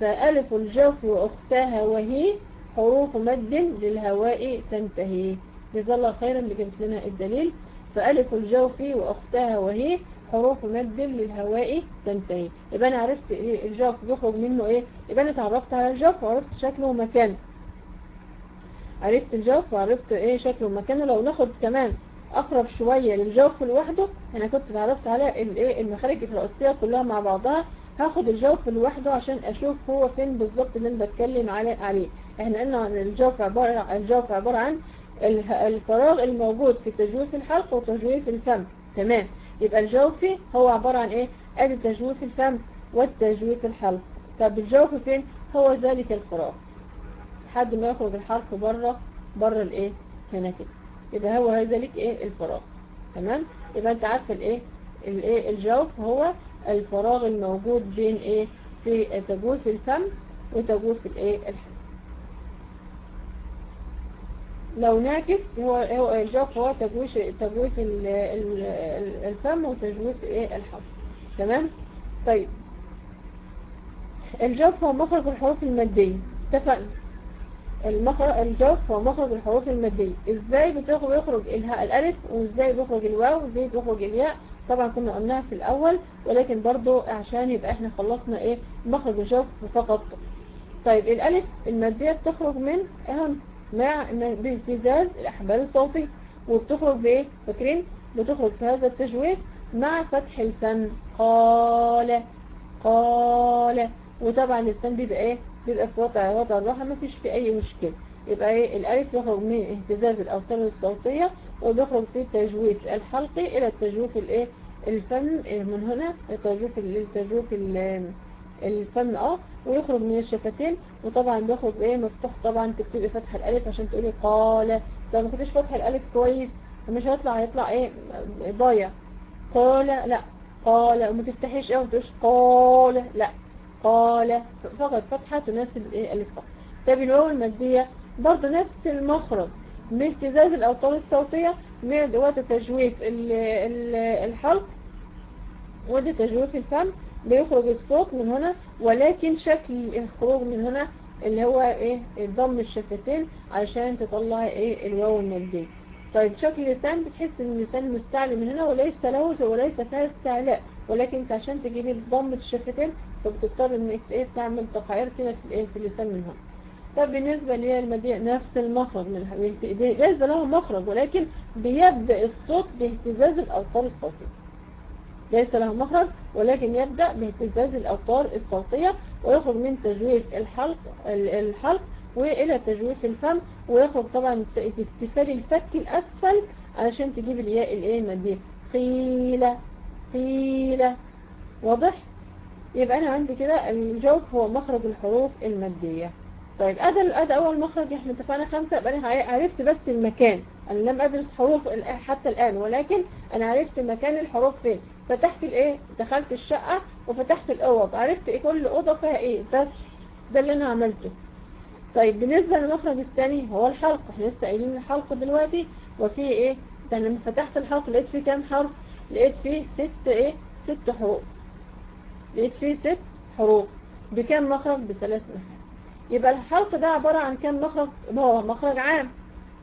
فألف الجوف وأختها وهي حروف مد للهواء تنتهي. جزا الله خيرا اللي جبت لنا الدليل. فألف الجوف وأختها وهي حروف مد للهواء تنتهي. يبقى أنا عرفت إيه؟ الجوف بيخرج منه إيه؟ يبقى أنا اتعرفت على الجوف وعرفت شكله ومكانه. عرفت الجوف وعرفت إيه شكله. ومكانه لو ناخد كمان أقرب شوية للجوف لوحده أنا كنت اتعرفت على الايه المخارج الرئيسية كلها مع بعضها. هاخد الجوف لوحده عشان أشوف هو فين بالظبط اللي أنا بتكلم عليه. إحنا قلنا إن الجوف عبارة الجوف عبارة عن الفراغ الموجود في تجويف الحلق وتجويف الفم. تمام. يبقى الجوفي هو عبارة عن إيه؟ أدي تجويف الفم والتجويف الحلق. طب الجوف فين؟ هو ذلك الفراغ. لحد ما يخرج الحرف بره بره الايه؟ هنا كده. يبقى هو ذلك إيه؟ الفراغ. تمام؟ يبقى انت عارفه الايه؟ الايه؟ الجوف هو الفراغ الموجود بين إيه؟ في تجويف الفم وتجويف الايه؟ الحلق لو نعكس هو هو الجوف هو تجويف تجويف الفم وتجويف إيه؟ الحلق تمام؟ طيب. الجوف هو مخرج الحروف المادية. اتفقنا؟ المخرج الجوف هو مخرج الحروف المادية. إزاي بيخرج الألف وإزاي بيخرج الواو وإزاي بيخرج الياء؟ طبعا كنا قلناها في الأول ولكن برضو عشان يبقى إحنا خلصنا إيه؟ مخرج الجوف فقط. طيب الألف المادية بتخرج من اهم مع بامتزاز الأحبال الصوتي. وبتخرج بإيه؟ فاكرين؟ بتخرج في هذا التجويف مع فتح الفم. قال قال. وطبعا اللسان بيبقى إيه؟ بيبقى في وضع وضع الراحة ما فيش فيه أي مشكلة. يبقى إيه؟ الألف يخرج من اهتزاز الأوتار الصوتية وبيخرج في التجويف الحلقي إلى التجويف الإيه؟ الفم من هنا التجويف التجويف الفم آه ويخرج من الشفتين. وطبعا بيخرج إيه؟ مفتوح طبعا أنت بتبقي فاتحه الألف عشان تقولي قال. طب ما كنتش فاتحه الألف كويس فمش هيطلع هيطلع إيه؟ ضايع. قال لا. قال. وما تفتحيش إيه؟ وما تقوليش قال. لا. قال فقط فتحة تناسب الالف فقط طب الواو الماديه برضه نفس المخرج من اهتزاز الأوتار الصوتية من وقت تجويف الحلق وده تجويف الفم بيخرج الصوت من هنا ولكن شكل الخروج من هنا اللي هو إيه؟ ضم الشفتين عشان تطلع إيه؟ الواو المادية طيب شكل اللسان بتحس إن اللسان مستعلي من هنا وليس له وليس فيها استعلاء ولكن عشان تجيب ضم الشفتين فبتضطر إنك إيه تعمل تقعير كده في الإيه في اللسان من هنا طب بالنسبة لي المادية نفس المخرج ليس له مخرج ولكن بيبدأ الصوت باهتزاز الأوتار الصوتية. ليس له مخرج ولكن يبدأ باهتزاز الأوتار الصوتية ويخرج من تجويف الحلق الحلق وإلى تجويف الفم ويخرج طبعا باستفال الفك الأسفل علشان تجيب الياء الايه المادية قيل قيل. واضح؟ يبقى أنا عندي كده الجوف هو مخرج الحروف المادية. طيب أدا أدا أول مخرج إحنا اتفقنا خمسة يبقى أنا عرفت بس المكان. أنا لم أدرس حروف حتى الآن ولكن أنا عرفت مكان الحروف فين. فتحت الإيه؟ دخلت الشقة وفتحت الأوض. عرفت إيه؟ كل أوضة فيها إيه؟ بس ده اللي أنا عملته. طيب بالنسبة للمخرج الثاني هو الحلق. إحنا لسه قايلين الحلق دلوقتي وفيه إيه؟ ده لما فتحت الحلق لقيت فيه كام حرف؟ لقيت فيه ست إيه؟ ست حروف. لقيت فيه ست حروف. بكام مخرج؟ بثلاث مخارج. يبقى الحلق ده عبارة عن كام مخرج؟ هو مخرج عام.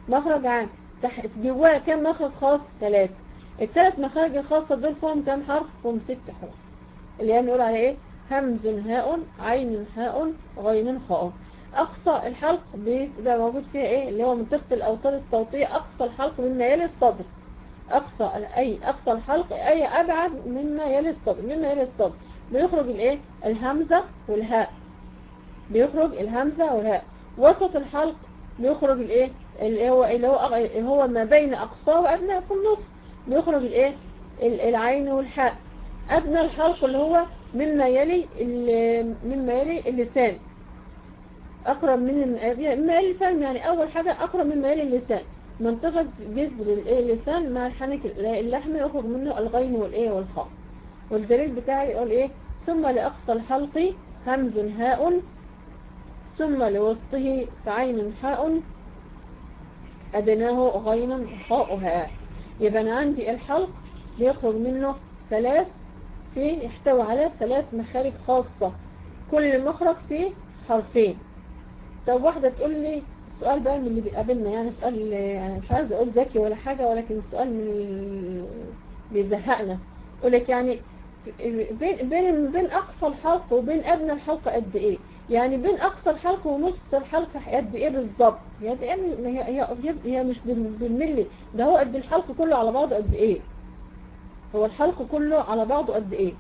مخرج عام. تحت جواه كام مخرج خاص؟ ثلاثة. الثلاث مخارج الخاصة دول فيهم كام حرف؟ فيهم ست حروف. اللي هي بنقول عليه إيه؟ همز هاء عين هاء غين خاء أقصى الحلق بيبقى موجود فيها إيه؟ اللي هو منطقة الأوتار الصوتية أقصى الحلق مما يلي الصدر. أقصى اي أقصى الحلق أي أبعد مما يلي الصدر مما يلي الصدر. بيخرج الإيه؟ الهمزة والهاء. بيخرج الهمزة والهاء. وسط الحلق بيخرج الإيه؟ اللي هو اللي هو هو ما بين اقصاه وادناه في النص. بيخرج الإيه؟ العين والحاء. أدنى الحلق اللي هو مما يلي مما يلي اللسان. أقرب من مما يلي الفم يعني أول حاجة أقرب مما يلي اللسان. منطقة جذر اللسان مع الحنك اللحم يخرج منه الغين والإيه والخاء. والدليل بتاعي يقول إيه؟ ثم لأقصى الحلق همز هاء ثم لوسطه فعين حاء أدناه غين خاؤها. يبقى أنا عندي الحلق بيخرج منه ثلاث فيه يحتوي على ثلاث مخارج خاصة. كل مخرج فيه حرفين. طب واحدة تقول لي السؤال بقى من اللي بيقابلنا يعني سؤال يعني مش عايز أقول ذكي ولا حاجة ولكن السؤال من اللي بيزهقنا. يقول لك يعني بين بين بين أقصى الحلق وبين أدنى الحلق قد إيه؟ يعني بين أقصى الحلق ونص الحلق قد إيه بالظبط يعني هي هي هي مش بالملي ده هو قد الحلق كله على بعضه قد إيه؟ هو الحلق كله على بعضه قد إيه؟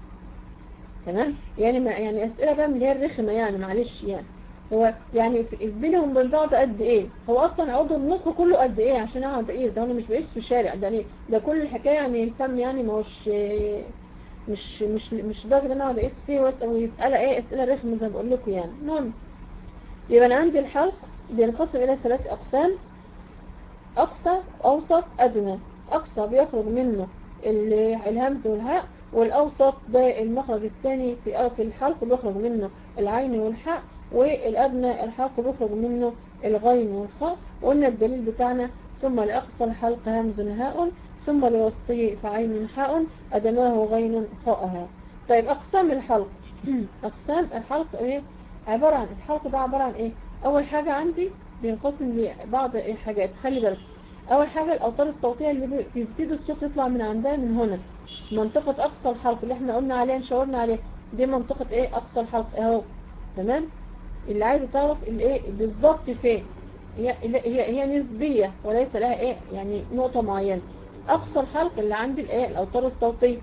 تمام؟ يعني ما يعني أسئلة بقى من اللي هي الرخمة يعني معلش يعني. هو يعني بينهم وبين بعض قد إيه؟ هو أصلا عضو النطق كله قد إيه؟ عشان أقعد أقيس. ده أنا مش بقيس في الشارع. ده ليه؟ ده كل الحكاية يعني الفم يعني ما هوش مش مش مش درجة إن أنا أقعد أقيس فيه ويسأل إيه أسئلة رخمة زي ما بقول لكم يعني. المهم يبقى أنا عندي الحلق بينقسم إلى ثلاث أقسام. أقصى أوسط أدنى. أقصى بيخرج منه الهمز والهاء والأوسط ده المخرج الثاني في في الحلق بيخرج منه العين والحاء. والادنى الحلق بيخرج منه الغين والخاء وقلنا الدليل بتاعنا ثم لأقصى الحلق همز هاء ثم لوسطه فعين حاء أدناه غين خاءها. طيب أقسام الحلق. أقسام الحلق إيه؟ عبارة عن الحلق ده عبارة عن إيه؟ أول حاجة عندي بينقسم لبعض إيه حاجات. خلي بالك. أول حاجة الأوتار الصوتية اللي بيبتدوا الصوت يطلع من عندها من هنا. منطقة أقصى الحلق اللي إحنا قلنا عليها شاورنا عليها. دي منطقة إيه؟ أقصى الحلق أهو. تمام؟ اللي عايز تعرف الإيه بالظبط فين. هي هي هي نسبية وليس لها إيه يعني نقطة معينة. أقصى الحلق اللي عندي الايه الأوتار الصوتية.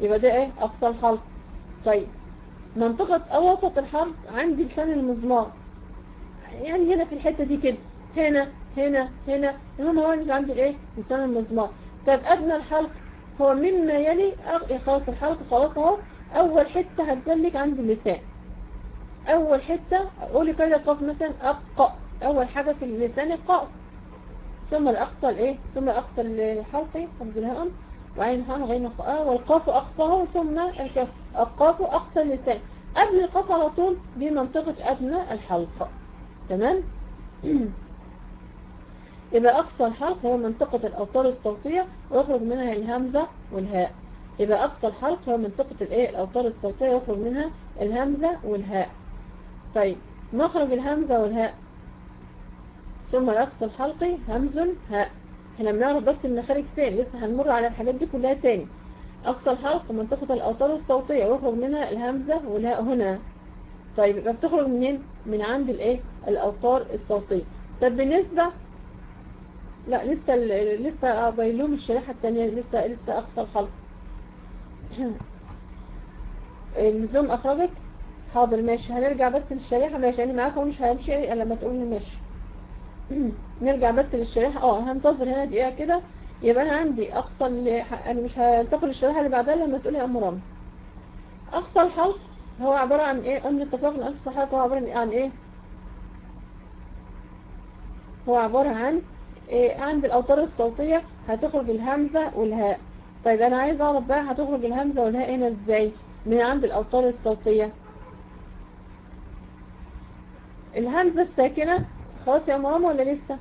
يبقى ده إيه أقصى الحلق طيب منطقة أوسط الحرف عندي لسان المزمار. يعني هنا في الحتة دي كده. هنا هنا هنا. المهم هو اللي عندي الايه لسان المزمار. طيب أدنى الحلق هو مما يلي. خلاص الحلق خلاص اهو. أول حتة هتدلك عند اللسان. أول حتة قولي كده قاف مثلا أق أول حاجة في اللسان القاف ثم الأقصى الإيه؟ ثم الأقصى الحلقي حفظ الهاء وعين هاء غين خاء والقاف أقصاه ثم الكاف. القاف أقصى اللسان. قبل القاف على طول دي منطقة أدنى الحلقة تمام؟ يبقى أقصى الحلق هو منطقة الأوتار الصوتية ويخرج منها الهمزة والهاء. يبقى أقصى الحلق هو منطقة الإيه؟ الأوتار الصوتية ويخرج منها الهمزة والهاء. طيب مخرج الهمزة والهاء. ثم الأقصى الحلقي همز هاء. إحنا بنعرف بس المخارج فين لسه هنمر على الحاجات دي كلها تاني. أقصى الحلق منطقة الأوتار الصوتية. ويخرج منها الهمزة والهاء هنا. طيب يبقى بتخرج منين؟ من عند الإيه؟ الأوتار الصوتية. طب بالنسبة لا لسه لسه بايلوم الشريحة التانية لسه لسه أقصى الحلق. اللزوم أخرجك. حاضر ماشي. هنرجع بس للشريحة ماشي. أنا معاك ومش همشي إلا لما تقول لي ماشي. نرجع بس للشريحة. آه هنتظر هنا دقيقة كده. يبقى أنا عندي أقصى اللي أنا مش هنتقل للشريحة اللي بعدها لما تقولي يا أمران. أقصى الحلق هو عبارة عن إيه؟ أمر اتفاق أقصى الحلق هو عبارة عن إيه؟ هو عبارة عن إيه؟ عند الأوتار الصوتية هتخرج الهمزة والهاء. طيب أنا عايز أعرف بقى هتخرج الهمزة والهاء هنا إزاي؟ من عند الأوتار الصوتية. الهمزة الساكنة. خلاص يا ماما ولا لسه؟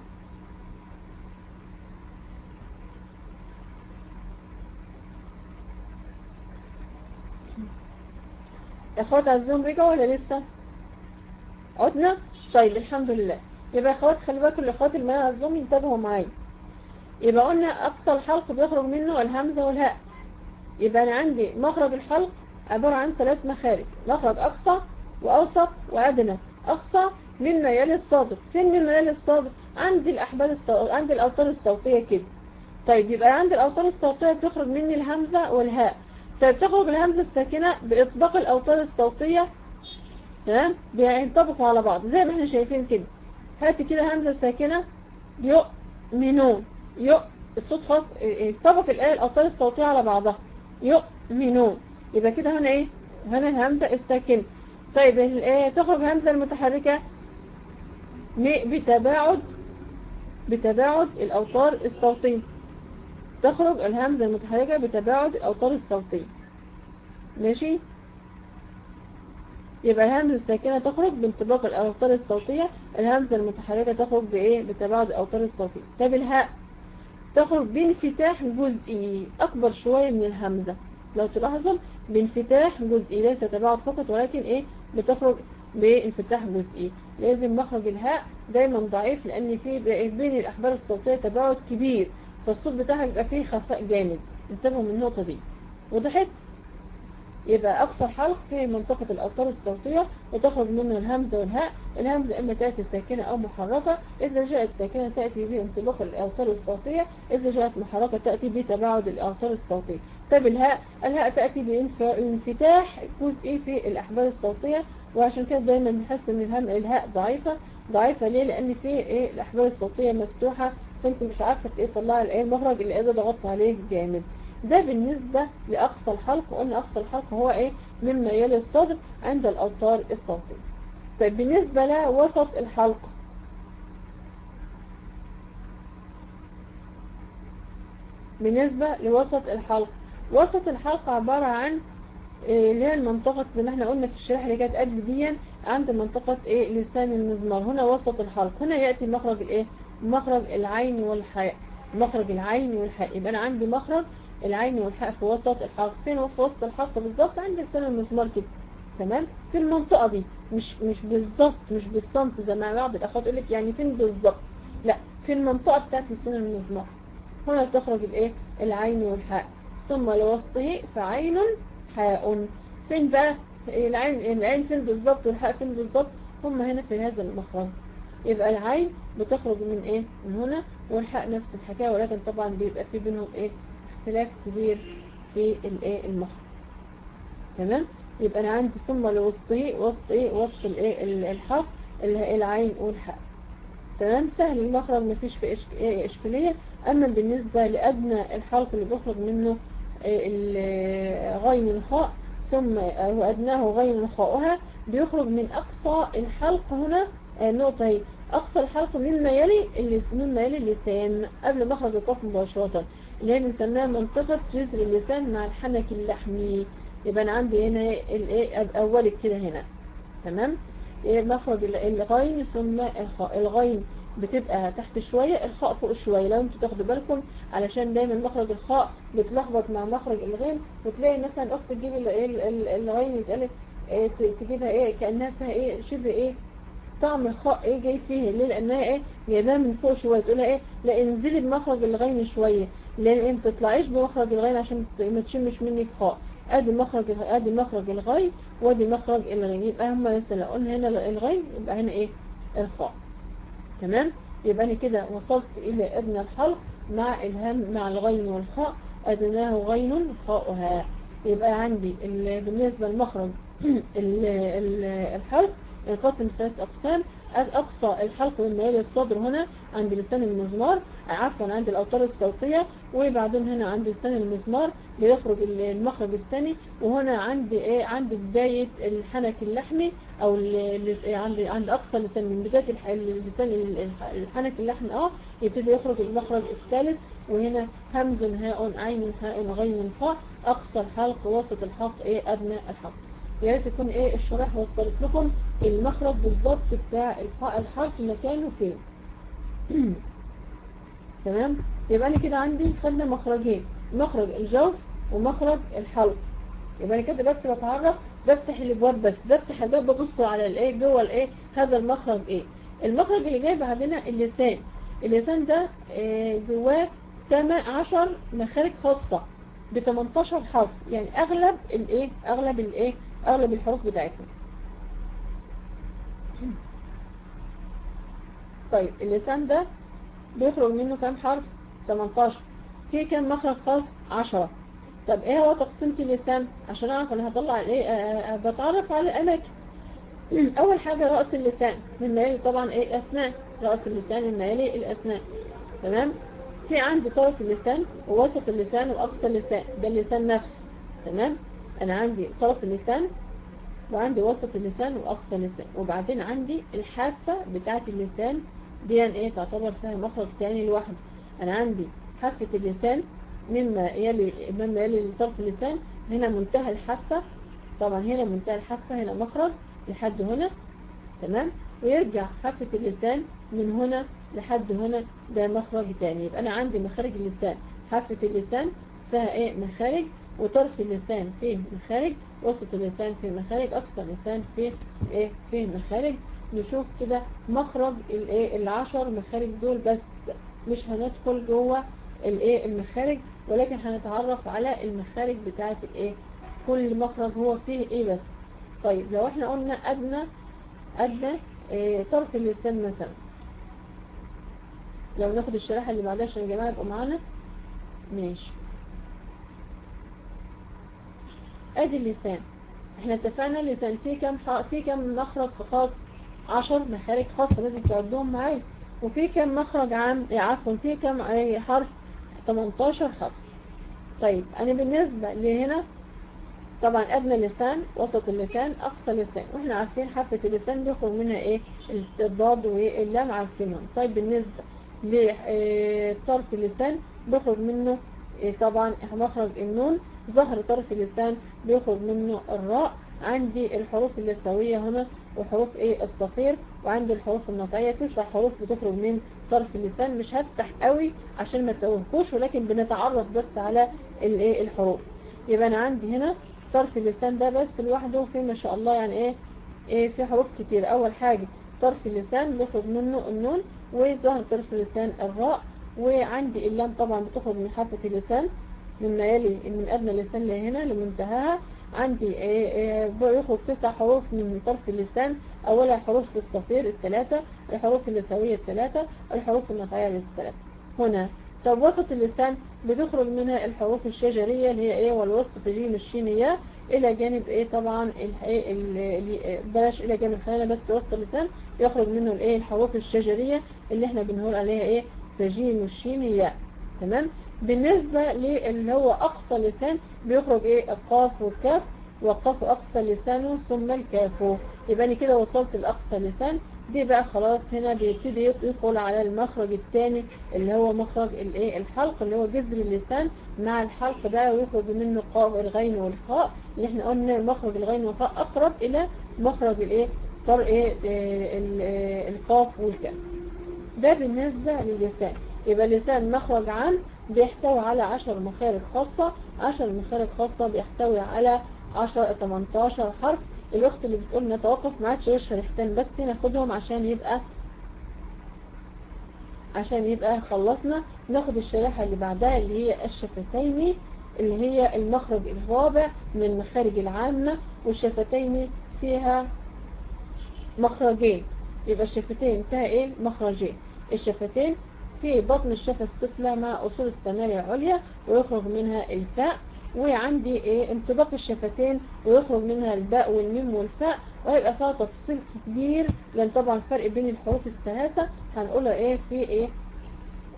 أخوات عزهم رجعوا ولا لسه؟ عدنا؟ طيب الحمد لله. يبقى أخوات خلي بالكم الأخوات اللي معايا عزهم ينتبهوا معايا. يبقى قلنا أقصى الحلق بيخرج منه الهمزة والهاء. يبقى أنا عندي مخرج الحلق عبارة عن ثلاث مخارج مخرج أقصى وأوسط وأدنى. أقصى مما يلي الصادق. فين مما يلي الصادق؟ عند الأحبال الصوتية عند الأوتار الصوتية كده. طيب يبقى عند الأوتار الصوتية بتخرج مني الهمزة والهاء. طيب تخرج الهمزة الساكنة بإطباق الأوتار الصوتية تمام؟ بينطبقوا على بعض. زي ما إحنا شايفين كده. هاتي كده همزة ساكنة. يؤمنون. يؤ الصوت خاص طبق الآية الأوتار الصوتية على بعضها. يؤمنون. يبقى كده هنا إيه؟ هنا الهمزة الساكنة. طيب الايه تخرج همزة المتحركة بتباعد بتباعد الأوتار الصوتية. تخرج الهمزة المتحركة بتباعد الأوتار الصوتية. ماشي؟ يبقى الهمزة الساكنة تخرج بانطباق الأوتار الصوتية. الهمزة المتحركة تخرج بإيه؟ بتباعد الأوتار الصوتية. طب الهاء تخرج بانفتاح جزئي. أكبر شوية من الهمزة. لو تلاحظوا بانفتاح جزئي ليس تباعد فقط ولكن إيه؟ بتخرج بانفتاح جزئي. لازم مخرج الهاء دايما ضعيف لأن في بين الأحبال الصوتية تباعد كبير فالصوت بتاعها يبقى فيه خفاء جامد. انتبهوا من النقطة دي. وضحت؟ يبقى أقصى الحلق في منطقة الأوتار الصوتية وتخرج منه الهمزة والهاء الهمزة إما تأتي ساكنة أو محركة إذا جاءت ساكنة تأتي بانطباق الأوتار الصوتية إذا جاءت محركة تأتي بتباعد الأوتار الصوتية. طب الهاء؟ الهاء تأتي بانفتاح جزئي في الأحبال الصوتية وعشان كده دايما بنحس إن الهم الهاء ضعيفة ضعيفة. ليه؟ لأن في إيه؟ الأحبال الصوتية مفتوحة فأنت مش عارفة إيه تطلع الايه المخرج اللي قادر ضغطت عليه جامد. ده بالنسبة لأقصى الحلق وقلنا أقصى الحلق هو إيه؟ مما يلي الصدر عند الأوتار الصوتية طيب بالنسبة لوسط الحلق. بالنسبة لوسط الحلق. وسط الحلق عبارة عن اللي هي المنطقة زي ما إحنا قلنا في الشريحة اللي كانت قبل دي عند منطقة إيه؟ لسان المزمار. هنا وسط الحلق. هنا يأتي مخرج الإيه؟ مخرج العين والحاء مخرج العين والحاء يبقى أنا عندي مخرج العين والحاء في وسط الحلق فين في وسط؟ الحلق بالظبط عند لسان المزمار كده. تمام؟ في المنطقة دي. مش مش بالظبط مش بالسنت زي ما بعض الأخوات يقول لك يعني فين بالظبط لا في المنطقة بتاعت لسان المزمار. هنا تخرج الإيه؟ العين والحاء. ثم لوسطه فعين حاء. فين بقى؟ العين العين فين بالظبط والحاء فين بالظبط هم هنا في هذا المخرج. يبقى العين بتخرج من إيه؟ من هنا والحاء نفس الحكاية ولكن طبعا بيبقى في بينهم إيه؟ اختلاف كبير في الايه المخرج تمام؟ يبقى أنا عندي ثم لوسطه وسط إيه؟ وسط الايه ال- الحرف اللي هي العين والحاء تمام؟ سهل المخرج مفيش إشك- إيه إشكالية. أما بالنسبة لأدنى الحرف اللي بيخرج منه غين الخاء ثم وادناه غين خاؤها بيخرج من أقصى الحلق هنا آه، النقطة هي. أقصى الحلق مما يلي مما يلي اللسان قبل مخرج القاف مباشرة. اللي هي بنسميها منطقة جذر اللسان مع الحنك اللحمي. يبقى أنا عندي هنا الايه اولك كده هنا. تمام؟ إيه مخرج ال- الغين ثم الخاء الغين بتبقى تحت شوية الخاء فوق شوية. لو أنتوا تاخدوا بالكم علشان دايما مخرج الخاء بيتلخبط مع مخرج الغين وتلاقي مثلا أخت تجيب ال- ال- ال- الغين يتقال إيه تجيبها إيه كأنها فيها إيه شبه إيه طعم الخاء إيه جاي فيه ليه؟ لأنها إيه جايباها من فوق شوية. تقولها إيه لا انزلي بمخرج الغين شوية. لأن إيه تطلعيش بمخرج الغين عشان ما تشمش منك خاء. أدي مخرج أدي مخرج الغين وأدي مخرج الغين. يبقى هما لسه لو قلنا هنا الغين يبقى هنا إيه؟ الخاء. تمام؟ يبقى أنا كده وصلت إلى أدنى الحلق مع الهم مع الغين والخاء. أدناه غين خاؤها. يبقى عندي ال- بالنسبة لمخرج ال- ال- الحلق القسم ثلاث أقسام. أقصى الحلق يلي الصدر هنا عند لسان المزمار عفوا عند الأوتار الصوتية وبعدين هنا عند لسان المزمار بيخرج ال- المخرج الثاني وهنا عند إيه؟ عند بداية الحنك اللحمي ال- ال- عند عند أقصى لسان من بداية الح- الحنك اللحمي آه يبتدي يخرج المخرج الثالث وهنا همز هاء عين هاء غين خاء أقصى الحلق وسط الحلق إيه؟ أدنى الحلق. يا ريت يكون إيه الشرح وصلت لكم. المخرج بالظبط بتاع الحرف مكانه فين. تمام؟ يبقى أنا كده عندي خدنا مخرجين. مخرج الجوف ومخرج الحلق يبقى أنا كده بس بتعرف بفتح الابواب بس. بفتح الباب ببص على الايه جوه الايه هذا المخرج إيه. المخرج اللي جاي بعدنا اللسان اللسان ده آه، جواه 10 مخارج خاصة ب 18 حرف. يعني أغلب الايه أغلب الايه أغلب الحروف بتاعتنا. طيب اللسان ده بيخرج منه كام حرف؟ 18 في كام مخرج خاص 10 طب إيه هو تقسيمة اللسان؟ عشان أعرف أنا هطلع إيه بتعرف على الاماكن أول حاجة رأس اللسان. مما يلي طبعا إيه؟ الاسنان رأس اللسان مما يلي الاسنان تمام؟ في عندي طرف اللسان ووسط اللسان وأقصى اللسان. ده اللسان نفسه. تمام؟ أنا عندي طرف اللسان وعندي وسط اللسان وأقصى اللسان. وبعدين عندي الحافة بتاعت اللسان. دي إيه؟ تعتبر فيها مخرج تاني لوحده. أنا عندي حافة اللسان مما يلي مما يلي طرف اللسان. هنا منتهى الحافة. طبعا هنا منتهى الحافة هنا مخرج لحد هنا. تمام؟ ويرجع حافة اللسان من هنا لحد هنا. ده مخرج تاني. يبقى أنا عندي مخارج اللسان. حافة اللسان فيها إيه؟ مخارج وطرف اللسان فيه مخارج وسط اللسان فيه مخارج أقصى اللسان فيه إيه؟ فيه مخارج نشوف كده مخرج الإيه؟ العشر مخارج دول بس مش هندخل جوه الإيه؟ المخارج ولكن هنتعرف على المخارج بتاعت الايه كل مخرج هو فيه إيه بس. طيب لو إحنا قلنا أدنى أدنى إيه؟ طرف اللسان مثلا. لو ناخد الشريحة اللي بعدها عشان يا جماعة يبقوا معانا. ماشي. أدي اللسان. إحنا اتفقنا اللسان فيه كام. فيه كام مخرج خاص؟ عشر مخارج خاصة لازم تعدهم معايا. وفي كام مخرج عام؟ إيه عفوا في كام حرف؟ 18 حرف. طيب أنا بالنسبة لهنا طبعا أدنى لسان وسط اللسان أقصى لسان. وإحنا عارفين حافة اللسان بيخرج منها إيه؟ الضاد واللام عارفينهم. طيب بالنسبة لطرف اللسان بيخرج منه إيه طبعا مخرج النون. ظهر طرف اللسان بيخرج منه الراء. عندي الحروف اللسوية هنا وحروف إيه الصفير وعندي الحروف النطعية تسع حروف بتخرج من طرف اللسان. مش هفتح قوي عشان ما تتوهكوش ولكن بنتعرف بس على الايه الحروف. يبقى أنا عندي هنا طرف اللسان ده بس لوحده في ما شاء الله يعني إيه إيه في حروف كتير. أول حاجة طرف اللسان بيخرج منه النون وظهر طرف اللسان الراء وعندي اللام طبعا بتخرج من حافة اللسان. مما يلي من أدنى اللسان لهنا لمنتهاها عندي إيه إيه بيخرج تسع حروف من طرف اللسان. أولها حروف الصفير الثلاثة الحروف اللسوية الثلاثة الحروف النطعية الثلاثة هنا. طب وسط اللسان بتخرج منها الحروف الشجرية اللي هي إيه والوسط جيم الشينية. إلى جانب إيه طبعا الايه بلاش إلى جانب خلينا بس وسط اللسان يخرج منه الايه الحروف الشجرية اللي إحنا بنقول عليها إيه سجيم الشينية. تمام؟ بالنسبة للي هو أقصى لسان بيخرج إيه؟ القاف والكاف وقف أقصى لسانه ثم الكاف. يبقى أنا كده وصلت لأقصى لسان. دي بقى خلاص هنا بيبتدي يدخل على المخرج الثاني اللي هو مخرج الإيه؟ الحلق اللي هو جذر اللسان مع الحلق ده ويخرج منه قاف الغين والخاء. اللي إحنا قلنا مخرج الغين والخاء أقرب إلى مخرج الإيه؟ طرق إيه؟ القاف والكاف. ده بالنسبة للسان. يبقى اللسان مخرج عام بيحتوي على 10 مخارج خاصة. 10 مخارج خاصة بيحتوي على 10 18 حرف. الأخت اللي بتقول نتوقف ما عادش غير شريحتين بس ناخدهم عشان يبقى عشان يبقى خلصنا. ناخد الشريحة اللي بعدها اللي هي الشفتين اللي هي المخرج الرابع من المخارج العامة. والشفتين فيها مخرجين. يبقى الشفتين فيها إيه؟ مخرجين. الشفتين في بطن الشفة السفلى مع أصول الثنايا العليا ويخرج منها الفاء. وعندي إيه؟ انطباق الشفتين ويخرج منها الباء والميم والفاء. وهيبقى فيها تفصيل كبير. لأن طبعا الفرق بين الحروف الثلاثة. هنقولها إيه؟ في إيه؟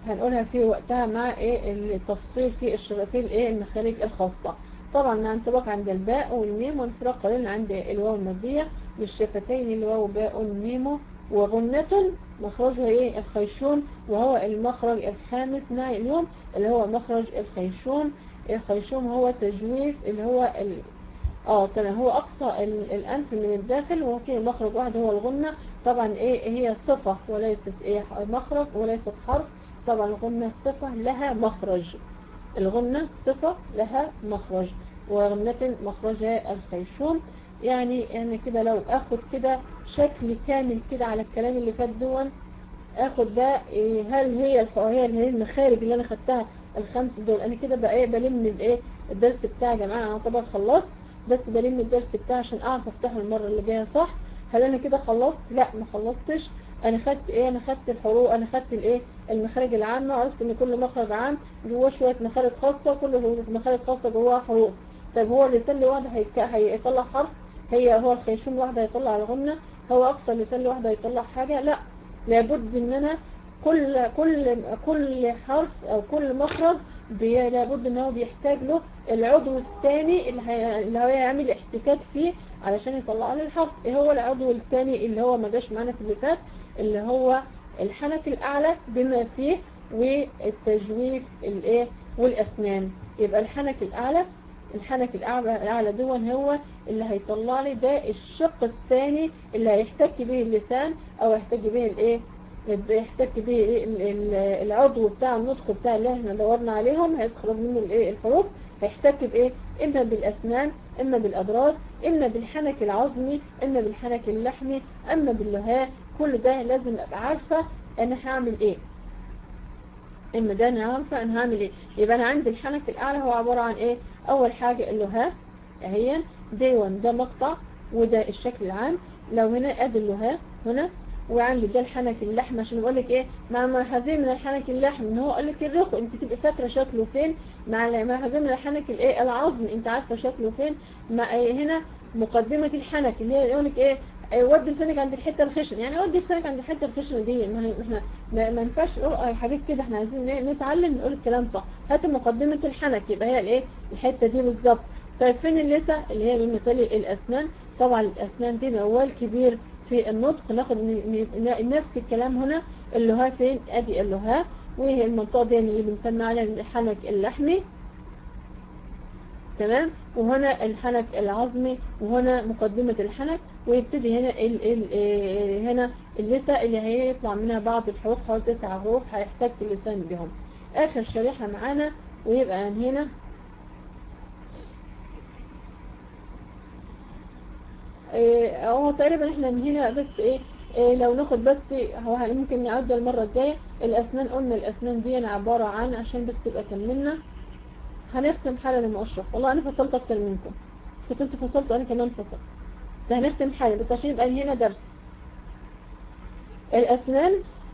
هنقولها في وقتها مع إيه؟ التفصيل في الشفتين الايه المخارج الخاصة. طبعا مع انطباق عند الباء والميم والفراق قليلا عند الواو المادية والشفتين الواو باء ميم وغنة مخرجها إيه؟ الخيشوم وهو المخرج الخامس مع اليوم اللي هو مخرج الخيشوم الخيشوم هو تجويف اللي هو ال... آه تمام. هو أقصى ال... الأنف من الداخل وهو فيه مخرج واحد هو الغنة. طبعا إيه؟ هي صفة وليست إيه؟ مخرج وليست حرف. طبعا الغنة صفة لها مخرج. الغنة صفة لها مخرج. وغنة مخرجها الخيشوم يعني يعني كده لو آخد كده شكل كامل كده على الكلام اللي فات دون آخد ده إيه هل هي هي هي المخارج اللي أنا خدتها الخمس دول؟ أنا كده بقى إيه بلم الايه الدرس بتاعي يا جماعة أنا طبعا خلصت بس بلم الدرس بتاعي عشان أعرف أفتحه المرة اللي جاية صح؟ هل أنا كده خلصت؟ لا ما خلصتش. أنا خدت إيه أنا خدت الحروف أنا خدت الايه المخارج العامة عرفت إن كل مخرج عام جواه شوية مخارج خاصة كل مخارج خاصة جواها حروف طيب هو اللسان لوحده هيطلع حرف؟ هي هو الخيشوم لوحده هيطلع الغنة هو أقصى اللسان لوحده هيطلع حاجة لا لابد إن أنا كل كل كل حرف أو كل مخرج لابد إن هو بيحتاج له العضو الثاني اللي هو يعمل احتكاك فيه علشان يطلع لي الحرف. إيه هو العضو الثاني اللي هو ما جاش معانا في اللي فات؟ اللي هو الحنك الأعلى بما فيه والتجويف الإيه والأسنان. يبقى الحنك الأعلى الحنك الاعلى الأعلى دون هو اللي هيطلع لي ده الشق الثاني اللي هيحتك به اللسان أو هيحتك به الإيه؟ بيحتك به العضو بتاع النطق بتاع اللي إحنا دورنا عليهم هيخرج منه الإيه؟ الحروف. هيحتك بإيه؟ إما بالأسنان إما بالاضراس إما بالحنك العظمي إما بالحنك اللحمي إما باللهاء. كل ده لازم أبقى عارفة أنا هعمل إيه. إما ده أنا عارفة أنا هعمل إيه. يبقى أنا عندي الحنك الأعلى هو عبارة عن إيه؟ أول حاجة اللهاء اهي ديون ده مقطع وده الشكل العام. لو هنا ادي اللهاء هنا وعندي ده الحنك اللحم. عشان أقول لك إيه مع محاذير من الحنك اللحم إن هو قال لك الرخو. أنت تبقى فاكرة شكله فين. مع محاذير من الحنك الايه العظم أنت عارفة شكله فين. مع هنا مقدمة الحنك اللي هي يقول لك إيه ودي لسانك عند الحتة الخشن يعني ودي لسانك عند الحتة الخشنة دي ما إحنا ما ينفعش نقول حاجات كده إحنا عايزين نتعلم نقول الكلام صح. هات مقدمة الحنك يبقى هي الإيه؟ الحتة دي بالظبط. طيب فين اللثه اللي هي بمثال الأسنان. طبعا الأسنان دي موال كبير في النطق. ناخد نفس الكلام هنا. اللهاء فين؟ أدي اللهاء وهي المنطقة دي اللي بنسمى عليها الحنك اللحمي. تمام؟ وهنا الحنك العظمي. وهنا مقدمة الحنك. ويبتدي هنا ال ال هنا اللثة اللي هيطلع منها بعض الحروف حوالي تسع حروف هيحتاج اللسان بهم آخر شريحة معانا ويبقى هنا إيه هو تقريبا إحنا من هنا بس إيه, إيه لو ناخد بس هو ممكن نعدي المرة الجاية. الأسنان قلنا الأسنان دي عبارة عن عشان بس تبقى كملنا. هنختم حالا لما اشرح والله أنا فصلت أكتر منكم. كنت أنتوا فصلتوا أنا كمان فصلت. ده هنختم حالا بس عشان يبقى هنا درس. الأسنان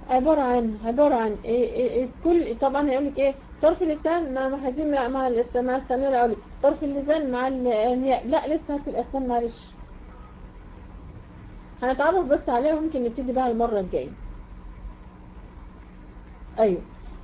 عبارة عن عبارة عن إيه إيه إيه كل طبعا هيقول لك إيه طرف اللسان مع محاذين مع مع مع طرف اللسان مع الياء لا لسه هات الأسنان معلش. هنتعرف بس عليها وممكن نبتدي بها المرة الجاية. أيوه.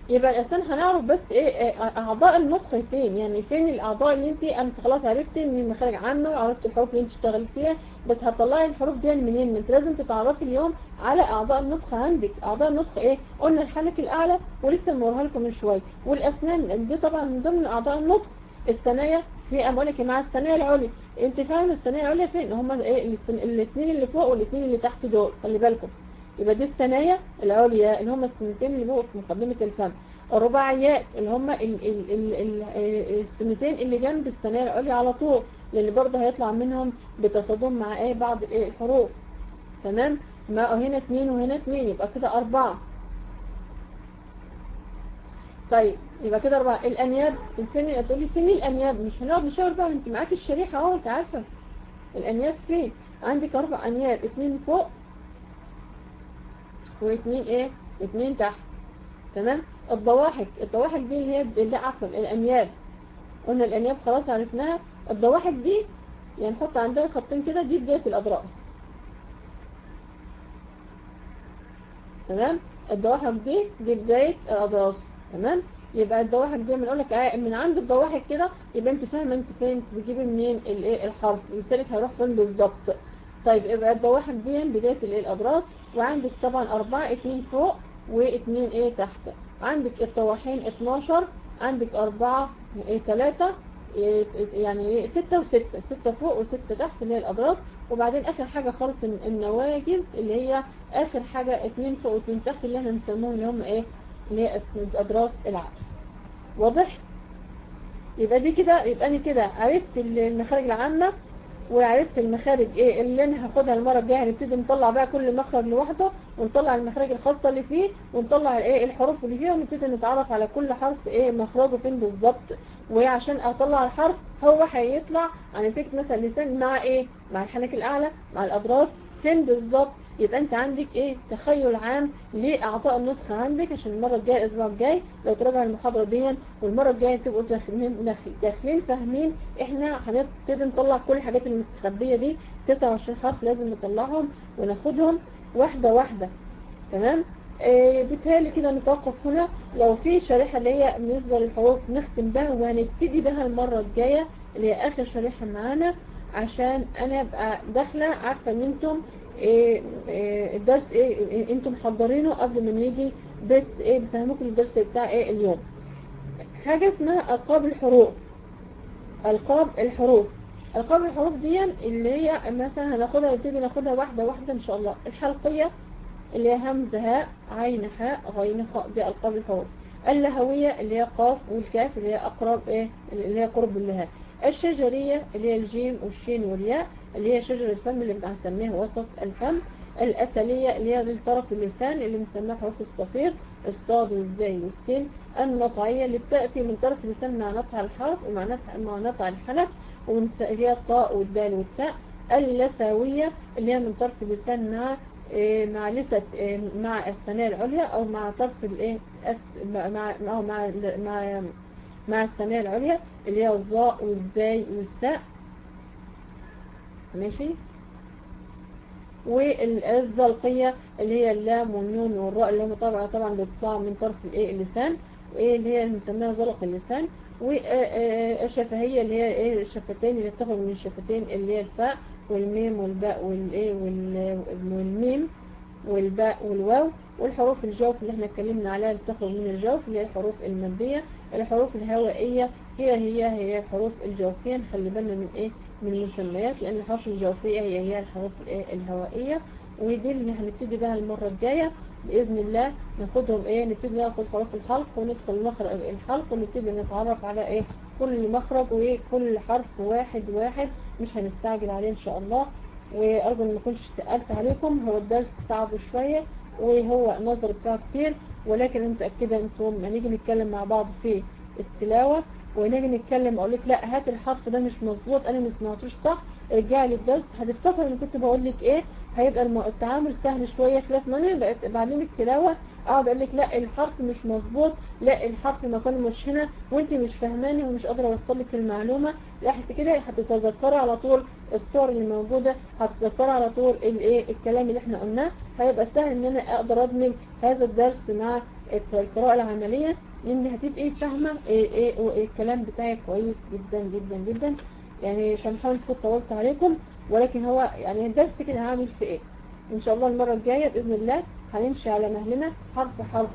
يبقى الاسنان هنعرف بس إيه إيه أعضاء النطق فين؟ يعني فين الأعضاء اللي انت أنت خلاص عرفتي ان المخارج عامة وعرفتي الحروف اللي انت تشتغلي فيها بس هتطلعي الحروف دي منين؟ أنت لازم تتعرفي اليوم على أعضاء النطق عندك. أعضاء النطق إيه؟ قلنا الحنك الأعلى ولسه موريها لكم من شوية. والأسنان دي طبعا من ضمن أعضاء النطق. الثنايا في بقول لك مع الثنايا العليا. انت فاهم الثنايا العليا فين؟ هما إيه الاثنين اللي فوق والاثنين اللي تحت دول. خلي بالكم. يبقى دي الثنايا العليا اللي هم السنتين اللي فوق في مقدمة الفم. الرباعيات اللي هم ال ال ال ال السنتين اللي جنب الثنايا العليا على طول لأن برضه هيطلع منهم بتصادم مع إيه؟ بعض الايه الحروف. تمام؟ ما هنا اتنين وهنا اتنين يبقى كده أربعة. طيب يبقى كده أربعة. الأنياب فين هتقولي فين الأنياب؟ مش هنقعد نشاور بقى أنت معاك الشريحة أهو أنت عارفة. الأنياب فين؟ عندك أربع أنياب اتنين فوق واثنين إيه؟ اثنين تحت. تمام؟ الضواحك الضواحك دي اللي هي اللي عفوا الأنياب. قلنا الأنياب خلاص عرفناها. الضواحك دي يعني نحط عندها خطين كده دي بداية الأضراس. تمام؟ الضواحك دي دي بداية الأضراس. تمام؟ يبقى الضواحك دي بنقول لك آه من عند الضواحك كده يبقى أنت فاهمه أنت فين انت بتجيبي منين الايه الحرف. ولذلك هيروح فين بالظبط؟ طيب يبقى الضواحك دي بداية الايه الاضراس وعندك طبعا أربعة اتنين فوق واتنين إيه تحت. عندك الطواحين 12 عندك أربعة إيه تلاتة إيه يعني إيه ستة وستة ستة فوق وستة تحت اللي هي الأضراس وبعدين آخر حاجة خالص النواجز اللي هي آخر حاجة اتنين فوق واتنين تحت اللي إحنا بنسموهم اللي هم إيه؟ اللي هي أضراس العقل. واضح؟ يبقى دي كده يبقى أنا كده عرفت المخارج العامة. وعرفت المخارج إيه اللي أنا هاخدها المرة الجاية هنبتدي نطلع بقى كل مخرج لوحده ونطلع المخارج الخاصة اللي فيه ونطلع إيه الحروف اللي فيها ونبتدي نتعرف على كل حرف إيه مخرجه فين بالظبط. وعشان اطلع الحرف هو هيطلع عن نتيجة مثلا اللسان مع إيه؟ مع الحنك الأعلى مع الاضراس فين بالظبط؟ يبقى انت عندك إيه؟ تخيل عام لاعطاء النطق عندك عشان المرة الجاية الأسبوع الجاي لو تراجع المحاضرة دي والمرة الجاية تبقوا داخلين داخلين فاهمين إحنا هنبتدي نطلع كل الحاجات المستخبية دي 29 حرف لازم نطلعهم وناخدهم واحدة واحدة. تمام؟ آه بالتالي كده نتوقف هنا. لو في شريحة اللي هي بالنسبة للحروف نختم بها وهنبتدي بها المرة الجاية اللي هي آخر شريحة معانا عشان أنا أبقى داخلة عارفة إن أنتم الدرس إيه, إيه أنتم محضرينه قبل ما نيجي بس إيه بفهمكم الدرس بتاع إيه اليوم. حاجة اسمها ألقاب الحروف. ألقاب الحروف. ألقاب الحروف دي اللي هي مثلا هناخدها نبتدي ناخدها واحدة واحدة إن شاء الله. الحلقية اللي هي همزة هاء عين حاء غين خاء دي ألقاب الحروف. اللهوية اللي هي قاف والكاف اللي هي أقرب إيه اللي هي قرب اللهاء. الشجرية اللي هي الجيم والشين والياء اللي هي شجر الفم اللي بنسميها وسط الفم. الأسلية اللي هي طرف اللسان اللي بنسميها حروف الصفير الصاد والزاي والسين. النطعية اللي بتأتي من طرف اللسان مع نطع الحرف ومع نطع, الحلف هي الطاء والدال والتاء. اللثوية اللي هي من طرف اللسان مع إيه مع لسة إيه مع الثنايا العليا أو مع طرف الايه مع مع مع مع, الثنايا العليا اللي هي الظاء والزاي والساء ماشي؟ والزلقية اللي هي اللام والنون والراء اللي هم طبعا طبعا بيطلعوا من طرف الايه اللسان وإيه اللي هي بنسميها زلق اللسان والشفهية اللي هي إيه الشفتين اللي بتخرج من الشفتين اللي هي الفاء والميم والباء والايه والميم والباء والواو. والحروف الجوف اللي إحنا اتكلمنا عليها اللي بتخرج من الجوف اللي هي الحروف المادية. الحروف الهوائية هي هي هي الحروف الجوفية نخلي بالنا من إيه؟ من المسميات لأن الحروف الجوفية هي هي الحروف الايه الهوائية ودي اللي هنبتدي بها المرة الجاية بإذن الله. ناخدهم إيه؟ نبتدي ناخد حروف الحلق وندخل مخرج الحلق ونبتدي نتعرف على إيه؟ كل مخرج وكل حرف واحد واحد. مش هنستعجل عليه إن شاء الله. وأرجو إن ما اكونش تقلت عليكم هو الدرس صعب شوية وهو النظر بتاعه كتير. ولكن أنا متأكدة أنتم ما نيجي نتكلم مع بعض في التلاوة ونيجي نتكلم أقول لك لا هات الحرف ده مش مظبوط أنا ما سمعتوش صح ارجعي للدرس هتفتكر إن كنت بقول لك إيه؟ هيبقى التعامل سهل شوية خلاف ما أنا بعلمك تلاوة اقعد أقول لك لا الحرف مش مظبوط لا الحرف مكانه مش هنا وانت مش فاهماني ومش قادرة أوصل لك المعلومة. لا انت كده هتتذكري على طول الصور اللي موجودة هتتذكري على طول الايه الكلام اللي إحنا قلناه. هيبقى سهل إن أنا أقدر أدمج هذا الدرس مع القراءة العملية لأن هتبقي فاهمة إيه إيه الكلام بتاعي كويس جدا جدا جدا. يعني سامحوني كنت طولت عليكم ولكن هو يعني الدرس كده هعمل في إيه؟ إن شاء الله المرة الجاية بإذن الله هنمشي على مهلنا. حرف حرف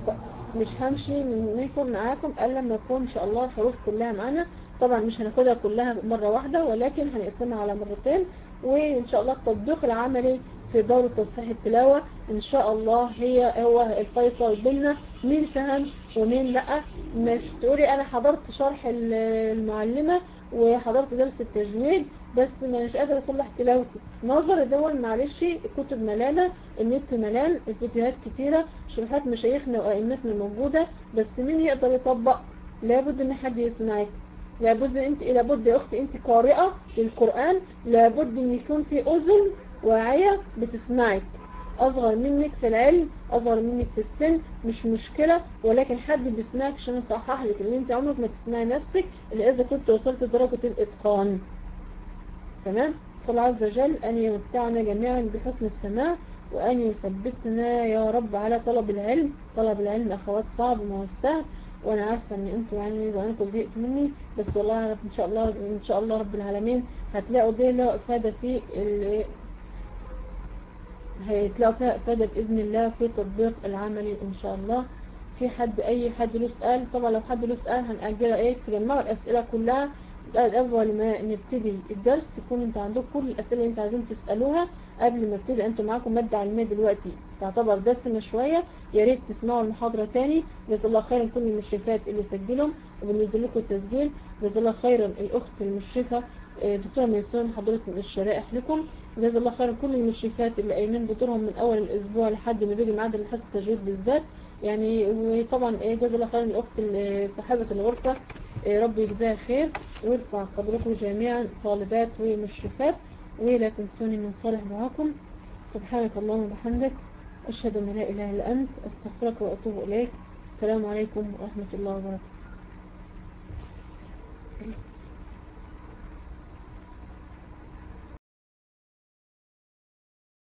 مش همشي من منكم معاكم ألا لما يكون إن شاء الله الحروف كلها معانا. طبعا مش هناخدها كلها مرة واحدة ولكن هنقسمها على مرتين وإن شاء الله التطبيق العملي في دورة تصحيح التلاوة إن شاء الله هي هو الفيصل بيننا. مين فهم ومين لأ؟ مش تقولي أنا حضرت شرح المعلمة وحضرت درس التجويد بس مش قادر أصلح تلاوتي. نظر دول معلش الكتب ملانة النت ملان الفيديوهات كتيرة شروحات مشايخنا وأئمتنا موجودة بس مين يقدر يطبق؟ لابد إن حد يسمعك. لابد أنت لابد يا أختي أنت قارئة للقرآن لابد إن يكون في أذن واعية بتسمعك. أصغر منك في العلم أصغر منك في السن مش مشكلة ولكن حد بيسمعك عشان يصحح لك اللي أنت عمرك ما تسمعي نفسك إلا إذا كنت وصلت درجة الإتقان. تمام؟ صلى الله عز وجل أن يمتعنا جميعا بحسن السماع وأن يثبتنا يا رب على طلب العلم. طلب العلم أخوات صعب سهل وأنا عارفة إن أنتوا يعني زمانكم زهقتوا مني بس والله إن شاء الله إن شاء الله رب العالمين هتلاقوا دي له افاده في هيتلاقوا فيها افاده بإذن الله في تطبيق العملي إن شاء الله. في حد أي حد له سؤال طبعا لو حد له سؤال هنأجلها إيه؟ تجمعوا الأسئلة كلها. أول ما نبتدي الدرس تكون أنت عندك كل الأسئلة اللي أنت عايزين تسألوها قبل ما ابتدي أنتوا معاكم مادة علمية دلوقتي تعتبر دسمة شوية. يا ريت تسمعوا المحاضرة تاني. جزا الله خيرا كل المشرفات اللي سجلهم وبنزل لكم التسجيل. جزا الله خيرا الأخت المشرفة دكتورة ميسون من الشرائح لكم. جزا الله خيرا كل المشرفات اللي قايمين بدورهم من أول الأسبوع لحد ما بيجي ميعاد الحصة التجويد بالذات. يعني وطبعا جزا الله خيرا الأخت صاحبة الغرفة ربي يجزاها خير ويرفع قدركم جميعا طالبات ومشرفات ولا تنسوني من صالح دعاكم سبحانك اللهم وبحمدك أشهد أن لا إله إلا أنت أستغفرك وأتوب إليك. السلام عليكم ورحمة الله وبركاته.